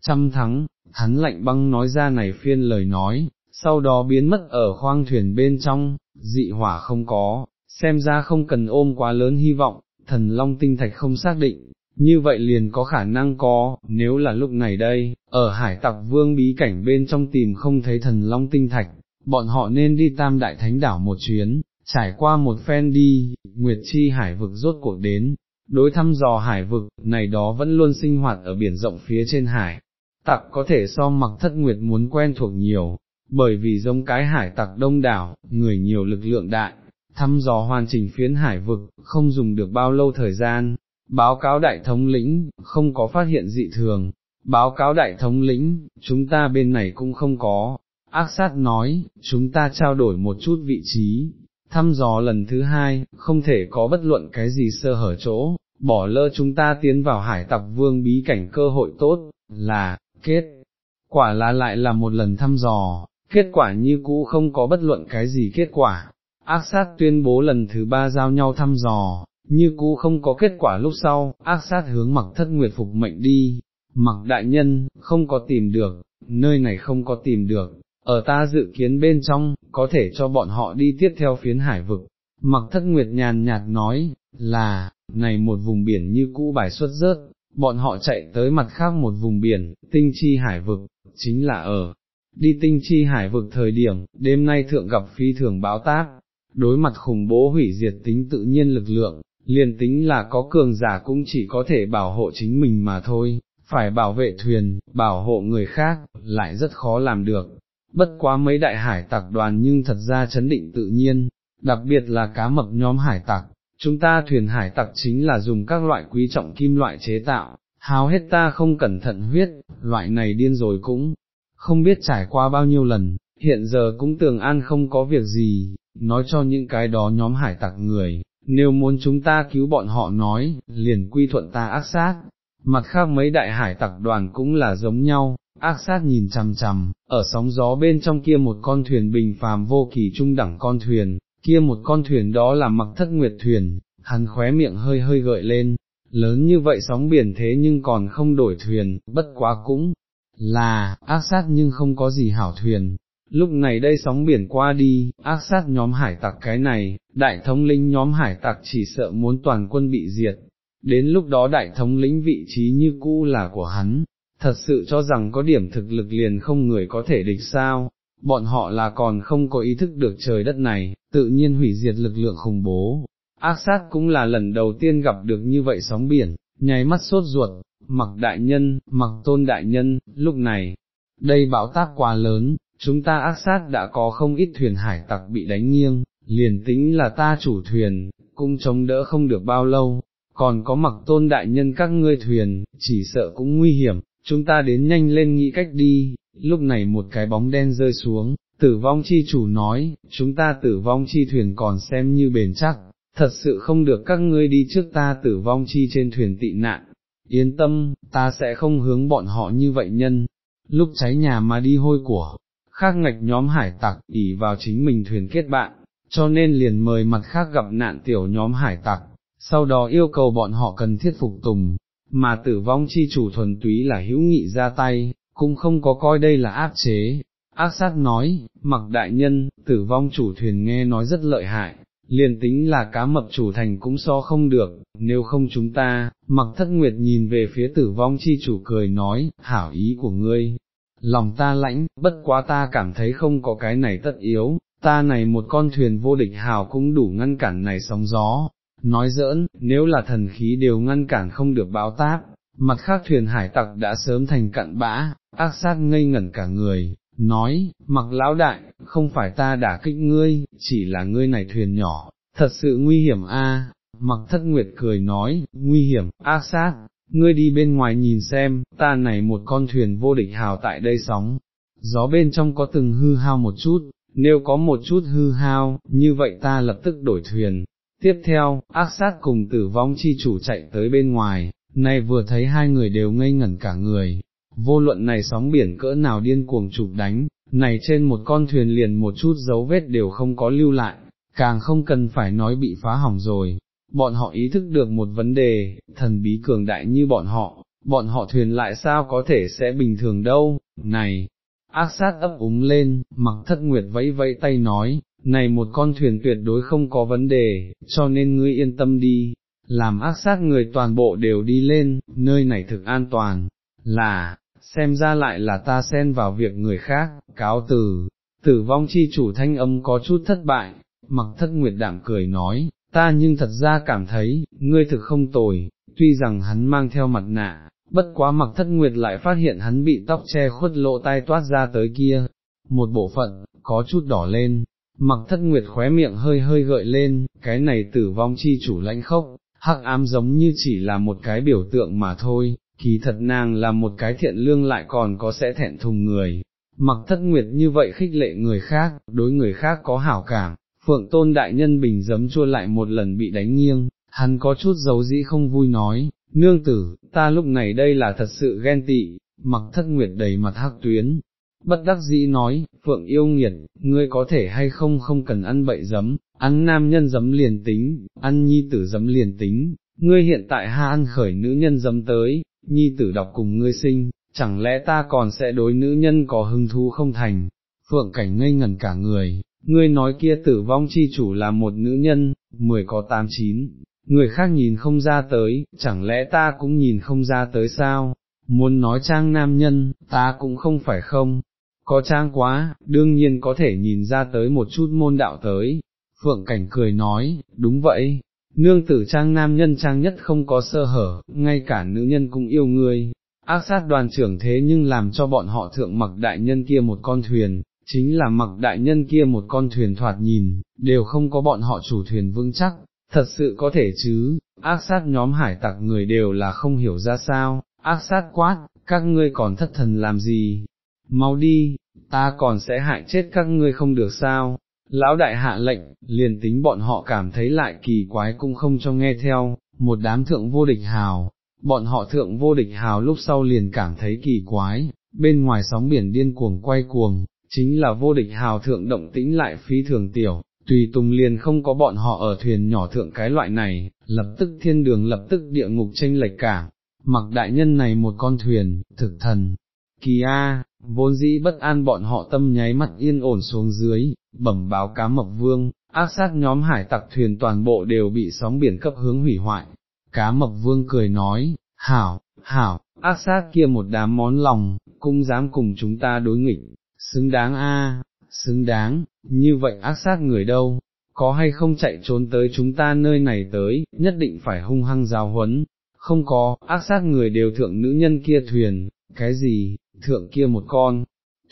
trăm thắng, hắn lạnh băng nói ra này phiên lời nói, sau đó biến mất ở khoang thuyền bên trong, dị hỏa không có, xem ra không cần ôm quá lớn hy vọng, thần long tinh thạch không xác định, như vậy liền có khả năng có, nếu là lúc này đây, ở hải tặc vương bí cảnh bên trong tìm không thấy thần long tinh thạch, bọn họ nên đi tam đại thánh đảo một chuyến, trải qua một phen đi, Nguyệt Chi hải vực rốt cuộc đến, đối thăm dò hải vực, này đó vẫn luôn sinh hoạt ở biển rộng phía trên hải, tặc có thể so mặc thất nguyệt muốn quen thuộc nhiều, bởi vì giống cái hải tặc đông đảo, người nhiều lực lượng đại, thăm dò hoàn chỉnh phiến hải vực, không dùng được bao lâu thời gian, báo cáo đại thống lĩnh, không có phát hiện dị thường, báo cáo đại thống lĩnh, chúng ta bên này cũng không có, ác sát nói, chúng ta trao đổi một chút vị trí, thăm dò lần thứ hai, không thể có bất luận cái gì sơ hở chỗ, bỏ lơ chúng ta tiến vào hải tặc vương bí cảnh cơ hội tốt, là, kết, quả là lại là một lần thăm dò, kết quả như cũ không có bất luận cái gì kết quả, ác sát tuyên bố lần thứ ba giao nhau thăm dò, như cũ không có kết quả lúc sau, ác sát hướng mặc thất nguyệt phục mệnh đi, mặc đại nhân, không có tìm được, nơi này không có tìm được, ở ta dự kiến bên trong, có thể cho bọn họ đi tiếp theo phiến hải vực. Mặc thất nguyệt nhàn nhạt nói, là, này một vùng biển như cũ bài xuất rớt, bọn họ chạy tới mặt khác một vùng biển, tinh chi hải vực, chính là ở, đi tinh chi hải vực thời điểm, đêm nay thượng gặp phi thường báo tác, đối mặt khủng bố hủy diệt tính tự nhiên lực lượng, liền tính là có cường giả cũng chỉ có thể bảo hộ chính mình mà thôi, phải bảo vệ thuyền, bảo hộ người khác, lại rất khó làm được. Bất quá mấy đại hải tặc đoàn nhưng thật ra chấn định tự nhiên, đặc biệt là cá mập nhóm hải tặc, chúng ta thuyền hải tặc chính là dùng các loại quý trọng kim loại chế tạo, háo hết ta không cẩn thận huyết, loại này điên rồi cũng, không biết trải qua bao nhiêu lần, hiện giờ cũng tường an không có việc gì, nói cho những cái đó nhóm hải tặc người, nếu muốn chúng ta cứu bọn họ nói, liền quy thuận ta ác sát, mặt khác mấy đại hải tặc đoàn cũng là giống nhau, ác sát nhìn chằm chằm, ở sóng gió bên trong kia một con thuyền bình phàm vô kỳ trung đẳng con thuyền, kia một con thuyền đó là mặc thất nguyệt thuyền, hắn khóe miệng hơi hơi gợi lên, lớn như vậy sóng biển thế nhưng còn không đổi thuyền, bất quá cũng là, ác sát nhưng không có gì hảo thuyền. Lúc này đây sóng biển qua đi, ác sát nhóm hải tặc cái này, đại thống lĩnh nhóm hải tặc chỉ sợ muốn toàn quân bị diệt, đến lúc đó đại thống lĩnh vị trí như cũ là của hắn, thật sự cho rằng có điểm thực lực liền không người có thể địch sao, bọn họ là còn không có ý thức được trời đất này, tự nhiên hủy diệt lực lượng khủng bố. Ác sát cũng là lần đầu tiên gặp được như vậy sóng biển, nháy mắt sốt ruột, mặc đại nhân, mặc tôn đại nhân, lúc này, đây bão táp quá lớn, chúng ta ác sát đã có không ít thuyền hải tặc bị đánh nghiêng, liền tính là ta chủ thuyền, cũng chống đỡ không được bao lâu, còn có mặc tôn đại nhân các ngươi thuyền, chỉ sợ cũng nguy hiểm, chúng ta đến nhanh lên nghĩ cách đi, lúc này một cái bóng đen rơi xuống, tử vong chi chủ nói, chúng ta tử vong chi thuyền còn xem như bền chắc, thật sự không được các ngươi đi trước ta tử vong chi trên thuyền tị nạn, yên tâm, ta sẽ không hướng bọn họ như vậy nhân, lúc cháy nhà mà đi hôi của, khác ngạch nhóm hải tặc ỉ vào chính mình thuyền kết bạn, cho nên liền mời mặt khác gặp nạn tiểu nhóm hải tặc, sau đó yêu cầu bọn họ cần thiết phục tùng, mà tử vong chi chủ thuần túy là hữu nghị ra tay, cũng không có coi đây là áp chế. Ác sát nói, mặc đại nhân, tử vong chủ thuyền nghe nói rất lợi hại, liền tính là cá mập chủ thành cũng so không được, nếu không chúng ta, mặc thất nguyệt nhìn về phía tử vong chi chủ cười nói, hảo ý của ngươi, lòng ta lãnh, bất quá ta cảm thấy không có cái này tất yếu, ta này một con thuyền vô địch hào cũng đủ ngăn cản này sóng gió, nói giỡn, nếu là thần khí đều ngăn cản không được báo táp, mặt khác thuyền hải tặc đã sớm thành cặn bã, ác sát ngây ngẩn cả người, nói, mặc lão đại, không phải ta đả kích ngươi, chỉ là ngươi này thuyền nhỏ, thật sự nguy hiểm a. mặc thất nguyệt cười nói, nguy hiểm, ác sát, ngươi đi bên ngoài nhìn xem, ta này một con thuyền vô địch hào tại đây sóng, gió bên trong có từng hư hao một chút, nếu có một chút hư hao, như vậy ta lập tức đổi thuyền. Tiếp theo, ác sát cùng tử vong chi chủ chạy tới bên ngoài, này vừa thấy hai người đều ngây ngẩn cả người, vô luận này sóng biển cỡ nào điên cuồng chụp đánh, này trên một con thuyền liền một chút dấu vết đều không có lưu lại, càng không cần phải nói bị phá hỏng rồi. Bọn họ ý thức được một vấn đề, thần bí cường đại như bọn họ, bọn họ thuyền lại sao có thể sẽ bình thường đâu, này, ác sát ấp úng lên, mặc thất nguyệt vẫy vẫy tay nói, này một con thuyền tuyệt đối không có vấn đề, cho nên ngươi yên tâm đi, làm ác sát người toàn bộ đều đi lên, nơi này thực an toàn, là, xem ra lại là ta xen vào việc người khác, cáo từ, tử vong chi chủ thanh âm có chút thất bại, mặc thất nguyệt đảm cười nói, ta nhưng thật ra cảm thấy, ngươi thực không tồi, tuy rằng hắn mang theo mặt nạ, bất quá mặc thất nguyệt lại phát hiện hắn bị tóc che khuất lộ tai toát ra tới kia, một bộ phận, có chút đỏ lên, mặc thất nguyệt khóe miệng hơi hơi gợi lên, cái này tử vong chi chủ lãnh khốc, hắc ám giống như chỉ là một cái biểu tượng mà thôi, kỳ thật nàng là một cái thiện lương lại còn có sẽ thẹn thùng người. Mặc thất nguyệt như vậy khích lệ người khác, đối người khác có hảo cảm, phượng tôn đại nhân bình giấm chua lại một lần bị đánh nghiêng, hắn có chút dấu dĩ không vui nói, nương tử, ta lúc này đây là thật sự ghen tị, mặc thất nguyệt đầy mặt hắc tuyến. Bất đắc dĩ nói, Phượng yêu nghiệt, ngươi có thể hay không không cần ăn bậy giấm, ăn nam nhân giấm liền tính, ăn nhi tử giấm liền tính, ngươi hiện tại ha ăn khởi nữ nhân giấm tới, nhi tử đọc cùng ngươi sinh, chẳng lẽ ta còn sẽ đối nữ nhân có hứng thú không thành, phượng cảnh ngây ngẩn cả người, ngươi nói kia tử vong chi chủ là một nữ nhân, mười có tám chín, người khác nhìn không ra tới, chẳng lẽ ta cũng nhìn không ra tới sao, muốn nói trang nam nhân, ta cũng không phải không, có trang quá, đương nhiên có thể nhìn ra tới một chút môn đạo tới, phượng cảnh cười nói, đúng vậy, nương tử trang nam nhân trang nhất không có sơ hở, ngay cả nữ nhân cũng yêu ngươi. Ác sát đoàn trưởng thế nhưng làm cho bọn họ thượng mặc đại nhân kia một con thuyền, chính là mặc đại nhân kia một con thuyền thoạt nhìn, đều không có bọn họ chủ thuyền vững chắc, thật sự có thể chứ, ác sát nhóm hải tặc người đều là không hiểu ra sao, ác sát quát, các ngươi còn thất thần làm gì, mau đi, ta còn sẽ hại chết các ngươi không được sao, lão đại hạ lệnh, liền tính bọn họ cảm thấy lại kỳ quái cũng không cho nghe theo, một đám thượng vô địch hào, bọn họ thượng vô địch hào lúc sau liền cảm thấy kỳ quái, bên ngoài sóng biển điên cuồng quay cuồng, chính là vô địch hào thượng động tĩnh lại phi thường tiểu, tùy tùng liền không có bọn họ ở thuyền nhỏ thượng cái loại này, lập tức thiên đường lập tức địa ngục tranh lệch cả, mặc đại nhân này một con thuyền, thực thần, kỳ a, vốn dĩ bất an bọn họ tâm nháy mắt yên ổn xuống dưới, bẩm báo cá mập vương, ác sát nhóm hải tặc thuyền toàn bộ đều bị sóng biển cấp hướng hủy hoại. Cá mập vương cười nói, hảo, hảo, ác sát kia một đám món lòng, cũng dám cùng chúng ta đối nghịch, xứng đáng a, xứng đáng, như vậy ác sát người đâu, có hay không chạy trốn tới chúng ta nơi này tới, nhất định phải hung hăng giáo huấn, không có, ác sát người đều thượng nữ nhân kia thuyền, cái gì, thượng kia một con,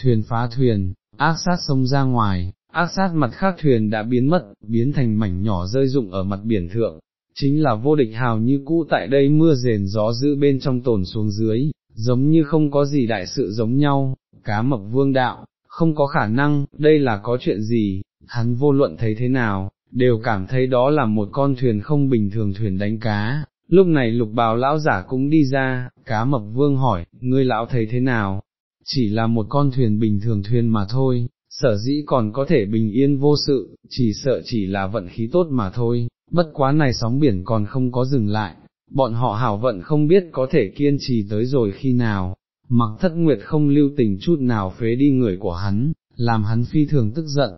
thuyền phá thuyền, ác sát sông ra ngoài, ác sát mặt khác thuyền đã biến mất, biến thành mảnh nhỏ rơi rụng ở mặt biển thượng, chính là vô địch hào như cũ tại đây mưa rền gió giữ bên trong tồn xuống dưới, giống như không có gì đại sự giống nhau, cá mập vương đạo, không có khả năng, đây là có chuyện gì, hắn vô luận thấy thế nào, đều cảm thấy đó là một con thuyền không bình thường thuyền đánh cá. Lúc này lục bào lão giả cũng đi ra, cá mập vương hỏi, ngươi lão thấy thế nào? chỉ là một con thuyền bình thường thuyền mà thôi, sở dĩ còn có thể bình yên vô sự, chỉ sợ chỉ là vận khí tốt mà thôi, bất quá này sóng biển còn không có dừng lại, bọn họ hảo vận không biết có thể kiên trì tới rồi khi nào, mặc thất nguyệt không lưu tình chút nào phế đi người của hắn, làm hắn phi thường tức giận.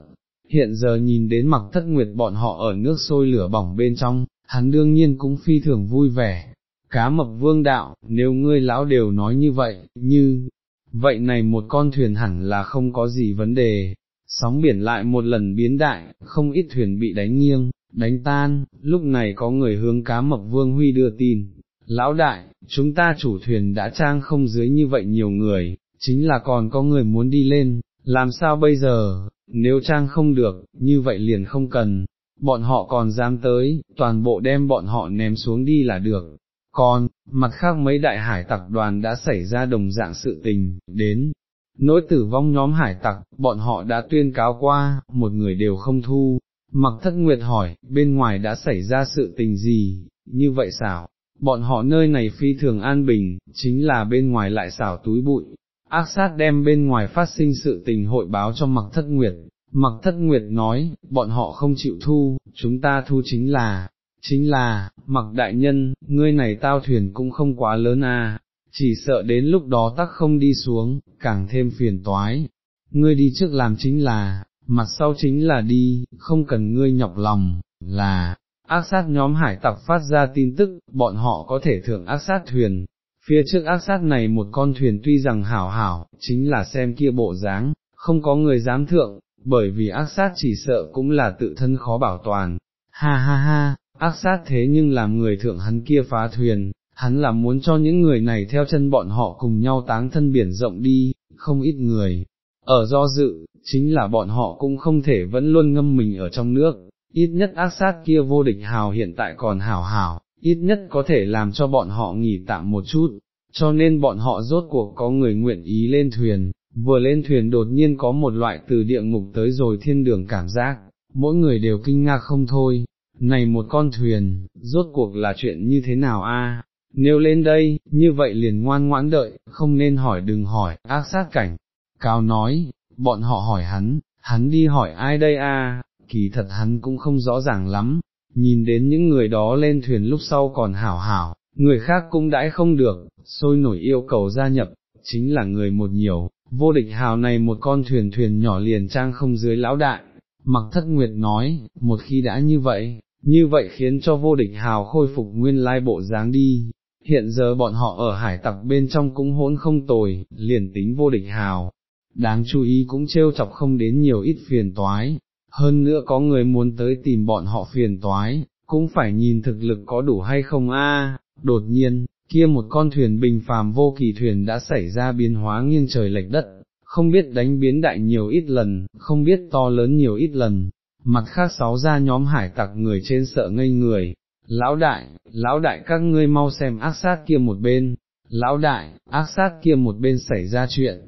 Hiện giờ nhìn đến mặc thất nguyệt bọn họ ở nước sôi lửa bỏng bên trong, hắn đương nhiên cũng phi thường vui vẻ. Cá mập vương đạo, nếu ngươi lão đều nói như vậy, như, vậy này một con thuyền hẳn là không có gì vấn đề, sóng biển lại một lần biến đại, không ít thuyền bị đánh nghiêng, đánh tan, lúc này có người hướng cá mập vương huy đưa tin, lão đại, chúng ta chủ thuyền đã trang không dưới như vậy nhiều người, chính là còn có người muốn đi lên, làm sao bây giờ, nếu trang không được, như vậy liền không cần, bọn họ còn dám tới, toàn bộ đem bọn họ ném xuống đi là được. Còn, mặt khác mấy đại hải tặc đoàn đã xảy ra đồng dạng sự tình, đến, nỗi tử vong nhóm hải tặc, bọn họ đã tuyên cáo qua, một người đều không thu. Mặc thất nguyệt hỏi, bên ngoài đã xảy ra sự tình gì, như vậy sao? Bọn họ nơi này phi thường an bình, chính là bên ngoài lại xảo túi bụi. Ác sát đem bên ngoài phát sinh sự tình hội báo cho mặc thất nguyệt, mặc thất nguyệt nói, bọn họ không chịu thu, chúng ta thu chính là, chính là, mặc đại nhân, ngươi này tao thuyền cũng không quá lớn à, chỉ sợ đến lúc đó tắc không đi xuống, càng thêm phiền toái. Ngươi đi trước làm chính là, mặt sau chính là đi, không cần ngươi nhọc lòng, là, ác sát nhóm hải tặc phát ra tin tức, bọn họ có thể thưởng ác sát thuyền. Phía trước ác sát này một con thuyền tuy rằng hảo hảo, chính là xem kia bộ dáng, không có người dám thượng, bởi vì ác sát chỉ sợ cũng là tự thân khó bảo toàn. Ha ha ha, ác sát thế nhưng làm người thượng hắn kia phá thuyền, hắn là muốn cho những người này theo chân bọn họ cùng nhau táng thân biển rộng đi, không ít người. Ở do dự, chính là bọn họ cũng không thể vẫn luôn ngâm mình ở trong nước, ít nhất ác sát kia vô địch hào hiện tại còn hảo hảo, ít nhất có thể làm cho bọn họ nghỉ tạm một chút, cho nên bọn họ rốt cuộc có người nguyện ý lên thuyền, vừa lên thuyền đột nhiên có một loại từ địa ngục tới rồi thiên đường cảm giác, mỗi người đều kinh ngạc không thôi, này một con thuyền, rốt cuộc là chuyện như thế nào a? Nếu lên đây, như vậy liền ngoan ngoãn đợi, không nên hỏi đừng hỏi, ác sát cảnh. Cao nói, bọn họ hỏi hắn, hắn đi hỏi ai đây a? Kỳ thật hắn cũng không rõ ràng lắm, nhìn đến những người đó lên thuyền lúc sau còn hảo hảo, người khác cũng đãi không được, sôi nổi yêu cầu gia nhập, chính là người một nhiều, vô địch hào này một con thuyền thuyền nhỏ liền trang không dưới lão đại, mặc thất nguyệt nói, một khi đã như vậy, như vậy khiến cho vô địch hào khôi phục nguyên lai bộ dáng đi, hiện giờ bọn họ ở hải tặc bên trong cũng hỗn không tồi, liền tính vô địch hào, đáng chú ý cũng trêu chọc không đến nhiều ít phiền toái, hơn nữa có người muốn tới tìm bọn họ phiền toái, cũng phải nhìn thực lực có đủ hay không a. đột nhiên, kia một con thuyền bình phàm vô kỳ thuyền đã xảy ra biến hóa nghiêng trời lệch đất, không biết đánh biến đại nhiều ít lần, không biết to lớn nhiều ít lần, mặt khác sáu ra nhóm hải tặc người trên sợ ngây người, lão đại, lão đại các ngươi mau xem ác sát kia một bên, lão đại, ác sát kia một bên xảy ra chuyện,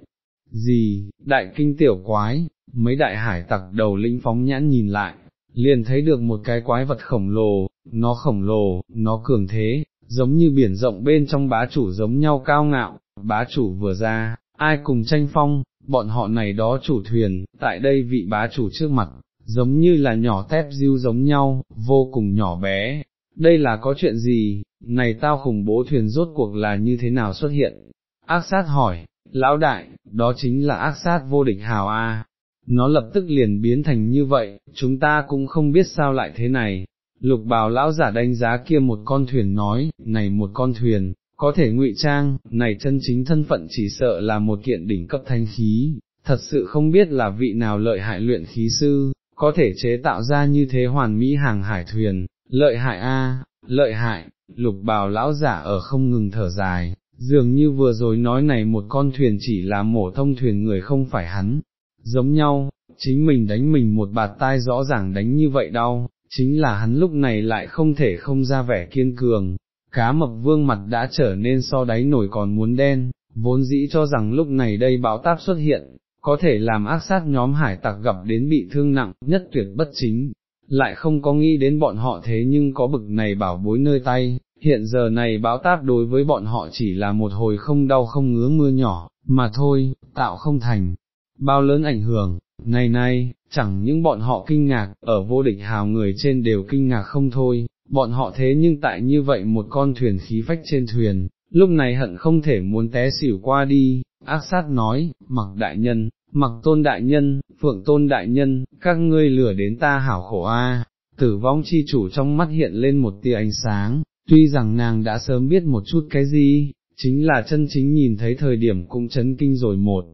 gì, đại kinh tiểu quái, mấy đại hải tặc đầu lĩnh phóng nhãn nhìn lại, liền thấy được một cái quái vật khổng lồ, nó khổng lồ, nó cường thế, giống như biển rộng bên trong bá chủ giống nhau cao ngạo, bá chủ vừa ra, ai cùng tranh phong, bọn họ này đó chủ thuyền, tại đây vị bá chủ trước mặt, giống như là nhỏ tép diêu giống nhau, vô cùng nhỏ bé. Đây là có chuyện gì, này tao khủng bố thuyền rốt cuộc là như thế nào xuất hiện? Ác sát hỏi, lão đại, đó chính là ác sát vô địch hào a. Nó lập tức liền biến thành như vậy, chúng ta cũng không biết sao lại thế này. Lục bào lão giả đánh giá kia một con thuyền nói, này một con thuyền, có thể ngụy trang, này chân chính thân phận chỉ sợ là một kiện đỉnh cấp thanh khí, thật sự không biết là vị nào lợi hại luyện khí sư, có thể chế tạo ra như thế hoàn mỹ hàng hải thuyền, lợi hại a, lợi hại, lục bào lão giả ở không ngừng thở dài, dường như vừa rồi nói này một con thuyền chỉ là mổ thông thuyền người không phải hắn, giống nhau, chính mình đánh mình một bạt tai rõ ràng đánh như vậy đau, chính là hắn lúc này lại không thể không ra vẻ kiên cường, cá mập vương mặt đã trở nên so đáy nổi còn muốn đen, vốn dĩ cho rằng lúc này đây bão táp xuất hiện, có thể làm ác sát nhóm hải tặc gặp đến bị thương nặng, nhất tuyệt bất chính, lại không có nghĩ đến bọn họ thế nhưng có bực này bảo bối nơi tay, hiện giờ này báo táp đối với bọn họ chỉ là một hồi không đau không ngứa mưa nhỏ, mà thôi, tạo không thành, bao lớn ảnh hưởng, này này, chẳng những bọn họ kinh ngạc, ở vô địch hào người trên đều kinh ngạc không thôi, bọn họ thế nhưng tại như vậy một con thuyền khí phách trên thuyền, lúc này hận không thể muốn té xỉu qua đi, ác sát nói, mặc đại nhân, mặc tôn đại nhân, phượng tôn đại nhân, các ngươi lừa đến ta hảo khổ a. tử vong chi chủ trong mắt hiện lên một tia ánh sáng, tuy rằng nàng đã sớm biết một chút cái gì, chính là chân chính nhìn thấy thời điểm cũng chấn kinh rồi một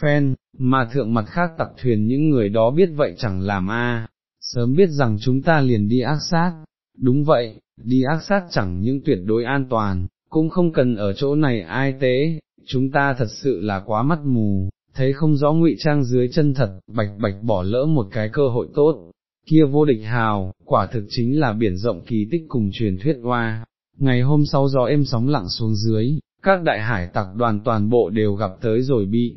phen, mà thượng mặt khác tặc thuyền những người đó biết vậy chẳng làm a, sớm biết rằng chúng ta liền đi ác sát, đúng vậy, đi ác sát chẳng những tuyệt đối an toàn, cũng không cần ở chỗ này ai tế, chúng ta thật sự là quá mắt mù, thấy không rõ ngụy trang dưới chân thật, bạch bạch bỏ lỡ một cái cơ hội tốt, kia vô địch hào, quả thực chính là biển rộng kỳ tích cùng truyền thuyết hoa. Ngày hôm sau gió êm sóng lặng xuống dưới, các đại hải tặc đoàn toàn bộ đều gặp tới rồi bị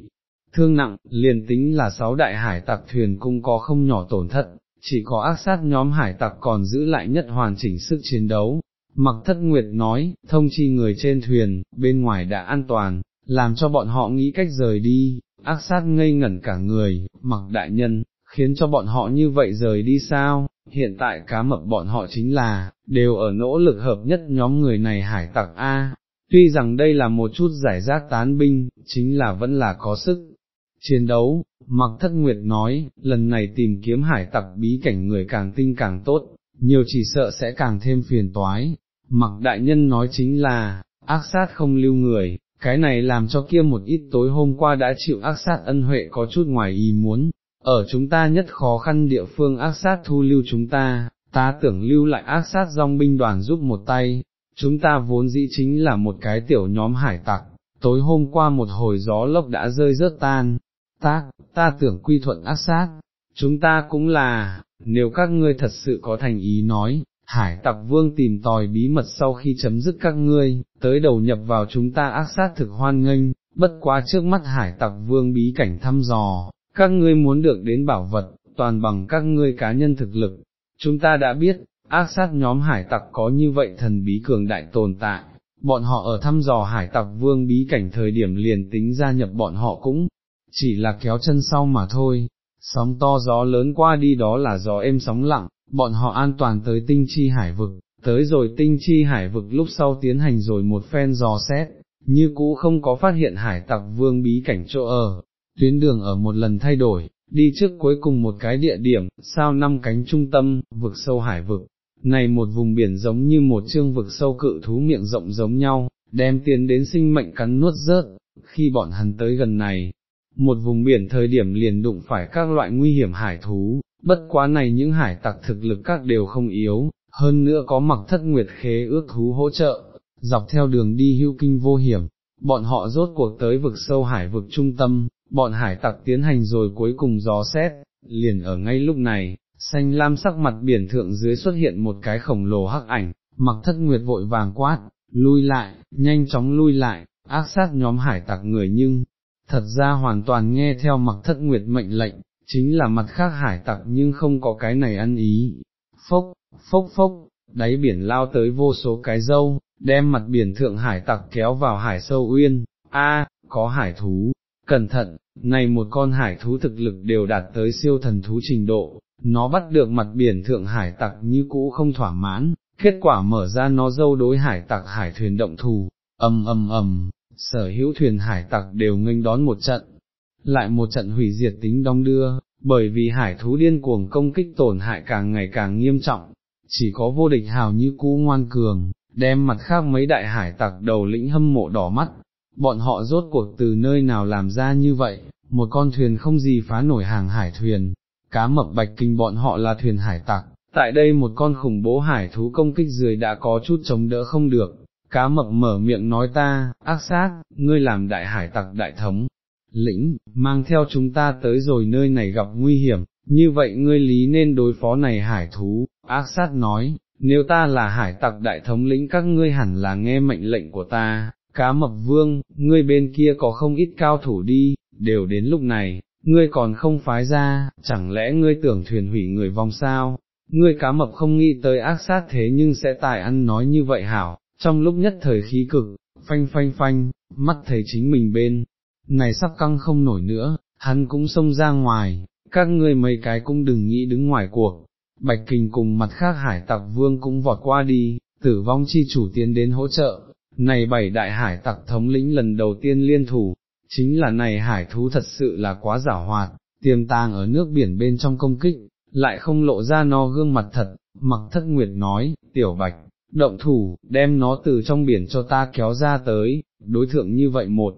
thương nặng, liền tính là sáu đại hải tặc thuyền cũng có không nhỏ tổn thất, chỉ có ác sát nhóm hải tặc còn giữ lại nhất hoàn chỉnh sức chiến đấu. Mặc thất nguyệt nói, thông chi người trên thuyền, bên ngoài đã an toàn, làm cho bọn họ nghĩ cách rời đi, ác sát ngây ngẩn cả người, mặc đại nhân, khiến cho bọn họ như vậy rời đi sao, hiện tại cá mập bọn họ chính là, đều ở nỗ lực hợp nhất nhóm người này hải tặc A, tuy rằng đây là một chút giải rác tán binh, chính là vẫn là có sức. Chiến đấu, mặc thất nguyệt nói, lần này tìm kiếm hải tặc bí cảnh người càng tinh càng tốt, nhiều chỉ sợ sẽ càng thêm phiền toái. Mặc đại nhân nói chính là, ác sát không lưu người, cái này làm cho kia một ít tối hôm qua đã chịu ác sát ân huệ có chút ngoài ý muốn, ở chúng ta nhất khó khăn địa phương ác sát thu lưu chúng ta, ta tưởng lưu lại ác sát dòng binh đoàn giúp một tay, chúng ta vốn dĩ chính là một cái tiểu nhóm hải tặc, tối hôm qua một hồi gió lốc đã rơi rớt tan, ta, ta tưởng quy thuận ác sát, chúng ta cũng là, nếu các ngươi thật sự có thành ý nói, hải tặc vương tìm tòi bí mật sau khi chấm dứt các ngươi, tới đầu nhập vào chúng ta ác sát thực hoan nghênh, bất quá trước mắt hải tặc vương bí cảnh thăm dò, các ngươi muốn được đến bảo vật, toàn bằng các ngươi cá nhân thực lực. Chúng ta đã biết, ác sát nhóm hải tặc có như vậy thần bí cường đại tồn tại, bọn họ ở thăm dò hải tặc vương bí cảnh thời điểm liền tính gia nhập bọn họ cũng chỉ là kéo chân sau mà thôi, sóng to gió lớn qua đi đó là gió êm sóng lặng, bọn họ an toàn tới tinh chi hải vực, tới rồi tinh chi hải vực lúc sau tiến hành rồi một phen dò xét, như cũ không có phát hiện hải tặc vương bí cảnh chỗ ở, tuyến đường ở một lần thay đổi, đi trước cuối cùng một cái địa điểm, sao năm cánh trung tâm, vực sâu hải vực, này một vùng biển giống như một chương vực sâu cự thú miệng rộng giống nhau, đem tiến đến sinh mệnh cắn nuốt rớt, khi bọn hắn tới gần này, một vùng biển thời điểm liền đụng phải các loại nguy hiểm hải thú, bất quá này những hải tặc thực lực các đều không yếu, hơn nữa có mặc thất nguyệt khế ước thú hỗ trợ, dọc theo đường đi hưu kinh vô hiểm, bọn họ rốt cuộc tới vực sâu hải vực trung tâm, bọn hải tặc tiến hành rồi cuối cùng gió xét, liền ở ngay lúc này, xanh lam sắc mặt biển thượng dưới xuất hiện một cái khổng lồ hắc ảnh, mặc thất nguyệt vội vàng quát, lui lại, nhanh chóng lui lại, ác sát nhóm hải tặc người nhưng, thật ra hoàn toàn nghe theo mặc thất nguyệt mệnh lệnh, chính là mặt khác hải tặc nhưng không có cái này ăn ý, phốc, phốc phốc, đáy biển lao tới vô số cái dâu, đem mặt biển thượng hải tặc kéo vào hải sâu uyên, a có hải thú, cẩn thận, này một con hải thú thực lực đều đạt tới siêu thần thú trình độ, nó bắt được mặt biển thượng hải tặc như cũ không thỏa mãn, kết quả mở ra nó dâu đối hải tặc hải thuyền động thù, ầm ầm ầm, sở hữu thuyền hải tặc đều nghênh đón một trận, lại một trận hủy diệt tính đong đưa, bởi vì hải thú điên cuồng công kích tổn hại càng ngày càng nghiêm trọng, chỉ có vô địch hào như cũ ngoan cường, đem mặt khác mấy đại hải tặc đầu lĩnh hâm mộ đỏ mắt, bọn họ rốt cuộc từ nơi nào làm ra như vậy, một con thuyền không gì phá nổi hàng hải thuyền, cá mập bạch kinh bọn họ là thuyền hải tặc, tại đây một con khủng bố hải thú công kích dưới đã có chút chống đỡ không được, cá mập mở miệng nói ta, ác sát, ngươi làm đại hải tặc đại thống, lĩnh, mang theo chúng ta tới rồi nơi này gặp nguy hiểm, như vậy ngươi lý nên đối phó này hải thú, ác sát nói, nếu ta là hải tặc đại thống lĩnh các ngươi hẳn là nghe mệnh lệnh của ta, cá mập vương, ngươi bên kia có không ít cao thủ đi, đều đến lúc này, ngươi còn không phái ra, chẳng lẽ ngươi tưởng thuyền hủy người vong sao, ngươi cá mập không nghĩ tới ác sát thế nhưng sẽ tài ăn nói như vậy hảo, trong lúc nhất thời khí cực, phanh phanh phanh, mắt thấy chính mình bên, này sắp căng không nổi nữa, hắn cũng xông ra ngoài, các ngươi mấy cái cũng đừng nghĩ đứng ngoài cuộc, Bạch Kình cùng mặt khác hải tặc vương cũng vọt qua đi, tử vong chi chủ tiến đến hỗ trợ, này bảy đại hải tặc thống lĩnh lần đầu tiên liên thủ, chính là này hải thú thật sự là quá giả hoạt, tiềm tàng ở nước biển bên trong công kích, lại không lộ ra no gương mặt thật, mặc thất nguyệt nói, tiểu bạch, động thủ, đem nó từ trong biển cho ta kéo ra tới, đối thượng như vậy một,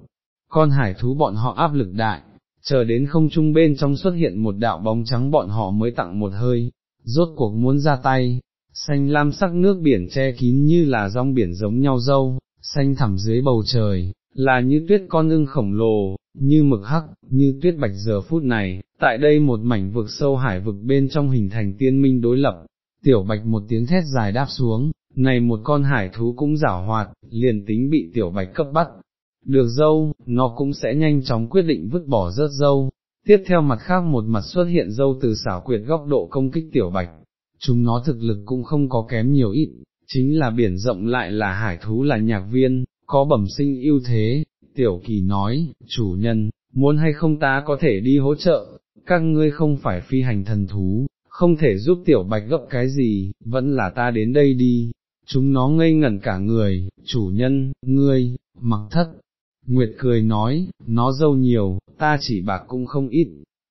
con hải thú bọn họ áp lực đại, chờ đến không trung bên trong xuất hiện một đạo bóng trắng bọn họ mới tặng một hơi, rốt cuộc muốn ra tay, xanh lam sắc nước biển che kín như là rong biển giống nhau dâu, xanh thẳm dưới bầu trời, là như tuyết con ưng khổng lồ, như mực hắc, như tuyết bạch giờ phút này, tại đây một mảnh vực sâu hải vực bên trong hình thành tiên minh đối lập, tiểu bạch một tiếng thét dài đáp xuống, này một con hải thú cũng giảo hoạt, liền tính bị tiểu bạch cấp bắt. Được dâu, nó cũng sẽ nhanh chóng quyết định vứt bỏ rớt dâu, tiếp theo mặt khác một mặt xuất hiện dâu từ xảo quyệt góc độ công kích tiểu bạch, chúng nó thực lực cũng không có kém nhiều ít, chính là biển rộng lại là hải thú là nhạc viên, có bẩm sinh ưu thế, tiểu kỳ nói, chủ nhân, muốn hay không ta có thể đi hỗ trợ, các ngươi không phải phi hành thần thú, không thể giúp tiểu bạch gấp cái gì, vẫn là ta đến đây đi, chúng nó ngây ngẩn cả người, chủ nhân, ngươi, mặc thất. Nguyệt cười nói, nó dâu nhiều, ta chỉ bạc cũng không ít,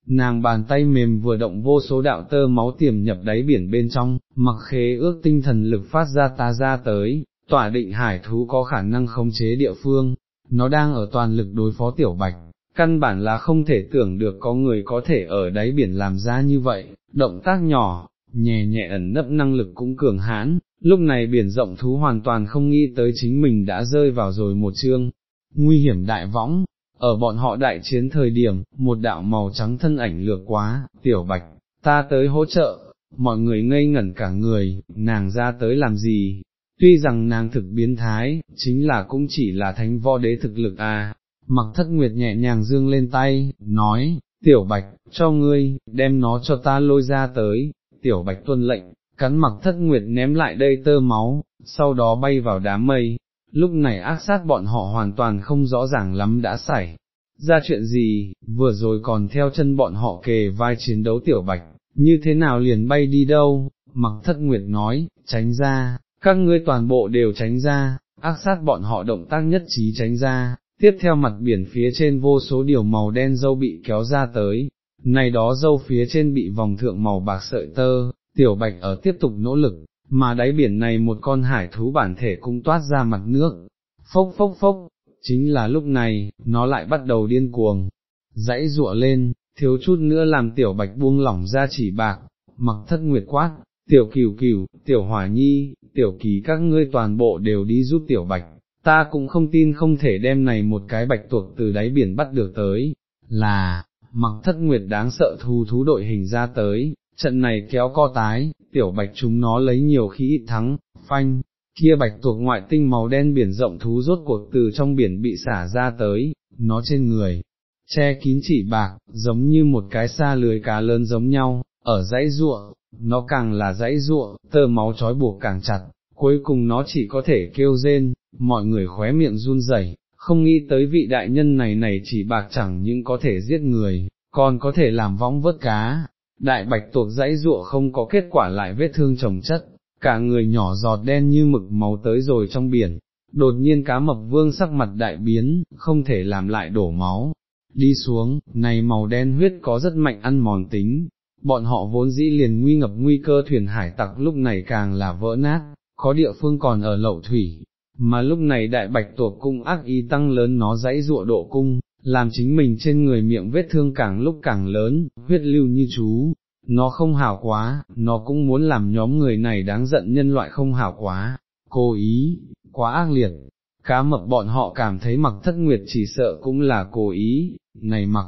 nàng bàn tay mềm vừa động vô số đạo tơ máu tiềm nhập đáy biển bên trong, mặc khế ước tinh thần lực phát ra ta ra tới, tỏa định hải thú có khả năng khống chế địa phương, nó đang ở toàn lực đối phó tiểu bạch, căn bản là không thể tưởng được có người có thể ở đáy biển làm ra như vậy, động tác nhỏ, nhẹ nhẹ ẩn nấp năng lực cũng cường hãn, lúc này biển rộng thú hoàn toàn không nghĩ tới chính mình đã rơi vào rồi một chương, nguy hiểm đại võng, ở bọn họ đại chiến thời điểm, một đạo màu trắng thân ảnh lược quá, tiểu bạch, ta tới hỗ trợ, mọi người ngây ngẩn cả người, nàng ra tới làm gì, tuy rằng nàng thực biến thái, chính là cũng chỉ là thánh võ đế thực lực à, mặc thất nguyệt nhẹ nhàng dương lên tay, nói, tiểu bạch, cho ngươi, đem nó cho ta lôi ra tới, tiểu bạch tuân lệnh, cắn mặc thất nguyệt ném lại đây tơ máu, sau đó bay vào đám mây, lúc này ác sát bọn họ hoàn toàn không rõ ràng lắm đã xảy. Ra chuyện gì, vừa rồi còn theo chân bọn họ kề vai chiến đấu tiểu bạch, như thế nào liền bay đi đâu, mặc thất nguyệt nói, tránh ra, các ngươi toàn bộ đều tránh ra, ác sát bọn họ động tác nhất trí tránh ra, tiếp theo mặt biển phía trên vô số điều màu đen dâu bị kéo ra tới, này đó dâu phía trên bị vòng thượng màu bạc sợi tơ, tiểu bạch ở tiếp tục nỗ lực, mà đáy biển này một con hải thú bản thể cũng toát ra mặt nước, phốc phốc phốc, chính là lúc này, nó lại bắt đầu điên cuồng, dãy rụa lên, thiếu chút nữa làm tiểu bạch buông lỏng ra chỉ bạc, mặc thất nguyệt quát, tiểu cửu cửu, tiểu hỏa nhi, tiểu kỳ các ngươi toàn bộ đều đi giúp tiểu bạch, ta cũng không tin không thể đem này một cái bạch tuộc từ đáy biển bắt được tới, là, mặc thất nguyệt đáng sợ thu thú đội hình ra tới, trận này kéo co tái, tiểu bạch chúng nó lấy nhiều khí ít thắng, phanh, kia bạch tuộc ngoại tinh màu đen biển rộng thú rốt cuộc từ trong biển bị xả ra tới, nó trên người, che kín chỉ bạc, giống như một cái xa lưới cá lớn giống nhau, ở dãy ruộng, nó càng là dãy ruộng, tơ máu trói buộc càng chặt, cuối cùng nó chỉ có thể kêu rên, mọi người khóe miệng run rẩy, không nghĩ tới vị đại nhân này này chỉ bạc chẳng những có thể giết người, còn có thể làm vong vớt cá, đại bạch tuộc dãy ruộng không có kết quả lại vết thương trồng chất, cả người nhỏ giọt đen như mực máu tới rồi trong biển, đột nhiên cá mập vương sắc mặt đại biến, không thể làm lại đổ máu, đi xuống, này màu đen huyết có rất mạnh ăn mòn tính, bọn họ vốn dĩ liền nguy ngập nguy cơ thuyền hải tặc lúc này càng là vỡ nát, có địa phương còn ở lậu thủy, mà lúc này đại bạch tuộc cung ác ý tăng lớn nó dãy ruộ độ cung, làm chính mình trên người miệng vết thương càng lúc càng lớn, huyết lưu như chú, nó không hảo quá, nó cũng muốn làm nhóm người này đáng giận nhân loại không hảo quá, cố ý, quá ác liệt, cá mập bọn họ cảm thấy mặc thất nguyệt chỉ sợ cũng là cố ý, này mặc,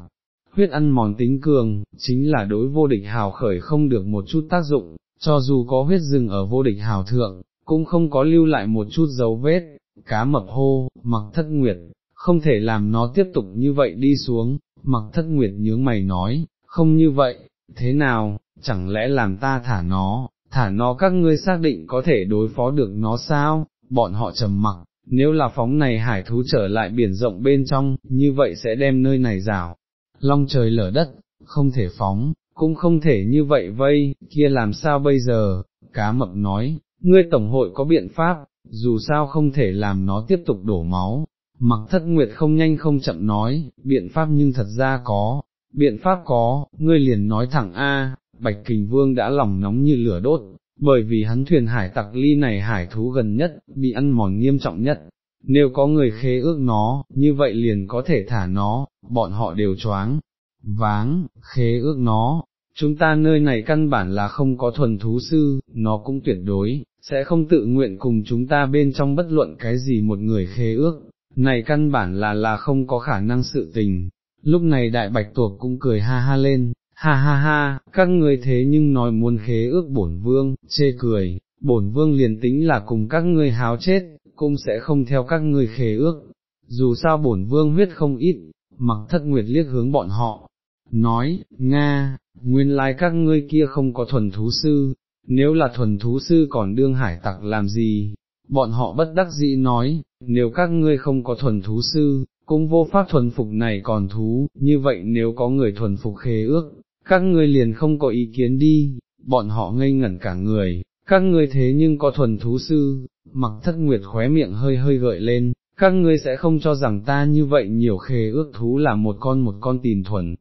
huyết ăn mòn tính cường, chính là đối vô địch hào khởi không được một chút tác dụng, cho dù có huyết rừng ở vô địch hào thượng, cũng không có lưu lại một chút dấu vết, cá mập hô, mặc thất nguyệt, không thể làm nó tiếp tục như vậy đi xuống, mặc thất nguyệt nhướng mày nói, không như vậy, thế nào, chẳng lẽ làm ta thả nó, thả nó các ngươi xác định có thể đối phó được nó sao, bọn họ trầm mặc, nếu là phóng này hải thú trở lại biển rộng bên trong, như vậy sẽ đem nơi này rào, long trời lở đất, không thể phóng, cũng không thể như vậy vây, kia làm sao bây giờ, cá mập nói, ngươi tổng hội có biện pháp, dù sao không thể làm nó tiếp tục đổ máu, mặc thất nguyệt không nhanh không chậm nói, biện pháp nhưng thật ra có, biện pháp có, ngươi liền nói thẳng A, Bạch Kình Vương đã lòng nóng như lửa đốt, bởi vì hắn thuyền hải tặc ly này hải thú gần nhất, bị ăn mòn nghiêm trọng nhất, nếu có người khế ước nó, như vậy liền có thể thả nó, bọn họ đều choáng, váng, khế ước nó, chúng ta nơi này căn bản là không có thuần thú sư, nó cũng tuyệt đối, sẽ không tự nguyện cùng chúng ta bên trong bất luận cái gì một người khế ước, này căn bản là là không có khả năng sự tình. Lúc này đại bạch tuộc cũng cười ha ha lên, ha ha ha, các người thế nhưng nói muốn khế ước bổn vương, chê cười, bổn vương liền tính là cùng các ngươi háo chết, cũng sẽ không theo các ngươi khế ước, dù sao bổn vương huyết không ít, mặc thất nguyệt liếc hướng bọn họ, nói, Nga, nguyên lai các ngươi kia không có thuần thú sư, nếu là thuần thú sư còn đương hải tặc làm gì, bọn họ bất đắc dĩ nói, nếu các ngươi không có thuần thú sư, cũng vô pháp thuần phục này còn thú, như vậy nếu có người thuần phục khế ước, các ngươi liền không có ý kiến đi, bọn họ ngây ngẩn cả người, các ngươi thế nhưng có thuần thú sư, mặc thất nguyệt khóe miệng hơi hơi gợi lên, các ngươi sẽ không cho rằng ta như vậy nhiều khế ước thú là một con một con tìm thuần,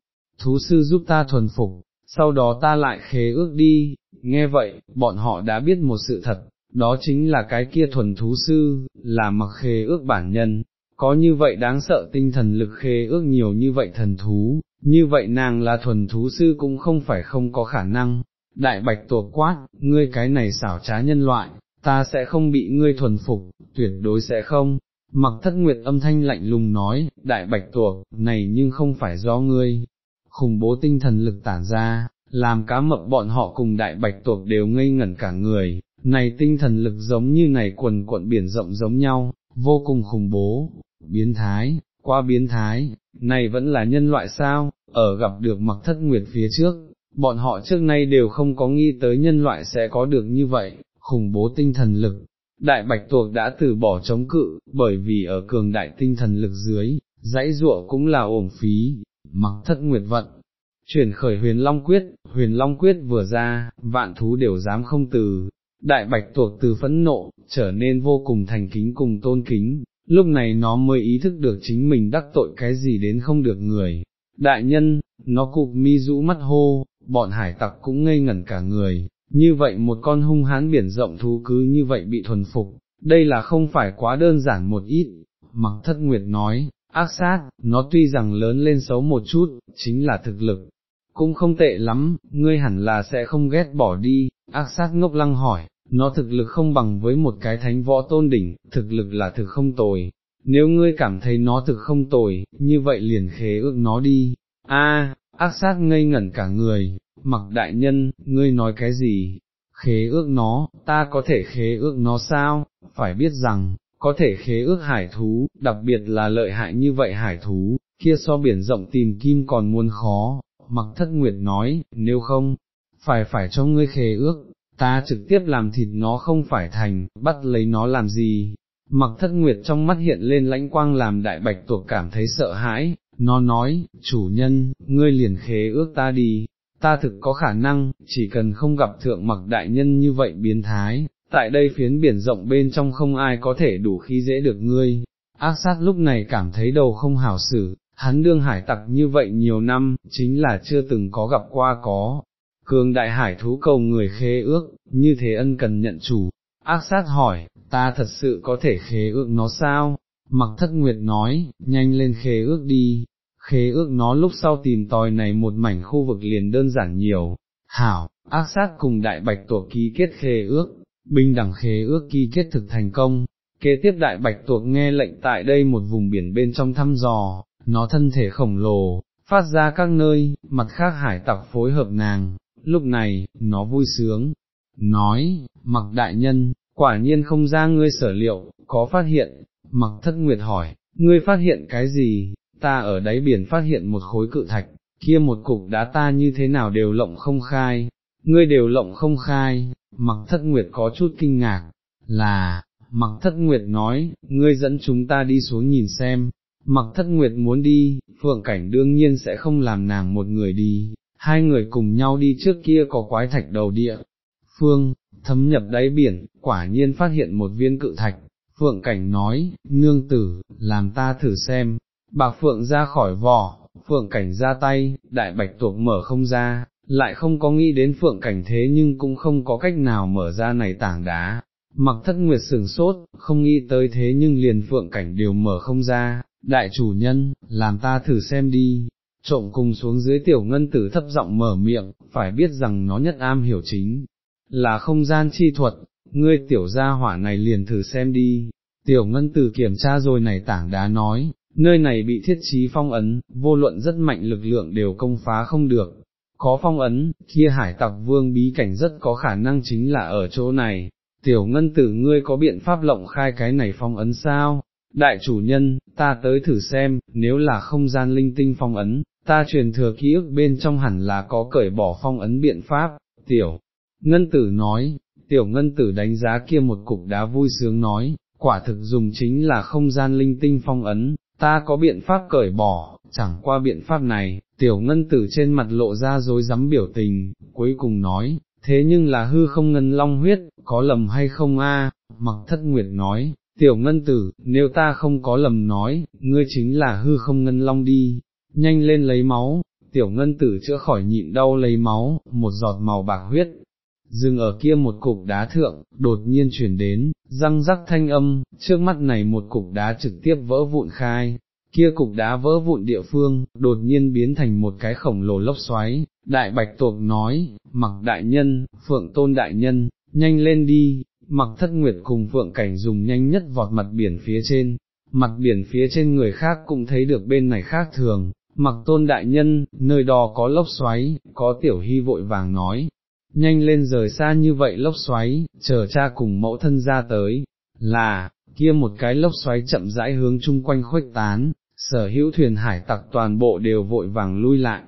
thú sư giúp ta thuần phục, sau đó ta lại khế ước đi, nghe vậy, bọn họ đã biết một sự thật, đó chính là cái kia thuần thú sư, là mặc khê ước bản nhân, có như vậy đáng sợ tinh thần lực khê ước nhiều như vậy thần thú, như vậy nàng là thuần thú sư cũng không phải không có khả năng. Đại bạch tuộc quát, ngươi cái này xảo trá nhân loại, ta sẽ không bị ngươi thuần phục, tuyệt đối sẽ không. Mặc thất nguyệt âm thanh lạnh lùng nói, đại bạch tuộc, này nhưng không phải do ngươi, khủng bố tinh thần lực tản ra, làm cá mập bọn họ cùng đại bạch tuộc đều ngây ngẩn cả người, này tinh thần lực giống như này quần cuộn biển rộng giống nhau, vô cùng khủng bố, biến thái, qua biến thái, này vẫn là nhân loại sao, ở gặp được mặc thất nguyệt phía trước, bọn họ trước nay đều không có nghi tới nhân loại sẽ có được như vậy, khủng bố tinh thần lực. Đại bạch tuộc đã từ bỏ chống cự, bởi vì ở cường đại tinh thần lực dưới, dãy ruộng cũng là ổn phí, mặc thất nguyệt vận. Chuyển khởi huyền long quyết, huyền long quyết vừa ra, vạn thú đều dám không từ, đại bạch tuộc từ phẫn nộ, trở nên vô cùng thành kính cùng tôn kính, lúc này nó mới ý thức được chính mình đắc tội cái gì đến không được người. Đại nhân, nó cụp mi rũ mắt hô, bọn hải tặc cũng ngây ngẩn cả người, như vậy một con hung hán biển rộng thú cứ như vậy bị thuần phục, đây là không phải quá đơn giản một ít, mặc thất nguyệt nói, ác sát, nó tuy rằng lớn lên xấu một chút, chính là thực lực, cũng không tệ lắm, ngươi hẳn là sẽ không ghét bỏ đi, ác sát ngốc lăng hỏi, nó thực lực không bằng với một cái thánh võ tôn đỉnh, thực lực là thực không tồi, nếu ngươi cảm thấy nó thực không tồi, như vậy liền khế ước nó đi, a ác sát ngây ngẩn cả người, mặc đại nhân, ngươi nói cái gì, khế ước nó, ta có thể khế ước nó sao, phải biết rằng, có thể khế ước hải thú, đặc biệt là lợi hại như vậy hải thú, kia so biển rộng tìm kim còn muôn khó, mặc thất nguyệt nói, nếu không, phải phải cho ngươi khế ước, ta trực tiếp làm thịt nó không phải thành, bắt lấy nó làm gì. Mặc thất nguyệt trong mắt hiện lên lãnh quang làm đại bạch tuộc cảm thấy sợ hãi, nó nói, chủ nhân, ngươi liền khế ước ta đi, ta thực có khả năng, chỉ cần không gặp thượng mặc đại nhân như vậy biến thái, tại đây phiến biển rộng bên trong không ai có thể đủ khi dễ được ngươi. Ác sát lúc này cảm thấy đầu không hảo xử, hắn đương hải tặc như vậy nhiều năm, chính là chưa từng có gặp qua có. Cường đại hải thú cầu người khế ước, như thế ân cần nhận chủ, ác sát hỏi, ta thật sự có thể khế ước nó sao? Mặc thất nguyệt nói, nhanh lên khế ước đi, khế ước nó lúc sau tìm tòi này một mảnh khu vực liền đơn giản nhiều, hảo, ác sát cùng đại bạch tuộc ký kết khế ước, bình đẳng khế ước ký kết thực thành công, kế tiếp đại bạch tuộc nghe lệnh tại đây một vùng biển bên trong thăm dò, nó thân thể khổng lồ, phát ra các nơi, mặt khác hải tặc phối hợp nàng, lúc này, nó vui sướng, nói, mặc đại nhân, quả nhiên không ra ngươi sở liệu, có phát hiện, mặc thất nguyệt hỏi, ngươi phát hiện cái gì, ta ở đáy biển phát hiện một khối cự thạch, kia một cục đá ta như thế nào đều lộng không khai, ngươi đều lộng không khai, mặc thất nguyệt có chút kinh ngạc, là, mặc thất nguyệt nói, ngươi dẫn chúng ta đi xuống nhìn xem, mặc thất nguyệt muốn đi, phượng cảnh đương nhiên sẽ không làm nàng một người đi, hai người cùng nhau đi trước kia có quái thạch đầu địa, phương, thấm nhập đáy biển, quả nhiên phát hiện một viên cự thạch, phượng cảnh nói, nương tử, làm ta thử xem, bạc phượng ra khỏi vỏ, phượng cảnh ra tay, đại bạch tuộc mở không ra, lại không có nghĩ đến phượng cảnh thế nhưng cũng không có cách nào mở ra này tảng đá. Mặc thất nguyệt sừng sốt, không nghĩ tới thế nhưng liền phượng cảnh đều mở không ra, đại chủ nhân, làm ta thử xem đi, trộm cùng xuống dưới tiểu ngân tử thấp giọng mở miệng, phải biết rằng nó nhất am hiểu chính, là không gian chi thuật, ngươi tiểu gia hỏa này liền thử xem đi, tiểu ngân tử kiểm tra rồi này tảng đá nói, nơi này bị thiết trí phong ấn, vô luận rất mạnh lực lượng đều công phá không được, có phong ấn, kia hải tặc vương bí cảnh rất có khả năng chính là ở chỗ này, tiểu ngân tử ngươi có biện pháp lộng khai cái này phong ấn sao? Đại chủ nhân, ta tới thử xem, nếu là không gian linh tinh phong ấn, ta truyền thừa ký ức bên trong hẳn là có cởi bỏ phong ấn biện pháp, tiểu. Ngân tử nói, tiểu ngân tử đánh giá kia một cục đá vui sướng nói, quả thực dùng chính là không gian linh tinh phong ấn, ta có biện pháp cởi bỏ, chẳng qua biện pháp này, tiểu ngân tử trên mặt lộ ra dối rắm biểu tình, cuối cùng nói, thế nhưng là hư không ngân long huyết, có lầm hay không a? mặc thất nguyệt nói, tiểu ngân tử, nếu ta không có lầm nói, ngươi chính là hư không ngân long đi, nhanh lên lấy máu, tiểu ngân tử chữa khỏi nhịn đau lấy máu, một giọt màu bạc huyết, dừng ở kia một cục đá thượng, đột nhiên chuyển đến, răng rắc thanh âm, trước mắt này một cục đá trực tiếp vỡ vụn khai, kia cục đá vỡ vụn địa phương, đột nhiên biến thành một cái khổng lồ lốc xoáy, đại bạch tuộc nói, mặc đại nhân, phượng tôn đại nhân, nhanh lên đi, mặc thất nguyệt cùng phượng cảnh dùng nhanh nhất vọt mặt biển phía trên, mặt biển phía trên người khác cũng thấy được bên này khác thường, mặc tôn đại nhân, nơi đó có lốc xoáy, có tiểu hy vội vàng nói, nhanh lên rời xa như vậy lốc xoáy, chờ cha cùng mẫu thân ra tới, là, kia một cái lốc xoáy chậm rãi hướng chung quanh khuếch tán, sở hữu thuyền hải tặc toàn bộ đều vội vàng lui lại,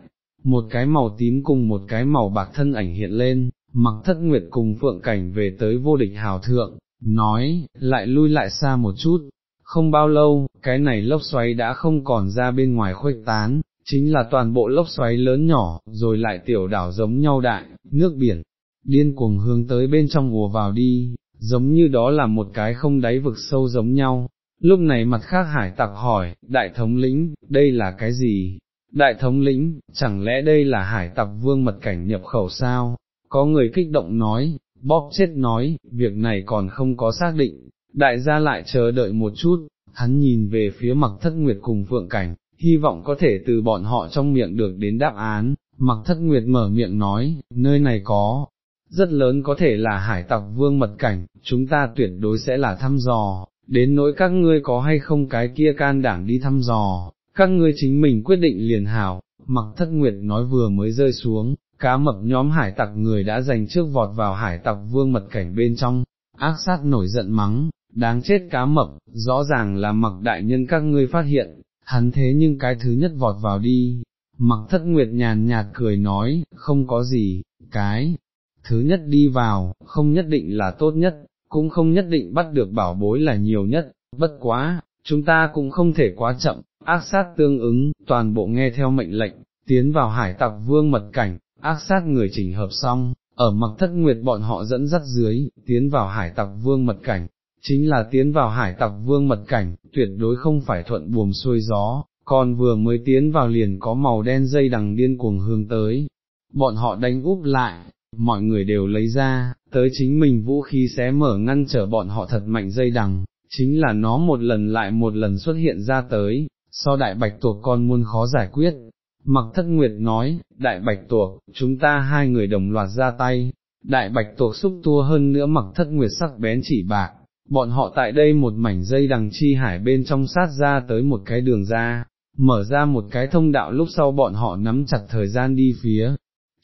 một cái màu tím cùng một cái màu bạc thân ảnh hiện lên, mặc thất nguyệt cùng phượng cảnh về tới vô địch hào thượng, nói, lại lui lại xa một chút, không bao lâu, cái này lốc xoáy đã không còn ra bên ngoài khuếch tán, chính là toàn bộ lốc xoáy lớn nhỏ, rồi lại tiểu đảo giống nhau đại, nước biển, điên cuồng hướng tới bên trong ùa vào đi, giống như đó là một cái không đáy vực sâu giống nhau. Lúc này mặt khác hải tặc hỏi, đại thống lĩnh, đây là cái gì? Đại thống lĩnh, chẳng lẽ đây là hải tặc vương mật cảnh nhập khẩu sao? Có người kích động nói, bóp chết nói, việc này còn không có xác định, đại gia lại chờ đợi một chút, hắn nhìn về phía mặc thất nguyệt cùng phượng cảnh, hy vọng có thể từ bọn họ trong miệng được đến đáp án, mặc thất nguyệt mở miệng nói, nơi này có, rất lớn có thể là hải tặc vương mật cảnh, chúng ta tuyệt đối sẽ là thăm dò, đến nỗi các ngươi có hay không cái kia can đảm đi thăm dò, các ngươi chính mình quyết định liền hảo, mặc thất nguyệt nói vừa mới rơi xuống, cá mập nhóm hải tặc người đã giành trước vọt vào hải tặc vương mật cảnh bên trong, ác sát nổi giận mắng, đáng chết cá mập, rõ ràng là mặc đại nhân các ngươi phát hiện, hắn thế nhưng cái thứ nhất vọt vào đi, mặc thất nguyệt nhàn nhạt cười nói, không có gì, cái, thứ nhất đi vào, không nhất định là tốt nhất, cũng không nhất định bắt được bảo bối là nhiều nhất, bất quá, chúng ta cũng không thể quá chậm, ác sát tương ứng, toàn bộ nghe theo mệnh lệnh, tiến vào hải tặc vương mật cảnh, ác sát người chỉnh hợp xong, ở mặc thất nguyệt bọn họ dẫn dắt dưới, tiến vào hải tặc vương mật cảnh, chính là tiến vào hải tặc vương mật cảnh, tuyệt đối không phải thuận buồm xuôi gió, còn vừa mới tiến vào liền có màu đen dây đằng điên cuồng hướng tới, bọn họ đánh úp lại, mọi người đều lấy ra, tới chính mình vũ khí xé mở ngăn trở bọn họ thật mạnh dây đằng, chính là nó một lần lại một lần xuất hiện ra tới, so đại bạch tuộc con muôn khó giải quyết. Mặc thất nguyệt nói, đại bạch tuộc, chúng ta hai người đồng loạt ra tay, đại bạch tuộc xúc tua hơn nữa mặc thất nguyệt sắc bén chỉ bạc, bọn họ tại đây một mảnh dây đằng chi hải bên trong sát ra tới một cái đường ra, mở ra một cái thông đạo lúc sau bọn họ nắm chặt thời gian đi phía.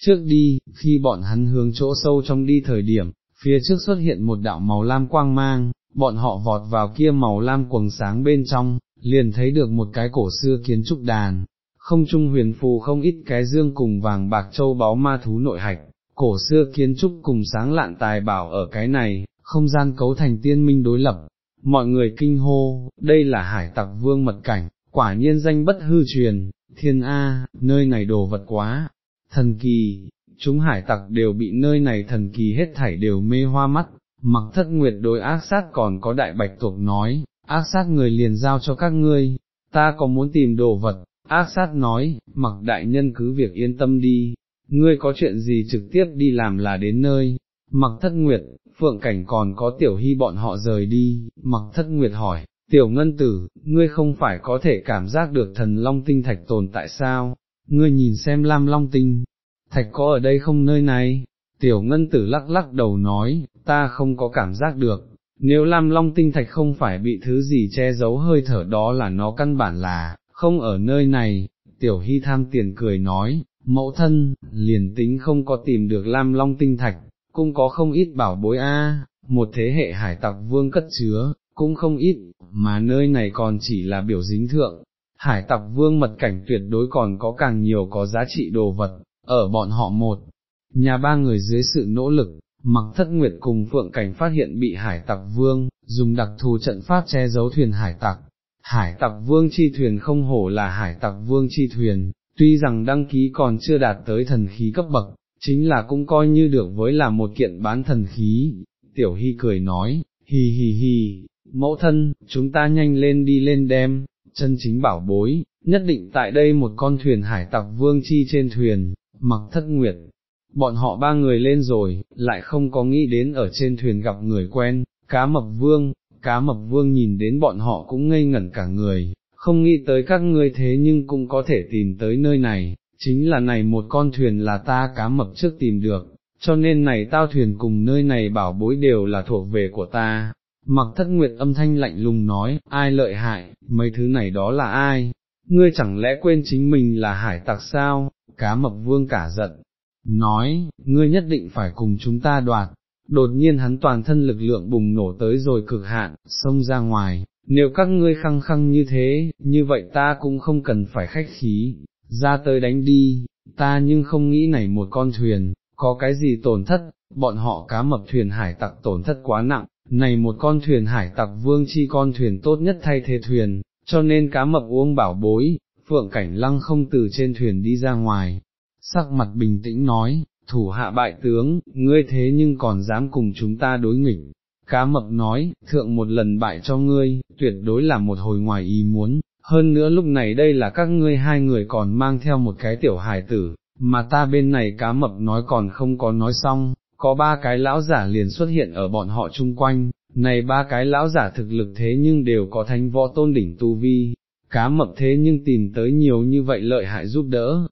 Trước đi, khi bọn hắn hướng chỗ sâu trong đi thời điểm, phía trước xuất hiện một đạo màu lam quang mang, bọn họ vọt vào kia màu lam quầng sáng bên trong, liền thấy được một cái cổ xưa kiến trúc đàn, không trung huyền phù không ít cái dương cùng vàng bạc châu báu ma thú nội hạch, cổ xưa kiến trúc cùng sáng lạn tài bảo ở cái này, không gian cấu thành tiên minh đối lập, mọi người kinh hô, đây là hải tặc vương mật cảnh, quả nhiên danh bất hư truyền, thiên A, nơi này đồ vật quá, thần kỳ, chúng hải tặc đều bị nơi này thần kỳ hết thảy đều mê hoa mắt, mặc thất nguyệt đối ác sát còn có đại bạch tuộc nói, ác sát người liền giao cho các ngươi, ta có muốn tìm đồ vật, ác sát nói, mặc đại nhân cứ việc yên tâm đi, ngươi có chuyện gì trực tiếp đi làm là đến nơi, mặc thất nguyệt, phượng cảnh còn có tiểu hy bọn họ rời đi, mặc thất nguyệt hỏi, tiểu ngân tử, ngươi không phải có thể cảm giác được thần long tinh thạch tồn tại sao, ngươi nhìn xem lam long tinh, thạch có ở đây không nơi này, tiểu ngân tử lắc lắc đầu nói, ta không có cảm giác được, nếu lam long tinh thạch không phải bị thứ gì che giấu hơi thở đó là nó căn bản là, không ở nơi này, tiểu hy tham tiền cười nói, mẫu thân, liền tính không có tìm được lam long tinh thạch, cũng có không ít bảo bối a, một thế hệ hải tặc vương cất chứa, cũng không ít, mà nơi này còn chỉ là biểu dính thượng, hải tặc vương mật cảnh tuyệt đối còn có càng nhiều có giá trị đồ vật, ở bọn họ một, nhà ba người dưới sự nỗ lực, mặc thất nguyệt cùng phượng cảnh phát hiện bị hải tặc vương, dùng đặc thù trận pháp che giấu thuyền hải tặc. Hải tặc vương chi thuyền không hổ là hải tặc vương chi thuyền, tuy rằng đăng ký còn chưa đạt tới thần khí cấp bậc, chính là cũng coi như được với là một kiện bán thần khí. Tiểu Hy cười nói, hì hì hì, mẫu thân, chúng ta nhanh lên đi lên đem, chân chính bảo bối, nhất định tại đây một con thuyền hải tặc vương chi trên thuyền, mặc thất nguyệt. Bọn họ ba người lên rồi, lại không có nghĩ đến ở trên thuyền gặp người quen, cá mập vương, cá mập vương nhìn đến bọn họ cũng ngây ngẩn cả người, không nghĩ tới các ngươi thế nhưng cũng có thể tìm tới nơi này, chính là này một con thuyền là ta cá mập trước tìm được, cho nên này tao thuyền cùng nơi này bảo bối đều là thuộc về của ta. Mặc thất nguyệt âm thanh lạnh lùng nói, ai lợi hại, mấy thứ này đó là ai, ngươi chẳng lẽ quên chính mình là hải tặc sao, cá mập vương cả giận, nói, ngươi nhất định phải cùng chúng ta đoạt, đột nhiên hắn toàn thân lực lượng bùng nổ tới rồi cực hạn, xông ra ngoài, nếu các ngươi khăng khăng như thế, như vậy ta cũng không cần phải khách khí, ra tới đánh đi, ta nhưng không nghĩ này một con thuyền, có cái gì tổn thất, bọn họ cá mập thuyền hải tặc tổn thất quá nặng, này một con thuyền hải tặc vương chi con thuyền tốt nhất thay thế thuyền, cho nên cá mập uống bảo bối, phượng cảnh lăng không từ trên thuyền đi ra ngoài, sắc mặt bình tĩnh nói, thủ hạ bại tướng, ngươi thế nhưng còn dám cùng chúng ta đối nghịch. Cá mập nói, thượng một lần bại cho ngươi, tuyệt đối là một hồi ngoài ý muốn, hơn nữa lúc này đây là các ngươi hai người còn mang theo một cái tiểu hài tử, mà ta bên này cá mập nói còn không có nói xong, có ba cái lão giả liền xuất hiện ở bọn họ chung quanh, này ba cái lão giả thực lực thế nhưng đều có thanh võ tôn đỉnh tu vi, cá mập thế nhưng tìm tới nhiều như vậy lợi hại giúp đỡ.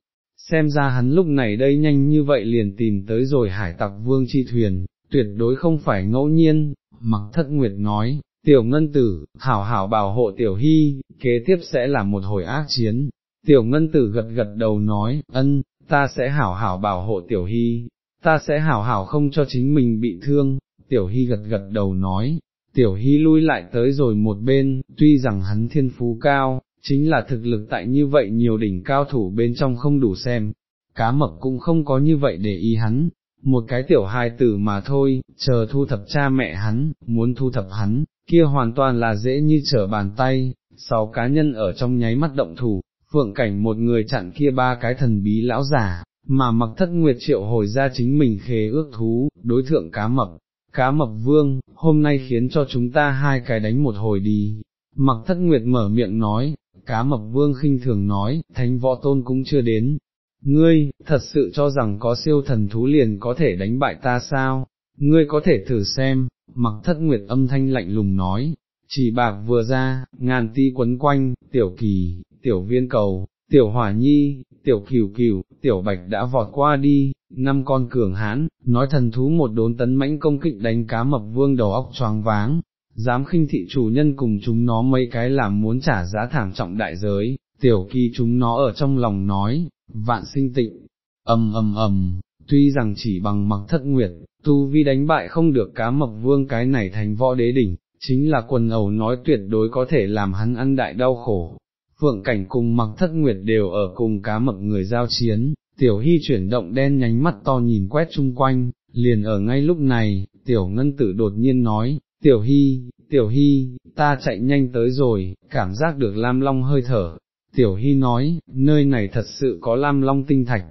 Xem ra hắn lúc này đây nhanh như vậy liền tìm tới rồi hải tặc vương chi thuyền, tuyệt đối không phải ngẫu nhiên, mặc thất nguyệt nói, tiểu ngân tử, hảo hảo bảo hộ tiểu hy, kế tiếp sẽ là một hồi ác chiến. Tiểu ngân tử gật gật đầu nói, ân, ta sẽ hảo hảo bảo hộ tiểu hy, ta sẽ hảo hảo không cho chính mình bị thương, tiểu hy gật gật đầu nói, tiểu hy lui lại tới rồi một bên, tuy rằng hắn thiên phú cao, chính là thực lực tại như vậy nhiều đỉnh cao thủ bên trong không đủ xem, cá mập cũng không có như vậy để ý hắn, một cái tiểu hài tử mà thôi, chờ thu thập cha mẹ hắn, muốn thu thập hắn, kia hoàn toàn là dễ như trở bàn tay, sáu cá nhân ở trong nháy mắt động thủ, phượng cảnh một người chặn kia ba cái thần bí lão giả, mà mặc thất nguyệt triệu hồi ra chính mình khế ước thú, đối thượng cá mập, cá mập vương, hôm nay khiến cho chúng ta hai cái đánh một hồi đi. Mặc thất nguyệt mở miệng nói, cá mập vương khinh thường nói, thánh võ tôn cũng chưa đến. Ngươi, thật sự cho rằng có siêu thần thú liền có thể đánh bại ta sao? Ngươi có thể thử xem, mặc thất nguyệt âm thanh lạnh lùng nói, chỉ bạc vừa ra, ngàn ti quấn quanh, tiểu kỳ, tiểu viên cầu, tiểu hỏa nhi, tiểu cửu cửu, tiểu bạch đã vọt qua đi, năm con cường hãn, nói thần thú một đốn tấn mãnh công kích đánh cá mập vương đầu óc choáng váng, dám khinh thị chủ nhân cùng chúng nó mấy cái làm muốn trả giá thảm trọng đại giới, tiểu kỳ chúng nó ở trong lòng nói, vạn sinh tịnh, ầm ầm ầm, tuy rằng chỉ bằng mặc thất nguyệt, tu vi đánh bại không được cá mập vương cái này thành võ đế đỉnh, chính là quần ẩu nói tuyệt đối có thể làm hắn ăn đại đau khổ. Phượng cảnh cùng mặc thất nguyệt đều ở cùng cá mập người giao chiến, tiểu hy chuyển động đen nhánh mắt to nhìn quét chung quanh, liền ở ngay lúc này, tiểu ngân tử đột nhiên nói, tiểu hy, tiểu hy, ta chạy nhanh tới rồi, cảm giác được lam long hơi thở, tiểu hy nói, nơi này thật sự có lam long tinh thạch,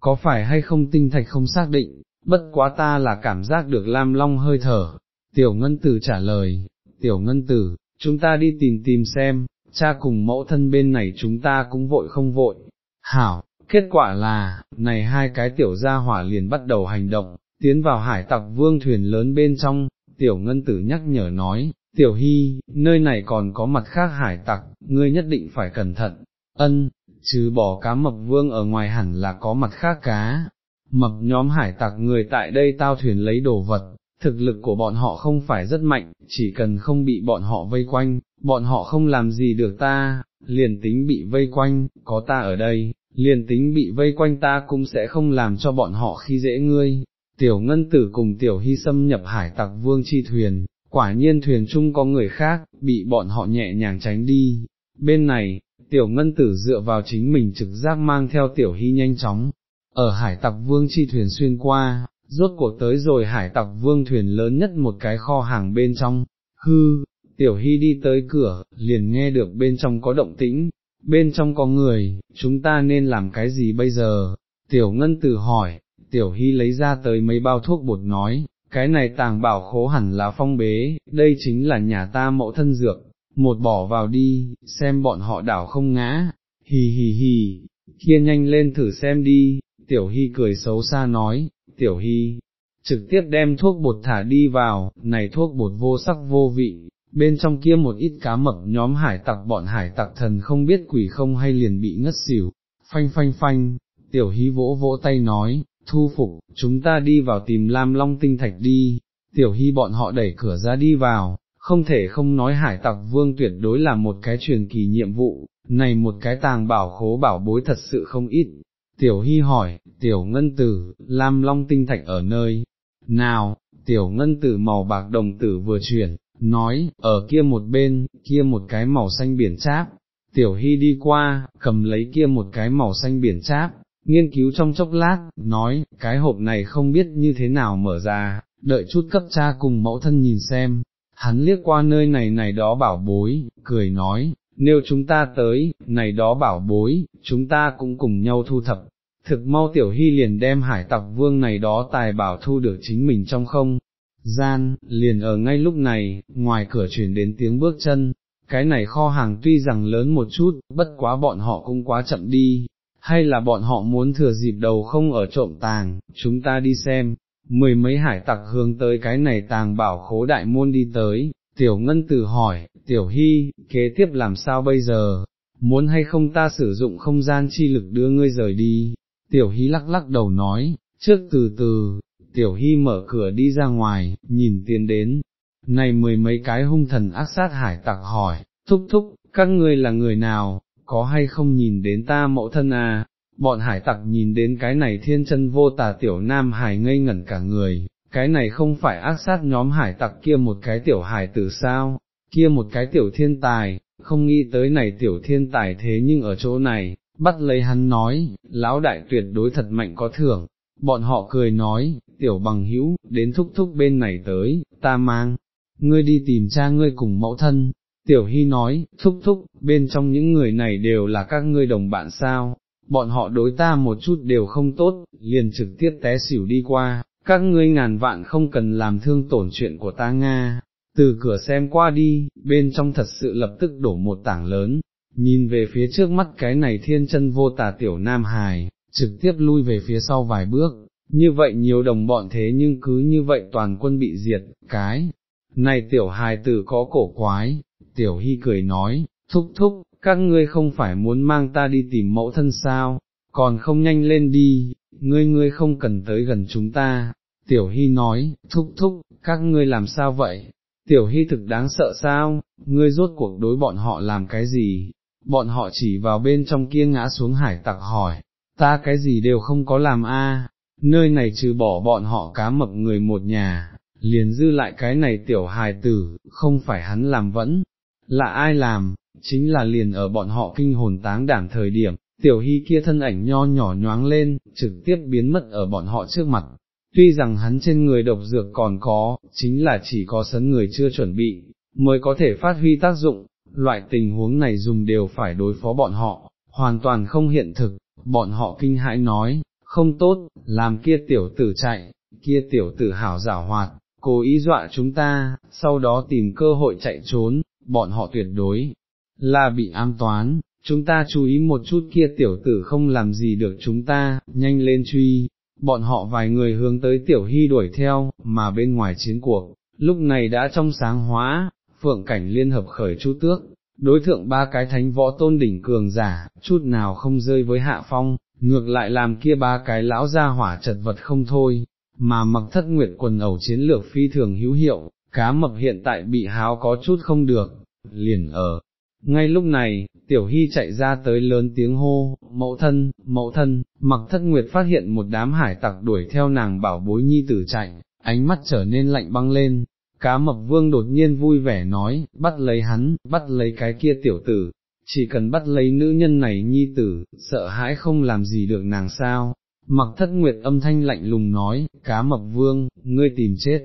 có phải hay không tinh thạch không xác định, bất quá ta là cảm giác được lam long hơi thở, tiểu ngân tử trả lời, tiểu ngân tử, chúng ta đi tìm tìm xem, cha cùng mẫu thân bên này chúng ta cũng vội không vội, hảo, kết quả là, này hai cái tiểu gia hỏa liền bắt đầu hành động, tiến vào hải tặc vương thuyền lớn bên trong, tiểu ngân tử nhắc nhở nói, tiểu hy, nơi này còn có mặt khác hải tặc, ngươi nhất định phải cẩn thận, ân, chứ bỏ cá mập vương ở ngoài hẳn là có mặt khác cá, mập nhóm hải tặc người tại đây tao thuyền lấy đồ vật, thực lực của bọn họ không phải rất mạnh, chỉ cần không bị bọn họ vây quanh, bọn họ không làm gì được ta, liền tính bị vây quanh, có ta ở đây, liền tính bị vây quanh ta cũng sẽ không làm cho bọn họ khi dễ ngươi. Tiểu ngân tử cùng tiểu hy xâm nhập hải tặc vương chi thuyền, quả nhiên thuyền chung có người khác, bị bọn họ nhẹ nhàng tránh đi. Bên này, tiểu ngân tử dựa vào chính mình trực giác mang theo tiểu hy nhanh chóng, ở hải tặc vương chi thuyền xuyên qua, rốt cuộc tới rồi hải tặc vương thuyền lớn nhất một cái kho hàng bên trong, hư, tiểu hy đi tới cửa, liền nghe được bên trong có động tĩnh, bên trong có người, chúng ta nên làm cái gì bây giờ, tiểu ngân tử hỏi, tiểu hy lấy ra tới mấy bao thuốc bột nói, cái này tàng bảo khố hẳn là phong bế, đây chính là nhà ta mẫu thân dược, một bỏ vào đi, xem bọn họ đảo không ngã, hì hì hì, kia nhanh lên thử xem đi, tiểu hy cười xấu xa nói, tiểu hy, trực tiếp đem thuốc bột thả đi vào, này thuốc bột vô sắc vô vị, bên trong kia một ít cá mập nhóm hải tặc bọn hải tặc thần không biết quỷ không hay liền bị ngất xỉu, phanh phanh phanh, tiểu hy vỗ vỗ tay nói, thu phục, chúng ta đi vào tìm Lam Long tinh thạch đi, tiểu hy bọn họ đẩy cửa ra đi vào, không thể không nói hải tặc vương tuyệt đối là một cái truyền kỳ nhiệm vụ, này một cái tàng bảo khố bảo bối thật sự không ít. Tiểu Hy hỏi, tiểu ngân tử, Lam Long tinh thạch ở nơi, nào, tiểu ngân tử màu bạc đồng tử vừa chuyển, nói, ở kia một bên, kia một cái màu xanh biển cháp, tiểu hy đi qua, cầm lấy kia một cái màu xanh biển cháp, nghiên cứu trong chốc lát, nói, cái hộp này không biết như thế nào mở ra, đợi chút cấp cha cùng mẫu thân nhìn xem, hắn liếc qua nơi này này đó bảo bối, cười nói, nếu chúng ta tới, này đó bảo bối, chúng ta cũng cùng nhau thu thập. Thực mau tiểu hy liền đem hải tặc vương này đó tài bảo thu được chính mình trong không, gian, liền ở ngay lúc này, ngoài cửa chuyển đến tiếng bước chân, cái này kho hàng tuy rằng lớn một chút, bất quá bọn họ cũng quá chậm đi, hay là bọn họ muốn thừa dịp đầu không ở trộm tàng, chúng ta đi xem, mười mấy hải tặc hướng tới cái này tàng bảo khố đại môn đi tới, tiểu ngân tử hỏi, tiểu hy, kế tiếp làm sao bây giờ, muốn hay không ta sử dụng không gian chi lực đưa ngươi rời đi, tiểu hy lắc lắc đầu nói, trước từ từ, tiểu hy mở cửa đi ra ngoài, nhìn tiến đến, này mười mấy cái hung thần ác sát hải tặc hỏi, thúc thúc, các ngươi là người nào, có hay không nhìn đến ta mẫu thân à, bọn hải tặc nhìn đến cái này thiên chân vô tà tiểu nam hải ngây ngẩn cả người, cái này không phải ác sát nhóm hải tặc kia một cái tiểu hải tử sao, kia một cái tiểu thiên tài, không nghĩ tới này tiểu thiên tài thế nhưng ở chỗ này, bắt lấy hắn nói, lão đại tuyệt đối thật mạnh có thưởng, bọn họ cười nói, tiểu bằng hữu, đến thúc thúc bên này tới, ta mang, ngươi đi tìm cha ngươi cùng mẫu thân, tiểu hy nói, thúc thúc, bên trong những người này đều là các ngươi đồng bạn sao, bọn họ đối ta một chút đều không tốt, liền trực tiếp té xỉu đi qua, các ngươi ngàn vạn không cần làm thương tổn chuyện của ta Nga, từ cửa xem qua đi, bên trong thật sự lập tức đổ một tảng lớn, nhìn về phía trước mắt cái này thiên chân vô tà tiểu nam hài, trực tiếp lui về phía sau vài bước, như vậy nhiều đồng bọn thế nhưng cứ như vậy toàn quân bị diệt, cái, này tiểu hài tử có cổ quái, tiểu hy cười nói, thúc thúc, các ngươi không phải muốn mang ta đi tìm mẫu thân sao, còn không nhanh lên đi, ngươi ngươi không cần tới gần chúng ta, tiểu hy nói, thúc thúc, các ngươi làm sao vậy, tiểu hy thực đáng sợ sao, ngươi rốt cuộc đối bọn họ làm cái gì, bọn họ chỉ vào bên trong kia ngã xuống hải tặc hỏi, ta cái gì đều không có làm a, nơi này trừ bỏ bọn họ cá mập người một nhà, liền dư lại cái này tiểu hài tử, không phải hắn làm vẫn, là ai làm, chính là liền ở bọn họ kinh hồn táng đảm thời điểm, tiểu hy kia thân ảnh nho nhỏ nhoáng lên, trực tiếp biến mất ở bọn họ trước mặt, tuy rằng hắn trên người độc dược còn có, chính là chỉ có sấn người chưa chuẩn bị, mới có thể phát huy tác dụng, loại tình huống này dùng đều phải đối phó bọn họ, hoàn toàn không hiện thực, bọn họ kinh hãi nói, không tốt, làm kia tiểu tử chạy, kia tiểu tử hảo giả hoạt, cố ý dọa chúng ta, sau đó tìm cơ hội chạy trốn, bọn họ tuyệt đối là bị am toán, chúng ta chú ý một chút kia tiểu tử không làm gì được chúng ta, nhanh lên truy, bọn họ vài người hướng tới tiểu hy đuổi theo, mà bên ngoài chiến cuộc, lúc này đã trong sáng hóa, phượng cảnh liên hợp khởi chú tước, đối thượng ba cái thánh võ tôn đỉnh cường giả, chút nào không rơi với hạ phong, ngược lại làm kia ba cái lão ra hỏa chật vật không thôi, mà mặc thất nguyệt quần ẩu chiến lược phi thường hữu hiệu, cá mập hiện tại bị háo có chút không được, liền ở. Ngay lúc này, tiểu hy chạy ra tới lớn tiếng hô, mẫu thân, mẫu thân, mặc thất nguyệt phát hiện một đám hải tặc đuổi theo nàng bảo bối nhi tử chạy, ánh mắt trở nên lạnh băng lên, cá mập vương đột nhiên vui vẻ nói, bắt lấy hắn, bắt lấy cái kia tiểu tử, chỉ cần bắt lấy nữ nhân này nhi tử, sợ hãi không làm gì được nàng sao. Mặc thất nguyệt âm thanh lạnh lùng nói, cá mập vương, ngươi tìm chết.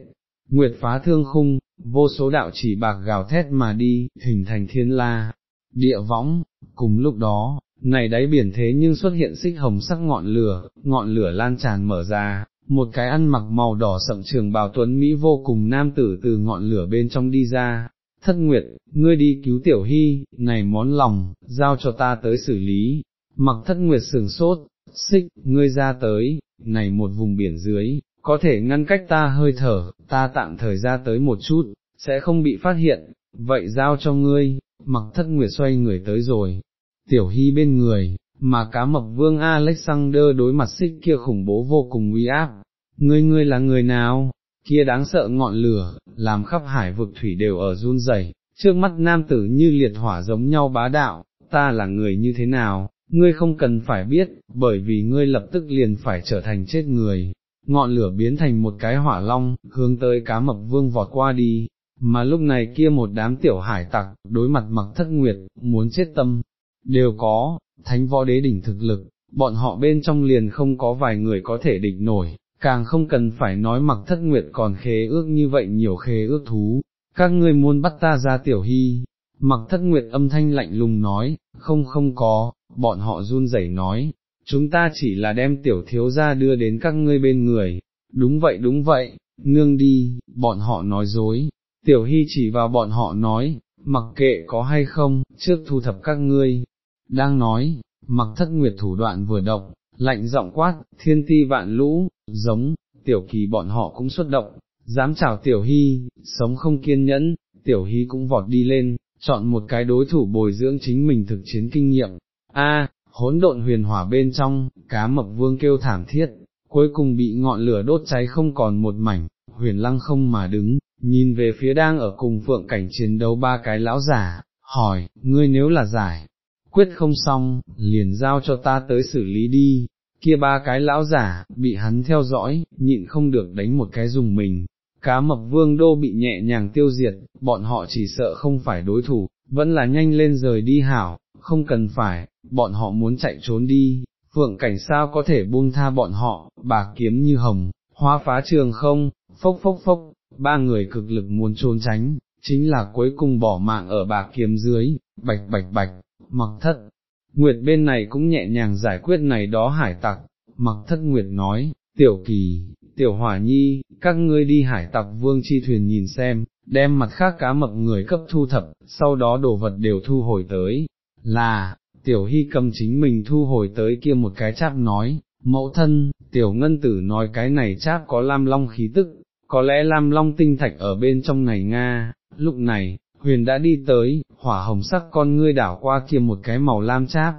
Nguyệt phá thương khung, vô số đạo chỉ bạc gào thét mà đi, hình thành thiên la, địa võng, cùng lúc đó, này đáy biển thế nhưng xuất hiện xích hồng sắc ngọn lửa, ngọn lửa lan tràn mở ra, một cái ăn mặc màu đỏ sậm trường bào tuấn Mỹ vô cùng nam tử từ ngọn lửa bên trong đi ra, thất nguyệt, ngươi đi cứu tiểu hy, này món lòng, giao cho ta tới xử lý, mặc thất nguyệt sừng sốt, xích, ngươi ra tới, này một vùng biển dưới, có thể ngăn cách ta hơi thở, ta tạm thời ra tới một chút, sẽ không bị phát hiện, vậy giao cho ngươi, mặc thất nguyệt xoay người tới rồi, tiểu hy bên người, mà cá mập vương Alexander đối mặt xích kia khủng bố vô cùng uy áp, ngươi ngươi là người nào, kia đáng sợ ngọn lửa, làm khắp hải vực thủy đều ở run rẩy. trước mắt nam tử như liệt hỏa giống nhau bá đạo, ta là người như thế nào, ngươi không cần phải biết, bởi vì ngươi lập tức liền phải trở thành chết người. Ngọn lửa biến thành một cái hỏa long, hướng tới cá mập vương vọt qua đi, mà lúc này kia một đám tiểu hải tặc, đối mặt mặc thất nguyệt, muốn chết tâm, đều có, thánh võ đế đỉnh thực lực, bọn họ bên trong liền không có vài người có thể địch nổi, càng không cần phải nói mặc thất nguyệt còn khế ước như vậy nhiều khế ước thú, các ngươi muốn bắt ta ra tiểu hy, mặc thất nguyệt âm thanh lạnh lùng nói, không không có, bọn họ run rẩy nói, chúng ta chỉ là đem tiểu thiếu ra đưa đến các ngươi bên người, đúng vậy đúng vậy, nương đi, bọn họ nói dối, tiểu hy chỉ vào bọn họ nói, mặc kệ có hay không, trước thu thập các ngươi, đang nói, mặc thất nguyệt thủ đoạn vừa động, lạnh giọng quát, thiên ti vạn lũ, giống, tiểu kỳ bọn họ cũng xuất động, dám chào tiểu hy, sống không kiên nhẫn, tiểu hy cũng vọt đi lên, chọn một cái đối thủ bồi dưỡng chính mình thực chiến kinh nghiệm. A, hỗn độn huyền hỏa bên trong, cá mập vương kêu thảm thiết, cuối cùng bị ngọn lửa đốt cháy không còn một mảnh, huyền lăng không mà đứng, nhìn về phía đang ở cùng phượng cảnh chiến đấu ba cái lão giả, hỏi, ngươi nếu là giải, quyết không xong, liền giao cho ta tới xử lý đi, kia ba cái lão giả, bị hắn theo dõi, nhịn không được đánh một cái dùng mình, cá mập vương đô bị nhẹ nhàng tiêu diệt, bọn họ chỉ sợ không phải đối thủ, vẫn là nhanh lên rời đi hảo, không cần phải, bọn họ muốn chạy trốn đi, phượng cảnh sao có thể buông tha bọn họ, bà kiếm như hồng, hoa phá trường không, phốc phốc phốc, ba người cực lực muốn trốn tránh, chính là cuối cùng bỏ mạng ở bà kiếm dưới, bạch bạch bạch, mặc thất. Nguyệt bên này cũng nhẹ nhàng giải quyết này đó hải tặc, mặc thất Nguyệt nói, tiểu kỳ, tiểu hỏa nhi, các ngươi đi hải tặc vương chi thuyền nhìn xem, đem mặt khác cá mập người cấp thu thập, sau đó đồ vật đều thu hồi tới, là, tiểu hy cầm chính mình thu hồi tới kia một cái cháp nói, mẫu thân, tiểu ngân tử nói cái này cháp có lam long khí tức, có lẽ lam long tinh thạch ở bên trong này Nga, lúc này, huyền đã đi tới, hỏa hồng sắc con ngươi đảo qua kia một cái màu lam cháp,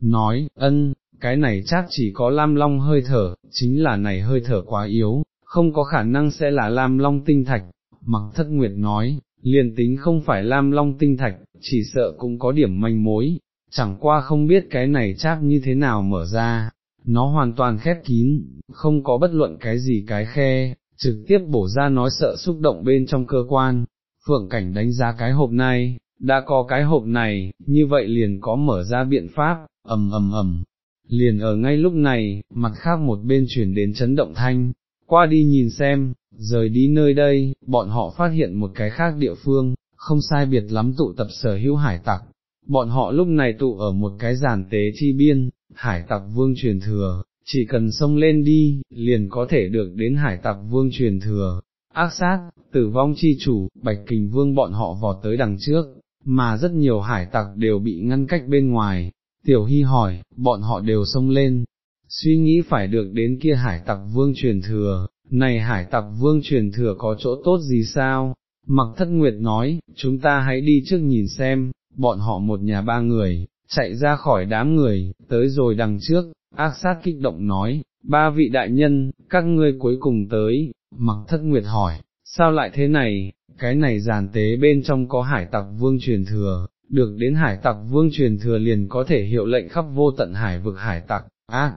nói, ân, cái này cháp chỉ có lam long hơi thở, chính là này hơi thở quá yếu, không có khả năng sẽ là lam long tinh thạch, mặc thất nguyệt nói, liền tính không phải lam long tinh thạch, chỉ sợ cũng có điểm manh mối, chẳng qua không biết cái này chắc như thế nào mở ra, nó hoàn toàn khép kín, không có bất luận cái gì cái khe, trực tiếp bổ ra nói sợ xúc động bên trong cơ quan, phượng cảnh đánh giá cái hộp này, đã có cái hộp này, như vậy liền có mở ra biện pháp, ầm ầm ầm. Liền ở ngay lúc này, mặt khác một bên chuyển đến chấn động thanh, qua đi nhìn xem, rời đi nơi đây, bọn họ phát hiện một cái khác địa phương, không sai biệt lắm tụ tập sở hữu hải tặc. Bọn họ lúc này tụ ở một cái giàn tế chi biên, hải tặc vương truyền thừa, chỉ cần xông lên đi, liền có thể được đến hải tặc vương truyền thừa. Ác sát, tử vong chi chủ, bạch kình vương bọn họ vọt tới đằng trước, mà rất nhiều hải tặc đều bị ngăn cách bên ngoài. Tiểu Hy hỏi, bọn họ đều xông lên, suy nghĩ phải được đến kia hải tặc vương truyền thừa, này hải tặc vương truyền thừa có chỗ tốt gì sao? Mặc thất nguyệt nói, chúng ta hãy đi trước nhìn xem, bọn họ một nhà ba người, chạy ra khỏi đám người, tới rồi đằng trước, ác sát kích động nói, ba vị đại nhân, các ngươi cuối cùng tới, mặc thất nguyệt hỏi, sao lại thế này, cái này giàn tế bên trong có hải tặc vương truyền thừa, được đến hải tặc vương truyền thừa liền có thể hiệu lệnh khắp vô tận hải vực hải tặc, ác,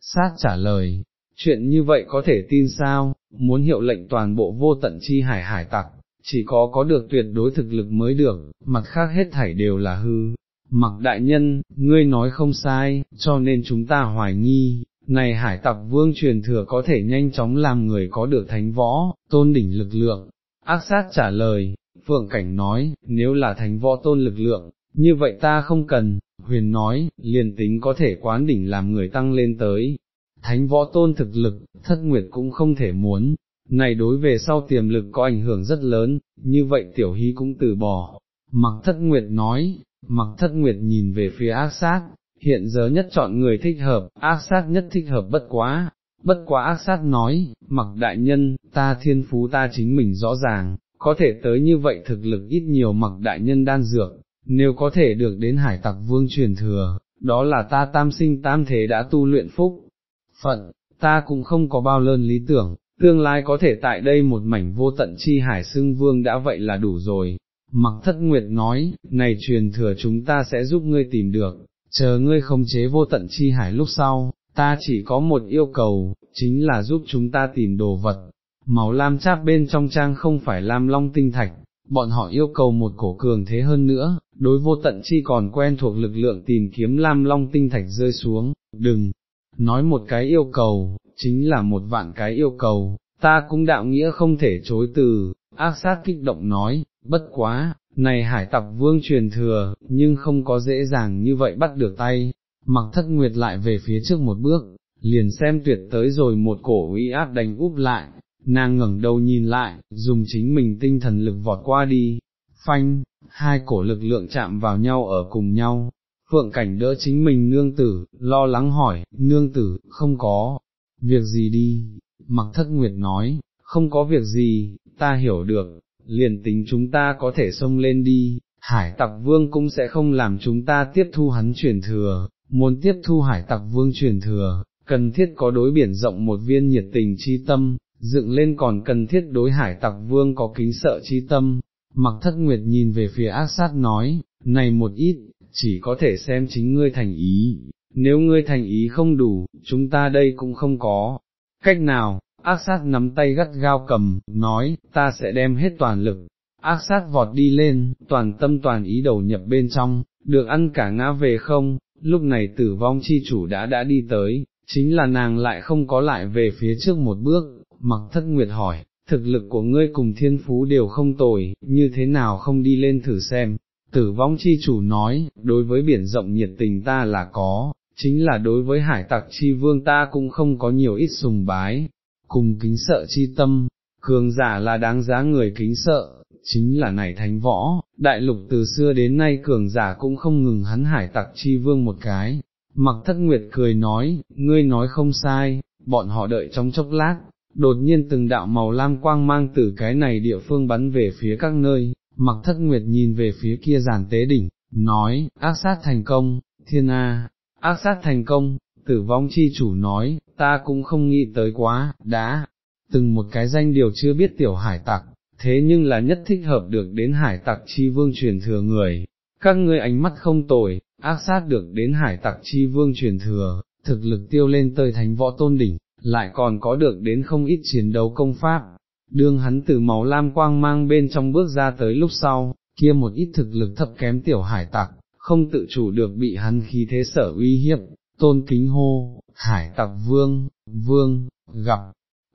sát trả lời, chuyện như vậy có thể tin sao, muốn hiệu lệnh toàn bộ vô tận chi hải hải tặc, chỉ có có được tuyệt đối thực lực mới được, mặt khác hết thảy đều là hư. Mặc đại nhân, ngươi nói không sai, cho nên chúng ta hoài nghi, này hải tặc vương truyền thừa có thể nhanh chóng làm người có được thánh võ, tôn đỉnh lực lượng. Ác sát trả lời, Phượng Cảnh nói, nếu là thánh võ tôn lực lượng, như vậy ta không cần, huyền nói, liền tính có thể quán đỉnh làm người tăng lên tới. Thánh võ tôn thực lực, thất nguyệt cũng không thể muốn, này đối về sau tiềm lực có ảnh hưởng rất lớn, như vậy tiểu hy cũng từ bỏ. Mặc thất nguyệt nói, mặc thất nguyệt nhìn về phía ác sát, hiện giờ nhất chọn người thích hợp, ác sát nhất thích hợp bất quá, bất quá ác sát nói, mặc đại nhân, ta thiên phú ta chính mình rõ ràng, có thể tới như vậy thực lực ít nhiều mặc đại nhân đan dược, nếu có thể được đến hải tặc vương truyền thừa, đó là ta tam sinh tam thế đã tu luyện phúc, phận, ta cũng không có bao lớn lý tưởng, tương lai có thể tại đây một mảnh vô tận chi hải xưng vương đã vậy là đủ rồi. Mặc thất nguyệt nói, này truyền thừa chúng ta sẽ giúp ngươi tìm được, chờ ngươi không chế vô tận chi hải lúc sau, ta chỉ có một yêu cầu, chính là giúp chúng ta tìm đồ vật. Màu lam cháp bên trong trang không phải lam long tinh thạch, bọn họ yêu cầu một cổ cường thế hơn nữa, đối vô tận chi còn quen thuộc lực lượng tìm kiếm lam long tinh thạch rơi xuống, đừng, nói một cái yêu cầu, chính là một vạn cái yêu cầu, ta cũng đạo nghĩa không thể chối từ, ác sát kích động nói, bất quá, này hải tặc vương truyền thừa, nhưng không có dễ dàng như vậy bắt được tay, mặc thất nguyệt lại về phía trước một bước, liền xem tuyệt tới rồi một cổ uy áp đánh úp lại, nàng ngẩng đầu nhìn lại, dùng chính mình tinh thần lực vọt qua đi, phanh, hai cổ lực lượng chạm vào nhau ở cùng nhau, phượng cảnh đỡ chính mình nương tử, lo lắng hỏi, nương tử, không có, việc gì đi, mặc thất nguyệt nói, không có việc gì, ta hiểu được, liền tính chúng ta có thể xông lên đi, hải tặc vương cũng sẽ không làm chúng ta tiếp thu hắn truyền thừa, muốn tiếp thu hải tặc vương truyền thừa, cần thiết có đối biển rộng một viên nhiệt tình chi tâm, dựng lên còn cần thiết đối hải tặc vương có kính sợ chi tâm. Mặc thất nguyệt nhìn về phía ác sát nói, này một ít, chỉ có thể xem chính ngươi thành ý, nếu ngươi thành ý không đủ, chúng ta đây cũng không có. Cách nào, ác sát nắm tay gắt gao cầm, nói, ta sẽ đem hết toàn lực. Ác sát vọt đi lên, toàn tâm toàn ý đầu nhập bên trong, được ăn cả ngã về không, lúc này tử vong chi chủ đã đã đi tới, chính là nàng lại không có lại về phía trước một bước, mặc thất nguyệt hỏi, thực lực của ngươi cùng thiên phú đều không tồi, như thế nào không đi lên thử xem. Tử vong chi chủ nói, đối với biển rộng nhiệt tình ta là có, chính là đối với hải tặc chi vương ta cũng không có nhiều ít sùng bái, cùng kính sợ chi tâm, cường giả là đáng giá người kính sợ, chính là này thánh võ, đại lục từ xưa đến nay cường giả cũng không ngừng hắn hải tặc chi vương một cái. Mặc thất nguyệt cười nói, ngươi nói không sai, bọn họ đợi trong chốc lát, đột nhiên từng đạo màu lam quang mang từ cái này địa phương bắn về phía các nơi, mặc thất nguyệt nhìn về phía kia giàn tế đỉnh, nói, ác sát thành công, thiên A, ác sát thành công, tử vong chi chủ nói, ta cũng không nghĩ tới quá, đã, từng một cái danh điều chưa biết tiểu hải tặc, thế nhưng là nhất thích hợp được đến hải tặc chi vương truyền thừa người, các ngươi ánh mắt không tồi, ác sát được đến hải tặc chi vương truyền thừa, thực lực tiêu lên tơi thánh võ tôn đỉnh, lại còn có được đến không ít chiến đấu công pháp, đương hắn từ máu lam quang mang bên trong bước ra tới lúc sau, kia một ít thực lực thấp kém tiểu hải tặc, không tự chủ được bị hắn khí thế sở uy hiếp, tôn kính hô, hải tặc vương, vương, gặp,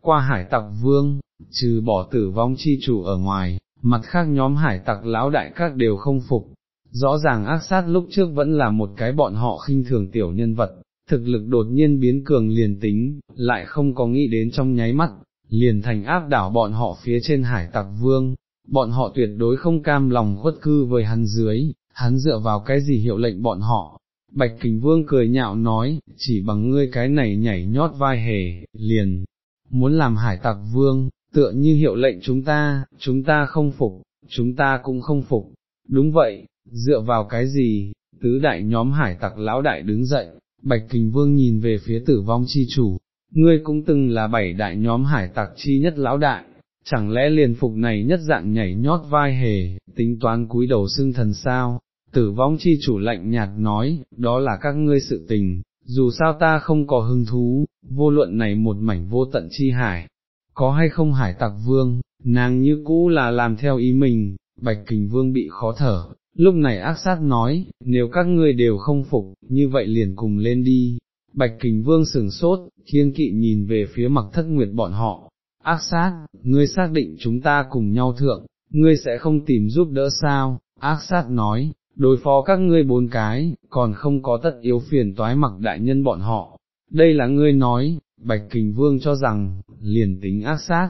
qua hải tặc vương, trừ bỏ tử vong chi chủ ở ngoài, mặt khác nhóm hải tặc lão đại các đều không phục. Rõ ràng ác sát lúc trước vẫn là một cái bọn họ khinh thường tiểu nhân vật, thực lực đột nhiên biến cường liền tính, lại không có nghĩ đến trong nháy mắt, liền thành áp đảo bọn họ phía trên hải tặc vương, bọn họ tuyệt đối không cam lòng khuất cư với hắn dưới, hắn dựa vào cái gì hiệu lệnh bọn họ. Bạch Kình Vương cười nhạo nói, chỉ bằng ngươi cái này nhảy nhót vai hề, liền, muốn làm hải tặc vương, tựa như hiệu lệnh chúng ta, chúng ta không phục, chúng ta cũng không phục, đúng vậy, dựa vào cái gì, tứ đại nhóm hải tặc lão đại đứng dậy, Bạch Kình Vương nhìn về phía tử vong chi chủ, ngươi cũng từng là bảy đại nhóm hải tặc chi nhất lão đại, chẳng lẽ liền phục này nhất dạng nhảy nhót vai hề, tính toán cúi đầu xưng thần sao, tử vong chi chủ lạnh nhạt nói, đó là các ngươi sự tình, dù sao ta không có hứng thú, vô luận này một mảnh vô tận chi hải, có hay không hải tặc vương, nàng như cũ là làm theo ý mình, bạch kình vương bị khó thở, lúc này ác sát nói, nếu các ngươi đều không phục, như vậy liền cùng lên đi. Bạch kình vương sừng sốt, thiên kỵ nhìn về phía mặc thất nguyệt bọn họ, ác sát, ngươi xác định chúng ta cùng nhau thượng, ngươi sẽ không tìm giúp đỡ sao, ác sát nói, đối phó các ngươi bốn cái, còn không có tất yếu phiền toái mặc đại nhân bọn họ, đây là ngươi nói, Bạch Kình Vương cho rằng, liền tính ác sát,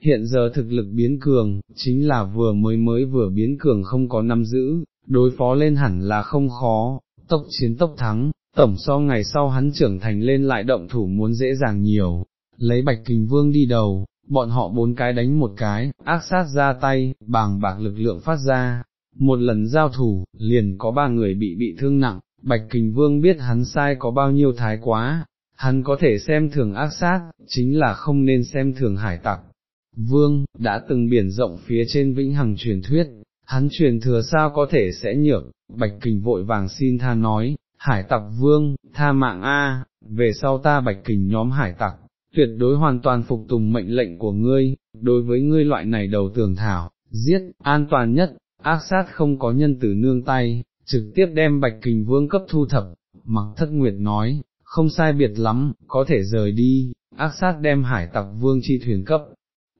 hiện giờ thực lực biến cường, chính là vừa mới mới vừa biến cường không có năm giữ, đối phó lên hẳn là không khó, tốc chiến tốc thắng, tổng so ngày sau hắn trưởng thành lên lại động thủ muốn dễ dàng nhiều, lấy Bạch Kình Vương đi đầu, bọn họ bốn cái đánh một cái, ác sát ra tay, bàng bạc lực lượng phát ra, một lần giao thủ, liền có ba người bị bị thương nặng, Bạch Kình Vương biết hắn sai có bao nhiêu thái quá, hắn có thể xem thường ác sát, chính là không nên xem thường hải tặc. Vương, đã từng biển rộng phía trên vĩnh hằng truyền thuyết, hắn truyền thừa sao có thể sẽ nhược, Bạch Kình vội vàng xin tha nói, hải tặc vương, tha mạng A, về sau ta Bạch Kình nhóm hải tặc, tuyệt đối hoàn toàn phục tùng mệnh lệnh của ngươi, đối với ngươi loại này đầu tường thảo, giết, an toàn nhất, ác sát không có nhân tử nương tay, trực tiếp đem bạch kình vương cấp thu thập, mặc thất nguyệt nói, không sai biệt lắm, có thể rời đi, ác sát đem hải tặc vương chi thuyền cấp.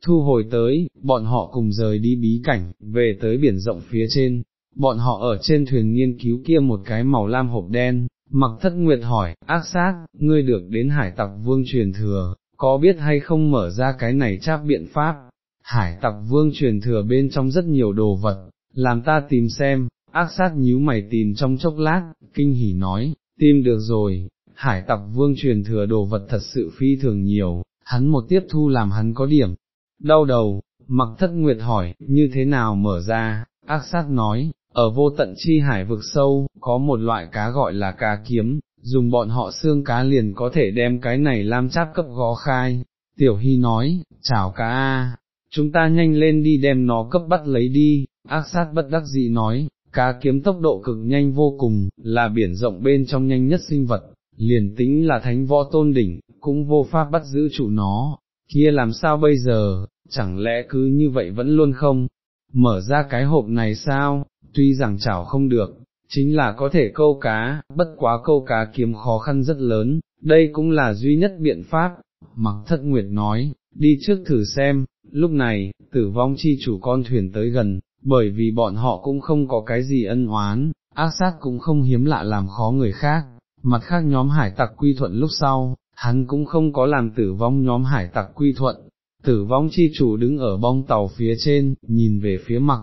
Thu hồi tới, bọn họ cùng rời đi bí cảnh, về tới biển rộng phía trên, bọn họ ở trên thuyền nghiên cứu kia một cái màu lam hộp đen, mặc thất nguyệt hỏi, ác sát, ngươi được đến hải tặc vương truyền thừa, có biết hay không mở ra cái này chắc biện pháp, hải tặc vương truyền thừa bên trong rất nhiều đồ vật, làm ta tìm xem, ác sát nhíu mày tìm trong chốc lát, kinh hỉ nói, tìm được rồi, hải tặc vương truyền thừa đồ vật thật sự phi thường nhiều, hắn một tiếp thu làm hắn có điểm, đau đầu, mặc thất nguyệt hỏi, như thế nào mở ra, ác sát nói, ở vô tận chi hải vực sâu, có một loại cá gọi là cá kiếm, dùng bọn họ xương cá liền có thể đem cái này làm cháp cấp gó khai, tiểu hy nói, chào cá a, chúng ta nhanh lên đi đem nó cấp bắt lấy đi, ác sát bất đắc dĩ nói, cá kiếm tốc độ cực nhanh vô cùng, là biển rộng bên trong nhanh nhất sinh vật, liền tính là thánh võ tôn đỉnh, cũng vô pháp bắt giữ chủ nó, kia làm sao bây giờ, chẳng lẽ cứ như vậy vẫn luôn không, mở ra cái hộp này sao, tuy rằng chảo không được, chính là có thể câu cá, bất quá câu cá kiếm khó khăn rất lớn, đây cũng là duy nhất biện pháp, mặc thất nguyệt nói, đi trước thử xem, lúc này, tử vong chi chủ con thuyền tới gần, bởi vì bọn họ cũng không có cái gì ân oán, ác sát cũng không hiếm lạ làm khó người khác, mặt khác nhóm hải tặc quy thuận lúc sau, hắn cũng không có làm tử vong nhóm hải tặc quy thuận, tử vong chi chủ đứng ở bong tàu phía trên, nhìn về phía mặt,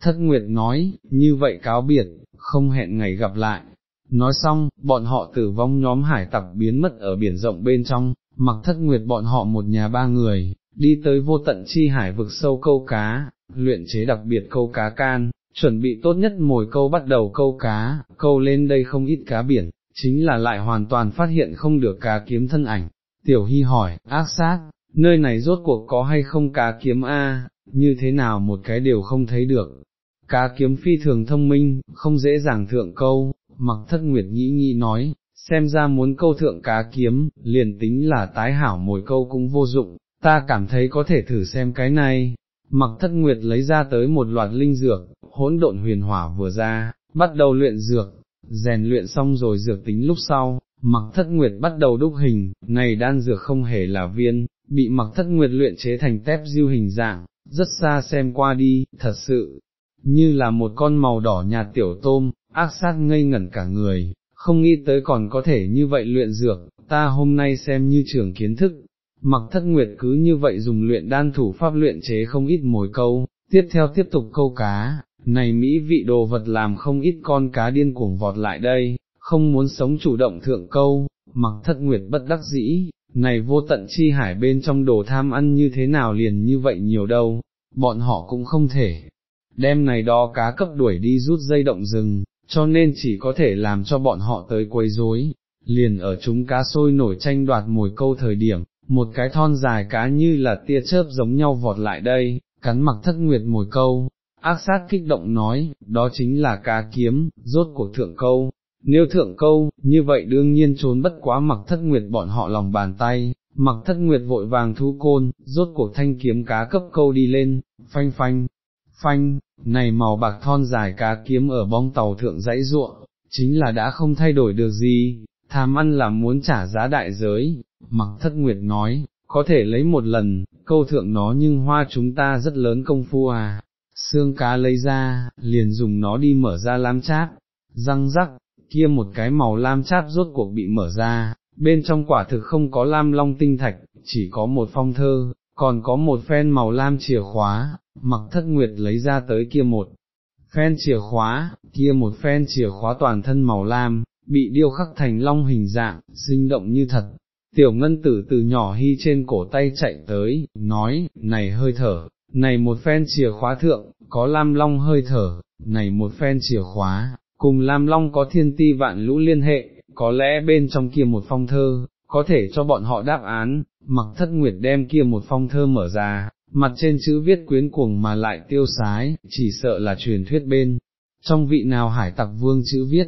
thất nguyệt nói, như vậy cáo biệt, không hẹn ngày gặp lại. Nói xong, bọn họ tử vong nhóm hải tặc biến mất ở biển rộng bên trong, mặc thất nguyệt bọn họ một nhà ba người, đi tới vô tận chi hải vực sâu câu cá, luyện chế đặc biệt câu cá can, chuẩn bị tốt nhất mồi câu bắt đầu câu cá, câu lên đây không ít cá biển, chính là lại hoàn toàn phát hiện không được cá kiếm thân ảnh. Tiểu Hy hỏi, ác sát, nơi này rốt cuộc có hay không cá kiếm A, như thế nào một cái đều không thấy được. Cá kiếm phi thường thông minh, không dễ dàng thượng câu, mặc thất nguyệt nghĩ nghĩ nói, xem ra muốn câu thượng cá kiếm, liền tính là tái hảo mồi câu cũng vô dụng, ta cảm thấy có thể thử xem cái này, mặc thất nguyệt lấy ra tới một loạt linh dược, hỗn độn huyền hỏa vừa ra, bắt đầu luyện dược, rèn luyện xong rồi dược tính lúc sau, mặc thất nguyệt bắt đầu đúc hình, này đan dược không hề là viên, bị mặc thất nguyệt luyện chế thành tép diêu hình dạng, rất xa xem qua đi, thật sự, như là một con màu đỏ nhạt tiểu tôm, ác sát ngây ngẩn cả người, không nghĩ tới còn có thể như vậy luyện dược, ta hôm nay xem như trường kiến thức. Mặc thất nguyệt cứ như vậy dùng luyện đan thủ pháp luyện chế không ít mồi câu, tiếp theo tiếp tục câu cá, này Mỹ vị đồ vật làm không ít con cá điên cuồng vọt lại đây, không muốn sống chủ động thượng câu, mặc thất nguyệt bất đắc dĩ, này vô tận chi hải bên trong đồ tham ăn như thế nào liền như vậy nhiều đâu, bọn họ cũng không thể, đem này đó cá cấp đuổi đi rút dây động rừng, cho nên chỉ có thể làm cho bọn họ tới quấy rối. liền ở chúng cá sôi nổi tranh đoạt mồi câu thời điểm, một cái thon dài cá như là tia chớp giống nhau vọt lại đây, cắn mặc thất nguyệt mồi câu, ác sát kích động nói, đó chính là cá kiếm, rốt cuộc thượng câu, nếu thượng câu, như vậy đương nhiên trốn bất quá mặc thất nguyệt bọn họ lòng bàn tay, mặc thất nguyệt vội vàng thu côn, rốt cuộc thanh kiếm cá cấp câu đi lên, phanh phanh, phanh, này màu bạc thon dài cá kiếm ở bong tàu thượng dãy ruộng, chính là đã không thay đổi được gì, tham ăn là muốn trả giá đại giới, mặc thất nguyệt nói, có thể lấy một lần, câu thượng nó nhưng hoa chúng ta rất lớn công phu à, xương cá lấy ra, liền dùng nó đi mở ra lam cháp, răng rắc, kia một cái màu lam cháp rốt cuộc bị mở ra, bên trong quả thực không có lam long tinh thạch, chỉ có một phong thơ, còn có một phen màu lam chìa khóa, mặc thất nguyệt lấy ra tới kia một phen chìa khóa, kia một phen chìa khóa toàn thân màu lam, bị điêu khắc thành long hình dạng, sinh động như thật. Tiểu ngân tử từ nhỏ hy trên cổ tay chạy tới, nói, này hơi thở, này một phen chìa khóa thượng, có lam long hơi thở, này một phen chìa khóa, cùng lam long có thiên ti vạn lũ liên hệ, có lẽ bên trong kia một phong thơ, có thể cho bọn họ đáp án, mặc thất nguyệt đem kia một phong thơ mở ra, mặt trên chữ viết quyến cuồng mà lại tiêu sái, chỉ sợ là truyền thuyết bên, trong vị nào hải tặc vương chữ viết,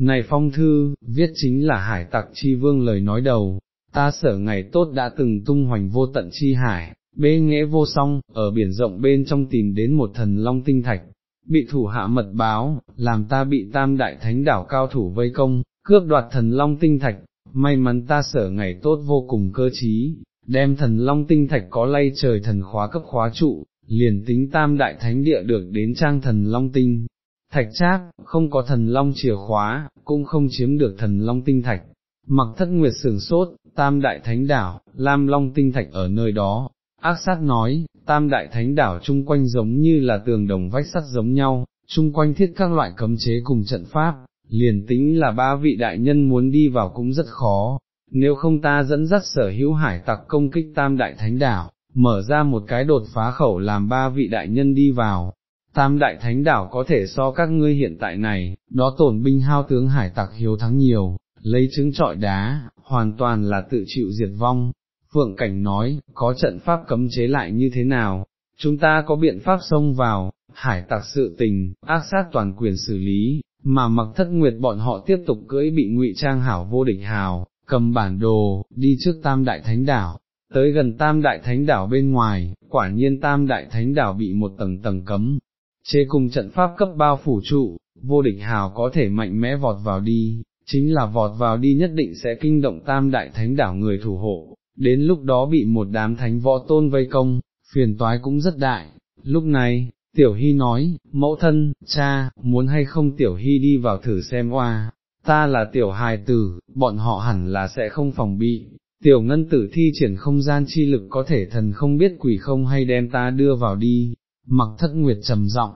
này phong thư, viết chính là hải tặc chi vương lời nói đầu, ta sở ngày tốt đã từng tung hoành vô tận chi hải, bê nghẽ vô song, ở biển rộng bên trong tìm đến một thần long tinh thạch, bị thủ hạ mật báo, làm ta bị tam đại thánh đảo cao thủ vây công, cướp đoạt thần long tinh thạch, may mắn ta sở ngày tốt vô cùng cơ trí, đem thần long tinh thạch có lay trời thần khóa cấp khóa trụ, liền tính tam đại thánh địa được đến trang thần long tinh. Thạch trác, không có thần long chìa khóa, cũng không chiếm được thần long tinh thạch. Mặc thất nguyệt sườn sốt, tam đại thánh đảo, lam long tinh thạch ở nơi đó, ác sát nói, tam đại thánh đảo chung quanh giống như là tường đồng vách sắt giống nhau, chung quanh thiết các loại cấm chế cùng trận pháp, liền tính là ba vị đại nhân muốn đi vào cũng rất khó, nếu không ta dẫn dắt sở hữu hải tặc công kích tam đại thánh đảo, mở ra một cái đột phá khẩu làm ba vị đại nhân đi vào. Tam đại thánh đảo có thể so các ngươi hiện tại này, đó tổn binh hao tướng hải tặc hiếu thắng nhiều, lấy trứng trọi đá, hoàn toàn là tự chịu diệt vong. Phượng Cảnh nói, có trận pháp cấm chế lại như thế nào, chúng ta có biện pháp xông vào, hải tặc sự tình, ác sát toàn quyền xử lý, mà mặc thất nguyệt bọn họ tiếp tục cưỡi bị ngụy trang hảo vô địch hào, cầm bản đồ, đi trước tam đại thánh đảo, tới gần tam đại thánh đảo bên ngoài, quả nhiên tam đại thánh đảo bị một tầng tầng cấm, chế cùng trận pháp cấp bao phủ trụ, vô địch hào có thể mạnh mẽ vọt vào đi, chính là vọt vào đi nhất định sẽ kinh động tam đại thánh đảo người thủ hộ, đến lúc đó bị một đám thánh võ tôn vây công, phiền toái cũng rất đại, lúc này, Tiểu Hy nói, mẫu thân, cha, muốn hay không Tiểu Hy đi vào thử xem oa, ta là Tiểu hài tử, bọn họ hẳn là sẽ không phòng bị, Tiểu ngân tử thi triển không gian chi lực có thể thần không biết quỷ không hay đem ta đưa vào đi, mặc thất nguyệt trầm giọng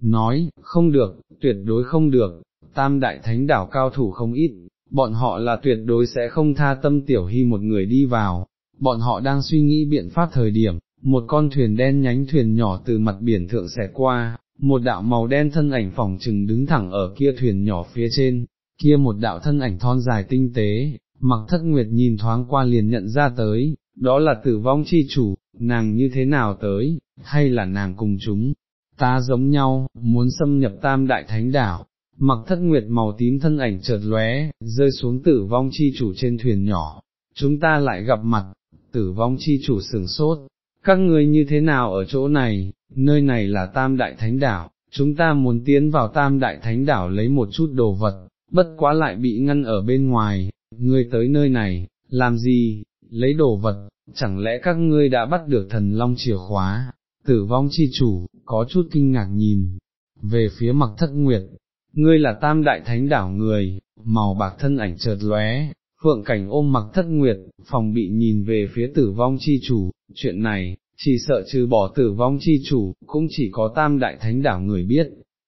nói, không được, tuyệt đối không được, tam đại thánh đảo cao thủ không ít, bọn họ là tuyệt đối sẽ không tha tâm Tiểu Hy một người đi vào, bọn họ đang suy nghĩ biện pháp thời điểm, một con thuyền đen nhánh thuyền nhỏ từ mặt biển thượng xẻ qua, một đạo màu đen thân ảnh phòng trừng đứng thẳng ở kia thuyền nhỏ phía trên, kia một đạo thân ảnh thon dài tinh tế, mặc thất nguyệt nhìn thoáng qua liền nhận ra tới, đó là tử vong chi chủ, nàng như thế nào tới, hay là nàng cùng chúng, ta giống nhau, muốn xâm nhập tam đại thánh đảo. Mặc thất nguyệt màu tím thân ảnh chợt lóe, rơi xuống tử vong chi chủ trên thuyền nhỏ, chúng ta lại gặp mặt, tử vong chi chủ sừng sốt, các ngươi như thế nào ở chỗ này, nơi này là tam đại thánh đảo, chúng ta muốn tiến vào tam đại thánh đảo lấy một chút đồ vật, bất quá lại bị ngăn ở bên ngoài, ngươi tới nơi này, làm gì, lấy đồ vật, chẳng lẽ các ngươi đã bắt được thần long chìa khóa, tử vong chi chủ, có chút kinh ngạc nhìn, về phía mặc thất nguyệt, ngươi là tam đại thánh đảo người, màu bạc thân ảnh chợt lóe, phượng cảnh ôm mặc thất nguyệt, phòng bị nhìn về phía tử vong chi chủ, chuyện này, chỉ sợ trừ bỏ tử vong chi chủ, cũng chỉ có tam đại thánh đảo người biết.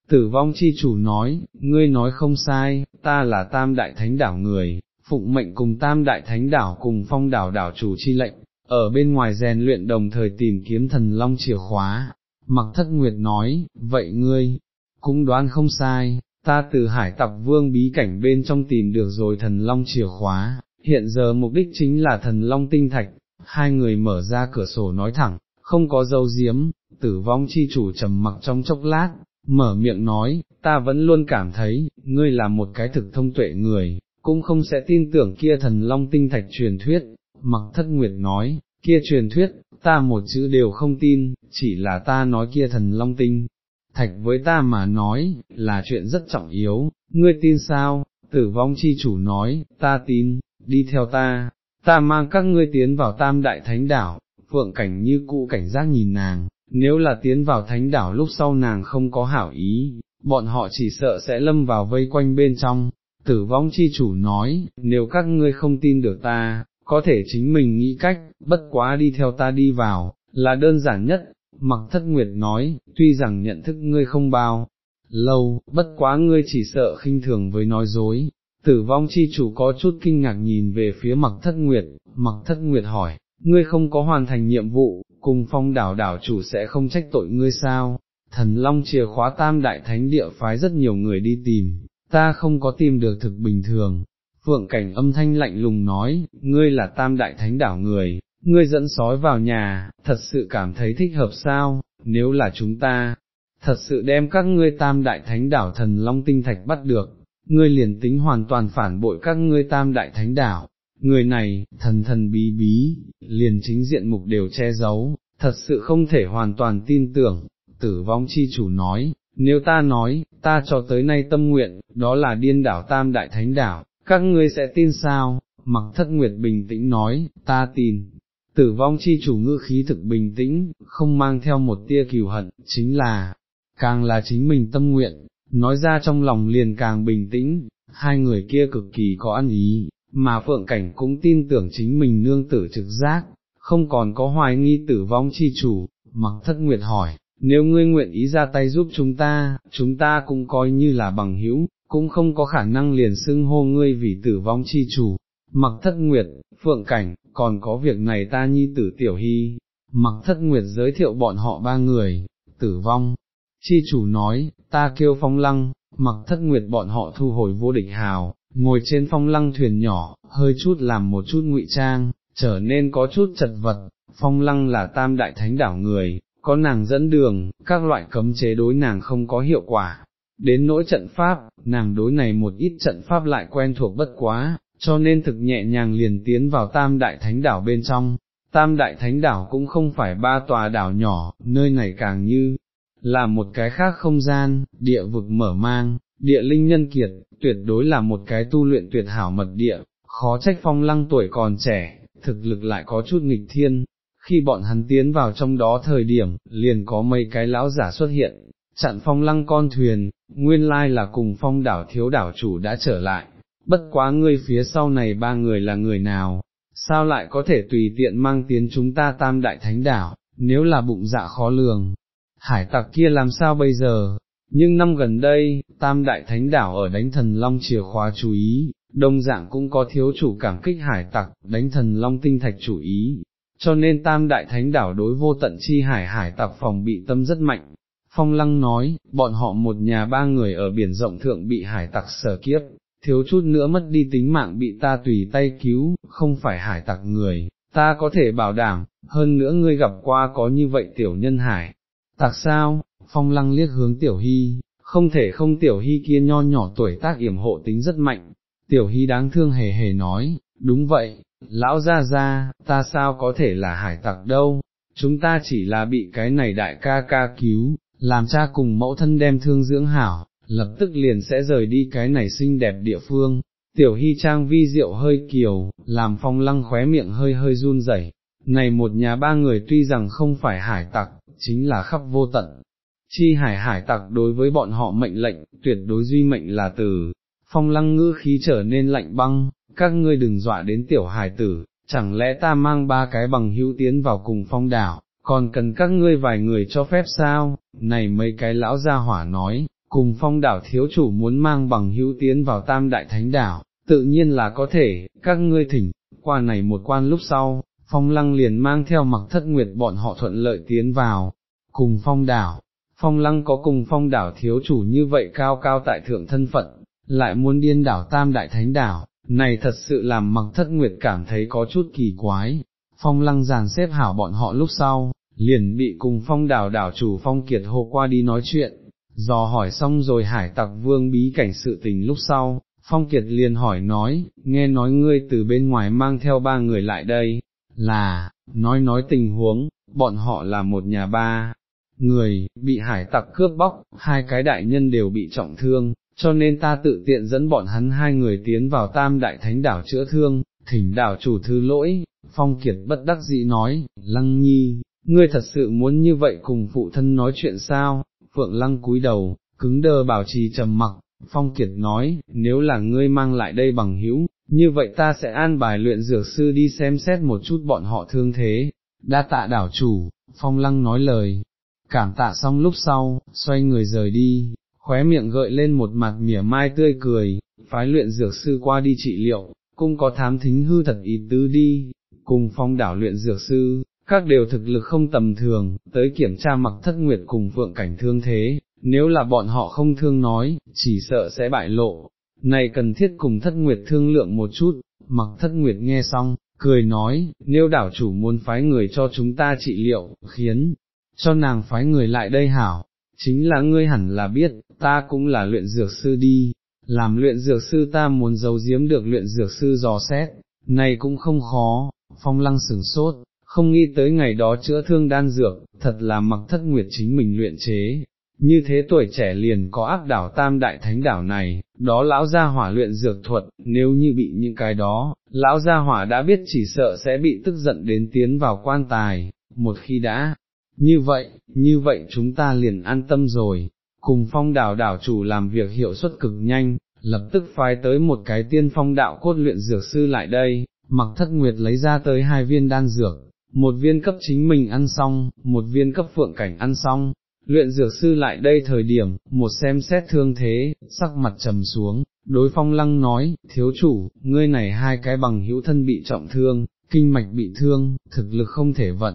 Tử vong chi chủ nói, ngươi nói không sai, ta là tam đại thánh đảo người, phụng mệnh cùng tam đại thánh đảo cùng phong đảo đảo chủ chi lệnh, ở bên ngoài rèn luyện đồng thời tìm kiếm thần long chìa khóa. Mặc thất nguyệt nói, vậy ngươi, cũng đoán không sai, ta từ hải tặc vương bí cảnh bên trong tìm được rồi thần long chìa khóa, hiện giờ mục đích chính là thần long tinh thạch, hai người mở ra cửa sổ nói thẳng, không có dâu diếm, tử vong chi chủ trầm mặc trong chốc lát, mở miệng nói, ta vẫn luôn cảm thấy, ngươi là một cái thực thông tuệ người, cũng không sẽ tin tưởng kia thần long tinh thạch truyền thuyết, mặc thất nguyệt nói, kia truyền thuyết, ta một chữ đều không tin, chỉ là ta nói kia thần long tinh. Thạch với ta mà nói, là chuyện rất trọng yếu, ngươi tin sao, tử vong chi chủ nói, ta tin, đi theo ta, ta mang các ngươi tiến vào tam đại thánh đảo, phượng cảnh như cụ cảnh giác nhìn nàng, nếu là tiến vào thánh đảo lúc sau nàng không có hảo ý, bọn họ chỉ sợ sẽ lâm vào vây quanh bên trong, tử vong chi chủ nói, nếu các ngươi không tin được ta, có thể chính mình nghĩ cách, bất quá đi theo ta đi vào, là đơn giản nhất, mặc thất nguyệt nói, tuy rằng nhận thức ngươi không bao, lâu, bất quá ngươi chỉ sợ khinh thường với nói dối. Tử vong chi chủ có chút kinh ngạc nhìn về phía mặc thất nguyệt, mặc thất nguyệt hỏi, ngươi không có hoàn thành nhiệm vụ, cùng phong đảo đảo chủ sẽ không trách tội ngươi sao, thần long chìa khóa tam đại thánh địa phái rất nhiều người đi tìm, ta không có tìm được thực bình thường. Phượng cảnh âm thanh lạnh lùng nói, ngươi là tam đại thánh đảo người, ngươi dẫn sói vào nhà, thật sự cảm thấy thích hợp sao, nếu là chúng ta, thật sự đem các ngươi tam đại thánh đảo thần long tinh thạch bắt được, ngươi liền tính hoàn toàn phản bội các ngươi tam đại thánh đảo, người này, thần thần bí bí, liền chính diện mục đều che giấu, thật sự không thể hoàn toàn tin tưởng, tử vong chi chủ nói, nếu ta nói, ta cho tới nay tâm nguyện, đó là điên đảo tam đại thánh đảo, các ngươi sẽ tin sao, mặc thất nguyệt bình tĩnh nói, ta tin. Tử vong chi chủ ngữ khí thực bình tĩnh, không mang theo một tia kiều hận, chính là, càng là chính mình tâm nguyện, nói ra trong lòng liền càng bình tĩnh, hai người kia cực kỳ có ăn ý, mà Phượng Cảnh cũng tin tưởng chính mình nương tử trực giác, không còn có hoài nghi tử vong chi chủ, mặc thất nguyệt hỏi, nếu ngươi nguyện ý ra tay giúp chúng ta, chúng ta cũng coi như là bằng hữu, cũng không có khả năng liền xưng hô ngươi vì tử vong chi chủ. Mặc thất nguyệt, Phượng Cảnh, còn có việc này ta nhi tử tiểu hy, mặc thất nguyệt giới thiệu bọn họ ba người, tử vong, chi chủ nói, ta kêu phong lăng, mặc thất nguyệt bọn họ thu hồi vô địch hào, ngồi trên phong lăng thuyền nhỏ, hơi chút làm một chút ngụy trang, trở nên có chút chật vật, phong lăng là tam đại thánh đảo người, có nàng dẫn đường, các loại cấm chế đối nàng không có hiệu quả. Đến nỗi trận pháp, nàng đối này một ít trận pháp lại quen thuộc bất quá, cho nên thực nhẹ nhàng liền tiến vào tam đại thánh đảo bên trong. Tam đại thánh đảo cũng không phải ba tòa đảo nhỏ, nơi này càng như là một cái khác không gian, địa vực mở mang, địa linh nhân kiệt, tuyệt đối là một cái tu luyện tuyệt hảo mật địa, khó trách phong lăng tuổi còn trẻ, thực lực lại có chút nghịch thiên. Khi bọn hắn tiến vào trong đó thời điểm, liền có mấy cái lão giả xuất hiện, chặn phong lăng con thuyền, nguyên lai là cùng phong đảo thiếu đảo chủ đã trở lại, bất quá ngươi phía sau này ba người là người nào, sao lại có thể tùy tiện mang tiến chúng ta tam đại thánh đảo, nếu là bụng dạ khó lường, hải tặc kia làm sao bây giờ, nhưng năm gần đây, tam đại thánh đảo ở đánh thần long chìa khóa chú ý, đông dạng cũng có thiếu chủ cảm kích hải tặc, đánh thần long tinh thạch chủ ý, cho nên tam đại thánh đảo đối vô tận chi hải hải tặc phòng bị tâm rất mạnh. Phong lăng nói, bọn họ một nhà ba người ở biển rộng thượng bị hải tặc sở kiếp, thiếu chút nữa mất đi tính mạng bị ta tùy tay cứu, không phải hải tặc người, ta có thể bảo đảm, hơn nữa ngươi gặp qua có như vậy tiểu nhân hải. Tặc sao, phong lăng liếc hướng tiểu hy, không thể không tiểu hy kia nho nhỏ tuổi tác yểm hộ tính rất mạnh, tiểu hy đáng thương hề hề nói, đúng vậy, lão ra ra, ta sao có thể là hải tặc đâu, chúng ta chỉ là bị cái này đại ca ca cứu, làm cha cùng mẫu thân đem thương dưỡng hảo, lập tức liền sẽ rời đi cái này xinh đẹp địa phương. tiểu hy trang vi diệu hơi kiều, làm phong lăng khóe miệng hơi hơi run rẩy. này một nhà ba người tuy rằng không phải hải tặc, chính là khắp vô tận. Chi hải hải tặc đối với bọn họ mệnh lệnh, tuyệt đối duy mệnh là từ, phong lăng ngữ khí trở nên lạnh băng, các ngươi đừng dọa đến tiểu hải tử, chẳng lẽ ta mang ba cái bằng hữu tiến vào cùng phong đảo, còn cần các ngươi vài người cho phép sao, này mấy cái lão gia hỏa nói, cùng phong đảo thiếu chủ muốn mang bằng hữu tiến vào tam đại thánh đảo, tự nhiên là có thể, các ngươi thỉnh, qua này một quan lúc sau, phong lăng liền mang theo mặc thất nguyệt bọn họ thuận lợi tiến vào, cùng phong đảo, phong lăng có cùng phong đảo thiếu chủ như vậy cao cao tại thượng thân phận, lại muốn điên đảo tam đại thánh đảo, này thật sự làm mặc thất nguyệt cảm thấy có chút kỳ quái, phong lăng giàn xếp hảo bọn họ lúc sau, liền bị cùng phong đảo đảo chủ phong kiệt hô qua đi nói chuyện, dò hỏi xong rồi hải tặc vương bí cảnh sự tình lúc sau, phong kiệt liền hỏi nói, nghe nói ngươi từ bên ngoài mang theo ba người lại đây, là, nói nói tình huống, bọn họ là một nhà ba, người, bị hải tặc cướp bóc, hai cái đại nhân đều bị trọng thương, cho nên ta tự tiện dẫn bọn hắn hai người tiến vào tam đại thánh đảo chữa thương, thỉnh đảo chủ thư lỗi, phong kiệt bất đắc dĩ nói, lăng nhi, ngươi thật sự muốn như vậy cùng phụ thân nói chuyện sao, phượng lăng cúi đầu, cứng đơ bảo trì trầm mặc, phong kiệt nói, nếu là ngươi mang lại đây bằng hữu, như vậy ta sẽ an bài luyện dược sư đi xem xét một chút bọn họ thương thế, đa tạ đảo chủ, phong lăng nói lời, cảm tạ xong lúc sau, xoay người rời đi, khóe miệng gợi lên một mặt mỉa mai tươi cười, phái luyện dược sư qua đi trị liệu, cũng có thám thính hư thật ý tứ đi, cùng phong đảo luyện dược sư, các đều thực lực không tầm thường, tới kiểm tra mặc thất nguyệt cùng phượng cảnh thương thế, nếu là bọn họ không thương nói, chỉ sợ sẽ bại lộ, này cần thiết cùng thất nguyệt thương lượng một chút, mặc thất nguyệt nghe xong, cười nói, nếu đảo chủ muốn phái người cho chúng ta trị liệu, khiến, cho nàng phái người lại đây hảo, chính là ngươi hẳn là biết, ta cũng là luyện dược sư đi, làm luyện dược sư ta muốn giấu giếm được luyện dược sư dò xét, này cũng không khó, phong lăng sửng sốt, không nghĩ tới ngày đó chữa thương đan dược, thật là mặc thất nguyệt chính mình luyện chế. Như thế tuổi trẻ liền có áp đảo tam đại thánh đảo này, đó lão gia hỏa luyện dược thuật, nếu như bị những cái đó, lão gia hỏa đã biết chỉ sợ sẽ bị tức giận đến tiến vào quan tài, một khi đã, như vậy, như vậy chúng ta liền an tâm rồi, cùng phong đảo đảo chủ làm việc hiệu suất cực nhanh, lập tức phái tới một cái tiên phong đạo cốt luyện dược sư lại đây, mặc thất nguyệt lấy ra tới hai viên đan dược, một viên cấp chính mình ăn xong, một viên cấp phượng cảnh ăn xong, luyện dược sư lại đây thời điểm, một xem xét thương thế, sắc mặt trầm xuống, đối phong lăng nói, thiếu chủ, ngươi này hai cái bằng hữu thân bị trọng thương, kinh mạch bị thương, thực lực không thể vận,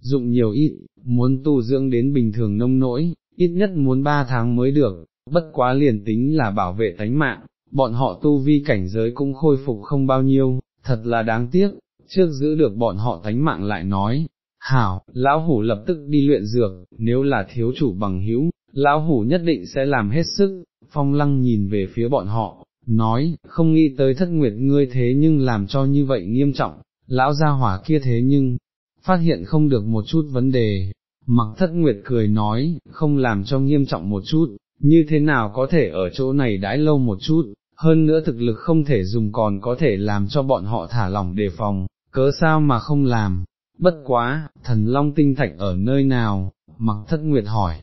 dụng nhiều ít, muốn tu dưỡng đến bình thường nông nỗi, ít nhất muốn ba tháng mới được, bất quá liền tính là bảo vệ tánh mạng, bọn họ tu vi cảnh giới cũng khôi phục không bao nhiêu, thật là đáng tiếc, trước giữ được bọn họ tánh mạng lại nói, hảo, lão hủ lập tức đi luyện dược, nếu là thiếu chủ bằng hữu, lão hủ nhất định sẽ làm hết sức, phong lăng nhìn về phía bọn họ, nói, không nghĩ tới thất nguyệt ngươi thế nhưng làm cho như vậy nghiêm trọng, lão gia hỏa kia thế nhưng, phát hiện không được một chút vấn đề, mặc thất nguyệt cười nói, không làm cho nghiêm trọng một chút, như thế nào có thể ở chỗ này đãi lâu một chút, hơn nữa thực lực không thể dùng còn có thể làm cho bọn họ thả lỏng đề phòng, cớ sao mà không làm, bất quá, thần long tinh thạch ở nơi nào, mặc thất nguyệt hỏi,